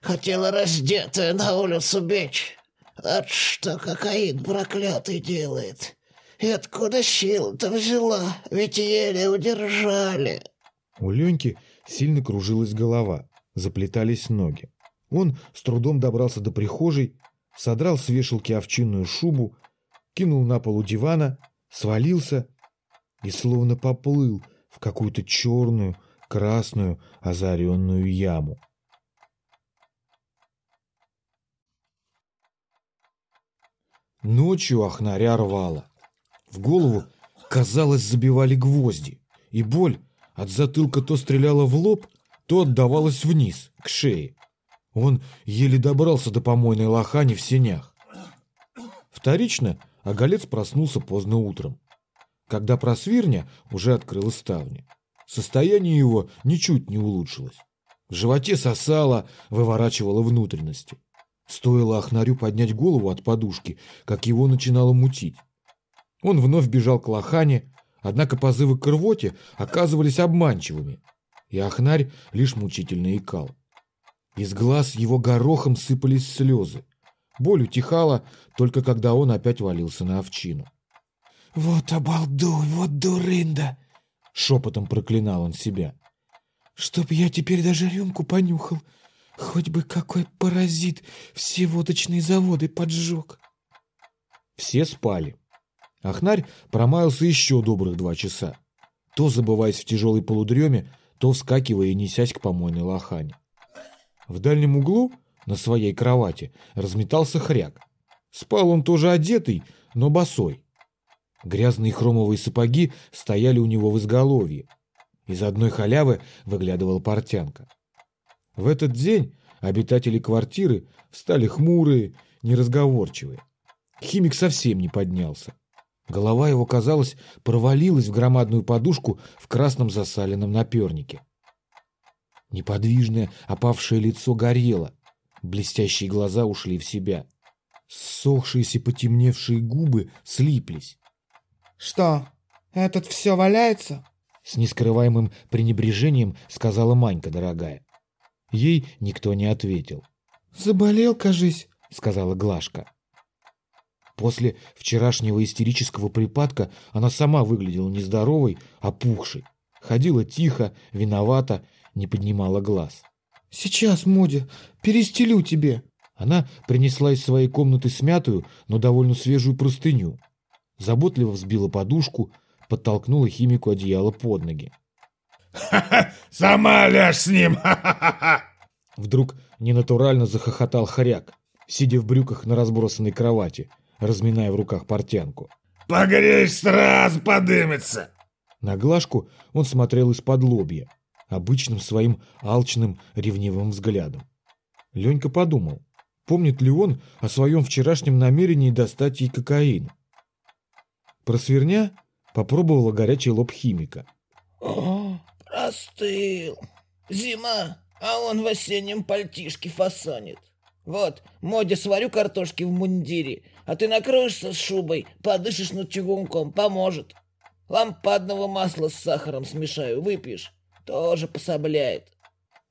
Хотела раздетая на улицу бечь. От что кокаин проклятый делает. И откуда сил-то взяла, ведь еле удержали. У Леньки сильно кружилась голова, заплетались ноги. Он с трудом добрался до прихожей, содрал с вешалки овчинную шубу, кинул на полу дивана, свалился и словно поплыл в какую-то черную, красную, озаренную яму. Ночью охнаря рвало. В голову, казалось, забивали гвозди, и боль от затылка то стреляла в лоб, то отдавалась вниз, к шее. Он еле добрался до помойной лохани в сенях. Вторично Оголец проснулся поздно утром, когда просвирня уже открыла ставни. Состояние его ничуть не улучшилось. В животе сосало, выворачивало внутренности. Стоило Ахнарю поднять голову от подушки, как его начинало мутить. Он вновь бежал к лохане, однако позывы к рвоте оказывались обманчивыми, и Ахнарь лишь мучительно икал. Из глаз его горохом сыпались слезы. Боль утихала, только когда он опять валился на овчину. «Вот обалдуй, вот дурында!» — шепотом проклинал он себя. «Чтоб я теперь даже рюмку понюхал, хоть бы какой паразит все водочные заводы поджег!» Все спали. Ахнарь промаялся еще добрых два часа, то забываясь в тяжелой полудреме, то вскакивая и несясь к помойной лохане. В дальнем углу, на своей кровати, разметался хряк. Спал он тоже одетый, но босой. Грязные хромовые сапоги стояли у него в изголовье. Из одной халявы выглядывала портянка. В этот день обитатели квартиры стали хмурые, неразговорчивые. Химик совсем не поднялся. Голова его, казалось, провалилась в громадную подушку в красном засаленном напернике. Неподвижное, опавшее лицо горело. Блестящие глаза ушли в себя. Ссохшиеся потемневшие губы слиплись. «Что, этот все валяется?» С нескрываемым пренебрежением сказала Манька, дорогая. Ей никто не ответил. «Заболел, кажись», — сказала Глашка. После вчерашнего истерического припадка она сама выглядела нездоровой, опухшей. Ходила тихо, виновата, не поднимала глаз. «Сейчас, Модя, перестелю тебе». Она принесла из своей комнаты смятую, но довольно свежую простыню. Заботливо взбила подушку, подтолкнула химику одеяло под ноги. «Ха-ха! *laughs* Сама ляжь с ним! Ха-ха-ха!» *laughs* Вдруг ненатурально захохотал хоряк, сидя в брюках на разбросанной кровати, разминая в руках портянку. «Погреешь, сразу подымется!» На Глашку он смотрел из-под лобья, обычным своим алчным ревнивым взглядом. Ленька подумал, помнит ли он о своем вчерашнем намерении достать ей кокаин. Просверня попробовала горячий лоб химика. О, простыл. Зима, а он в осеннем пальтишке фасонит. Вот, Моде сварю картошки в мундире, а ты накроешься с шубой, подышишь над чугунком, поможет. Лампадного масла с сахаром смешаю, выпьешь. Тоже пособляет.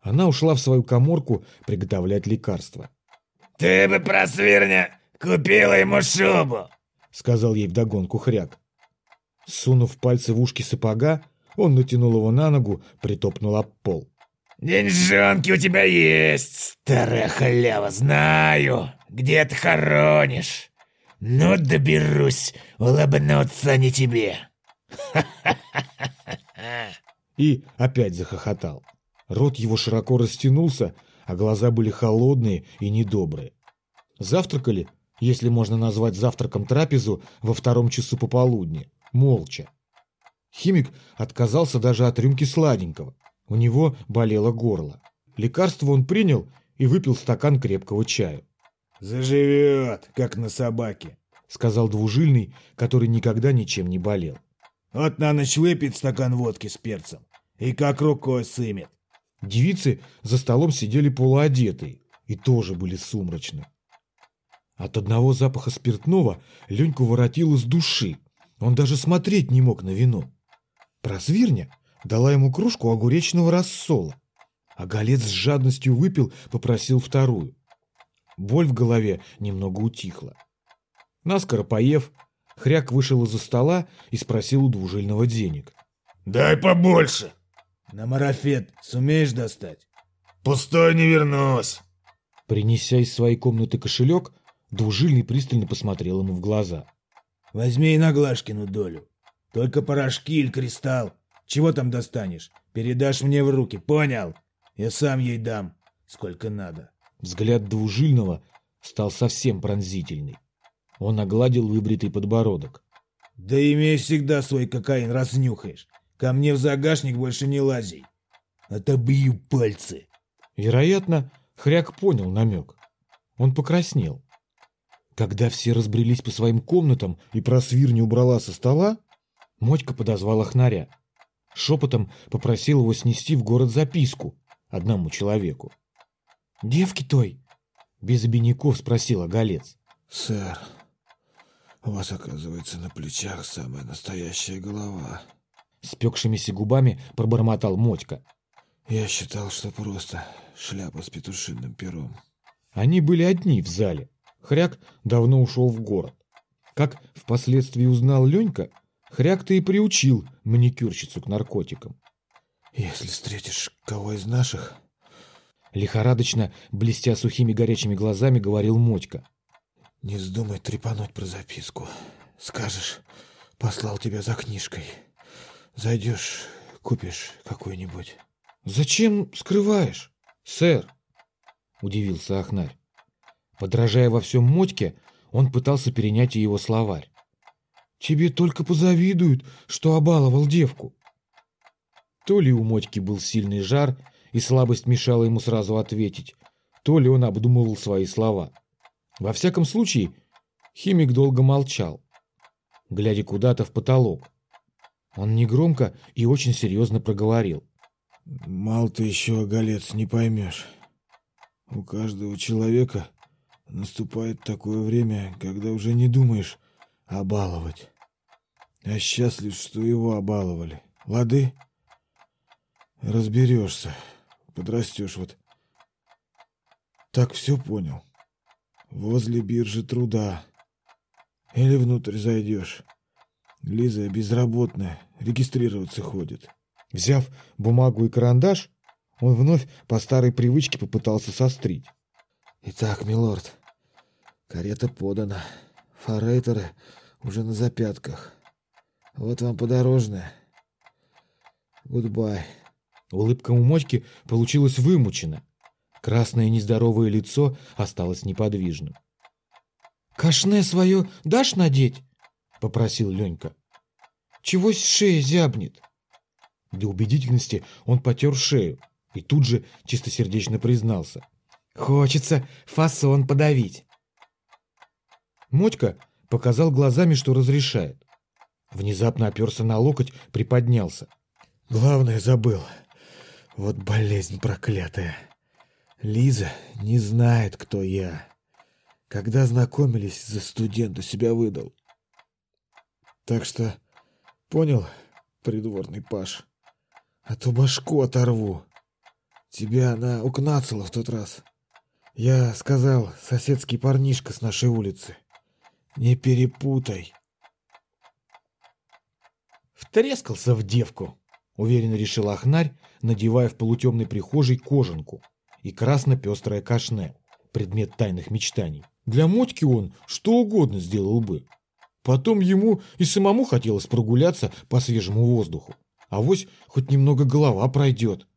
Она ушла в свою коморку приготовлять лекарства. «Ты бы, просвирня, купила ему шубу!» — сказал ей вдогонку хряк. Сунув пальцы в ушки сапога, он натянул его на ногу, притопнул об пол. «Деньжонки у тебя есть, старая халява, знаю, где ты хоронишь. Ну, доберусь, улыбнуться не тебе!» И опять захохотал. Рот его широко растянулся, а глаза были холодные и недобрые. Завтракали, если можно назвать завтраком трапезу, во втором часу пополудни, молча. Химик отказался даже от рюмки сладенького. У него болело горло. Лекарство он принял и выпил стакан крепкого чаю. «Заживет, как на собаке», — сказал двужильный, который никогда ничем не болел. «Вот на ночь выпить стакан водки с перцем, и как рукой сымет». Девицы за столом сидели полуодетые и тоже были сумрачны. От одного запаха спиртного Леньку воротило с души. Он даже смотреть не мог на вино. Просвирня дала ему кружку огуречного рассола. А голец с жадностью выпил, попросил вторую. Боль в голове немного утихла. Наскоро поев, хряк вышел из-за стола и спросил у двужильного денег. «Дай побольше!» «На марафет сумеешь достать?» «Пустой не вернусь!» Принеся из своей комнаты кошелек, двужильный пристально посмотрел ему в глаза. «Возьми и на Глашкину долю. Только порошки или кристалл. Чего там достанешь? Передашь мне в руки, понял? Я сам ей дам, сколько надо». Взгляд двужильного стал совсем пронзительный. Он огладил выбритый подбородок. «Да имей всегда свой кокаин, разнюхаешь. Ко мне в загашник больше не лази. Отобью пальцы». Вероятно, Хряк понял намек. Он покраснел. Когда все разбрелись по своим комнатам и просвир не убрала со стола, Мотька подозвала хнаря. Шепотом попросил его снести в город записку одному человеку. «Девки той?» — без обиняков спросила Голец. «Сэр, у вас, оказывается, на плечах самая настоящая голова». Спекшимися губами пробормотал Мотька. «Я считал, что просто шляпа с петушиным пером». Они были одни в зале. Хряк давно ушел в город. Как впоследствии узнал Ленька, Хряк-то и приучил маникюрщицу к наркотикам. «Если встретишь кого из наших...» Лихорадочно, блестя сухими горячими глазами, говорил Мотька. «Не вздумай трепануть про записку. Скажешь, послал тебя за книжкой. Зайдешь, купишь какую-нибудь». «Зачем скрываешь, сэр?» — удивился Ахнарь. Подражая во всем Мотьке, он пытался перенять и его словарь. Тебе только позавидуют, что обаловал девку. То ли у Мотьки был сильный жар, и слабость мешала ему сразу ответить, то ли он обдумывал свои слова. Во всяком случае, химик долго молчал, глядя куда-то в потолок. Он негромко и очень серьезно проговорил. «Мал ты еще, оголец, не поймешь. У каждого человека наступает такое время, когда уже не думаешь обаловать, а счастлив, что его обаловали. Лады? Разберешься, подрастешь вот. Так все понял. Возле биржи труда. Или внутрь зайдешь. Лиза безработная, регистрироваться ходит. Взяв бумагу и карандаш, он вновь по старой привычке попытался сострить. Итак, милорд, карета подана. Форейтеры уже на запятках. Вот вам подорожное. Гудбай. Улыбка у Мотьки получилась вымучена. Красное нездоровое лицо осталось неподвижным. «Кашне свое дашь надеть?» — попросил Ленька. «Чегось шея зябнет?» Для убедительности он потер шею и тут же чистосердечно признался. «Хочется фасон подавить». Мотька показал глазами, что разрешает. Внезапно оперся на локоть, приподнялся. «Главное забыл. Вот болезнь проклятая. Лиза не знает, кто я. Когда знакомились, за студента себя выдал. Так что, понял, придворный Паш, а то башку оторву. Тебя она укнацала в тот раз. Я сказал, соседский парнишка с нашей улицы. Не перепутай. Втрескался в девку, уверенно решил Ахнарь, надевая в полутемной прихожей кожанку и красно-пестрое кашне, предмет тайных мечтаний. Для Мотьки он что угодно сделал бы. Потом ему и самому хотелось прогуляться по свежему воздуху. А вось хоть немного голова пройдет.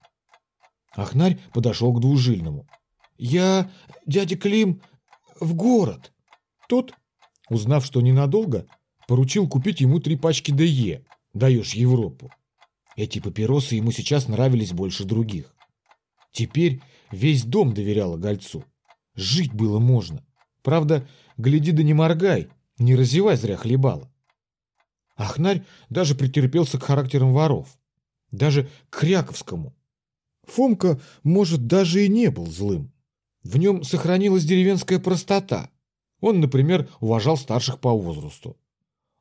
Ахнарь подошел к двужильному. «Я, дядя Клим, в город». Тот, узнав, что ненадолго, поручил купить ему три пачки ДЕ «Даешь Европу». Эти папиросы ему сейчас нравились больше других. Теперь весь дом доверял Гольцу. Жить было можно. Правда, гляди да не моргай, не разевай зря хлебала. Ахнарь даже претерпелся к характерам воров. Даже к Кряковскому. Фомка, может, даже и не был злым. В нем сохранилась деревенская простота. Он, например, уважал старших по возрасту.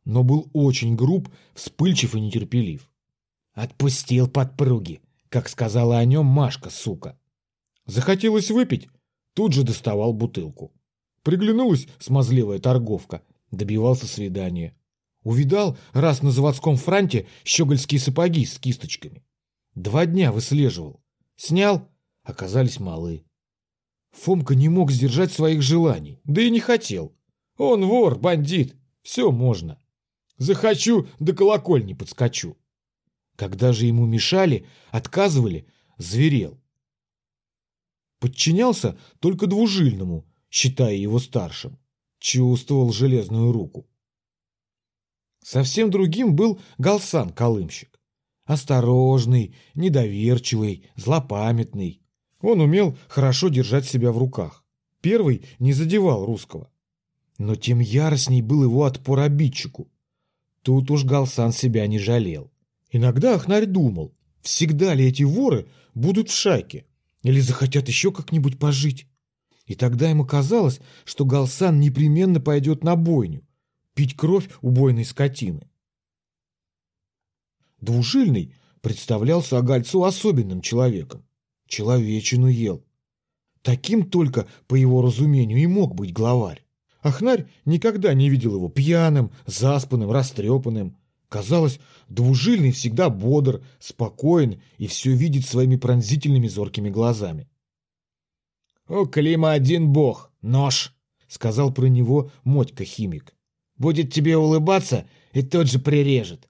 Но был очень груб, вспыльчив и нетерпелив. Отпустил подпруги, как сказала о нем Машка, сука. Захотелось выпить, тут же доставал бутылку. Приглянулась смазливая торговка, добивался свидания. Увидал раз на заводском франте щегольские сапоги с кисточками. Два дня выслеживал. Снял, оказались малы. Фомка не мог сдержать своих желаний, да и не хотел. Он вор, бандит, все можно. Захочу, до колокольни подскочу. Когда же ему мешали, отказывали, зверел. Подчинялся только двужильному, считая его старшим. Чувствовал железную руку. Совсем другим был Галсан Колымщик. Осторожный, недоверчивый, злопамятный. Он умел хорошо держать себя в руках. Первый не задевал русского. Но тем яростней был его отпор обидчику. Тут уж Галсан себя не жалел. Иногда Ахнарь думал, всегда ли эти воры будут в шайке или захотят еще как-нибудь пожить. И тогда ему казалось, что Галсан непременно пойдет на бойню, пить кровь убойной скотины. Двужильный представлялся Агальцу особенным человеком. Человечину ел. Таким только, по его разумению, и мог быть главарь. Ахнарь никогда не видел его пьяным, заспанным, растрепанным. Казалось, двужильный всегда бодр, спокоен и все видит своими пронзительными зоркими глазами. «У Клима один бог, нож», — сказал про него Мотька-химик. «Будет тебе улыбаться и тот же прирежет».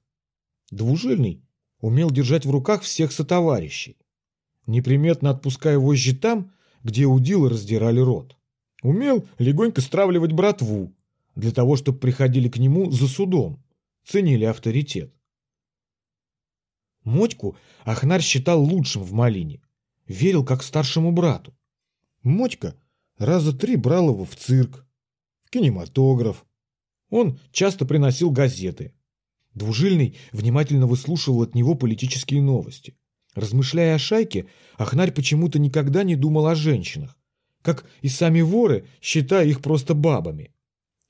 Двужильный умел держать в руках всех сотоварищей, неприметно отпуская вожжи там, где удилы раздирали рот. Умел легонько стравливать братву, для того, чтобы приходили к нему за судом, ценили авторитет. Мотьку Ахнарь считал лучшим в Малине, верил как старшему брату. Мотька раза три брал его в цирк, в кинематограф. Он часто приносил газеты. Двужильный внимательно выслушивал от него политические новости. Размышляя о шайке, Ахнарь почему-то никогда не думал о женщинах, как и сами воры, считая их просто бабами.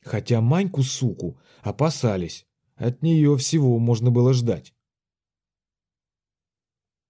Хотя Маньку, суку, опасались, от нее всего можно было ждать.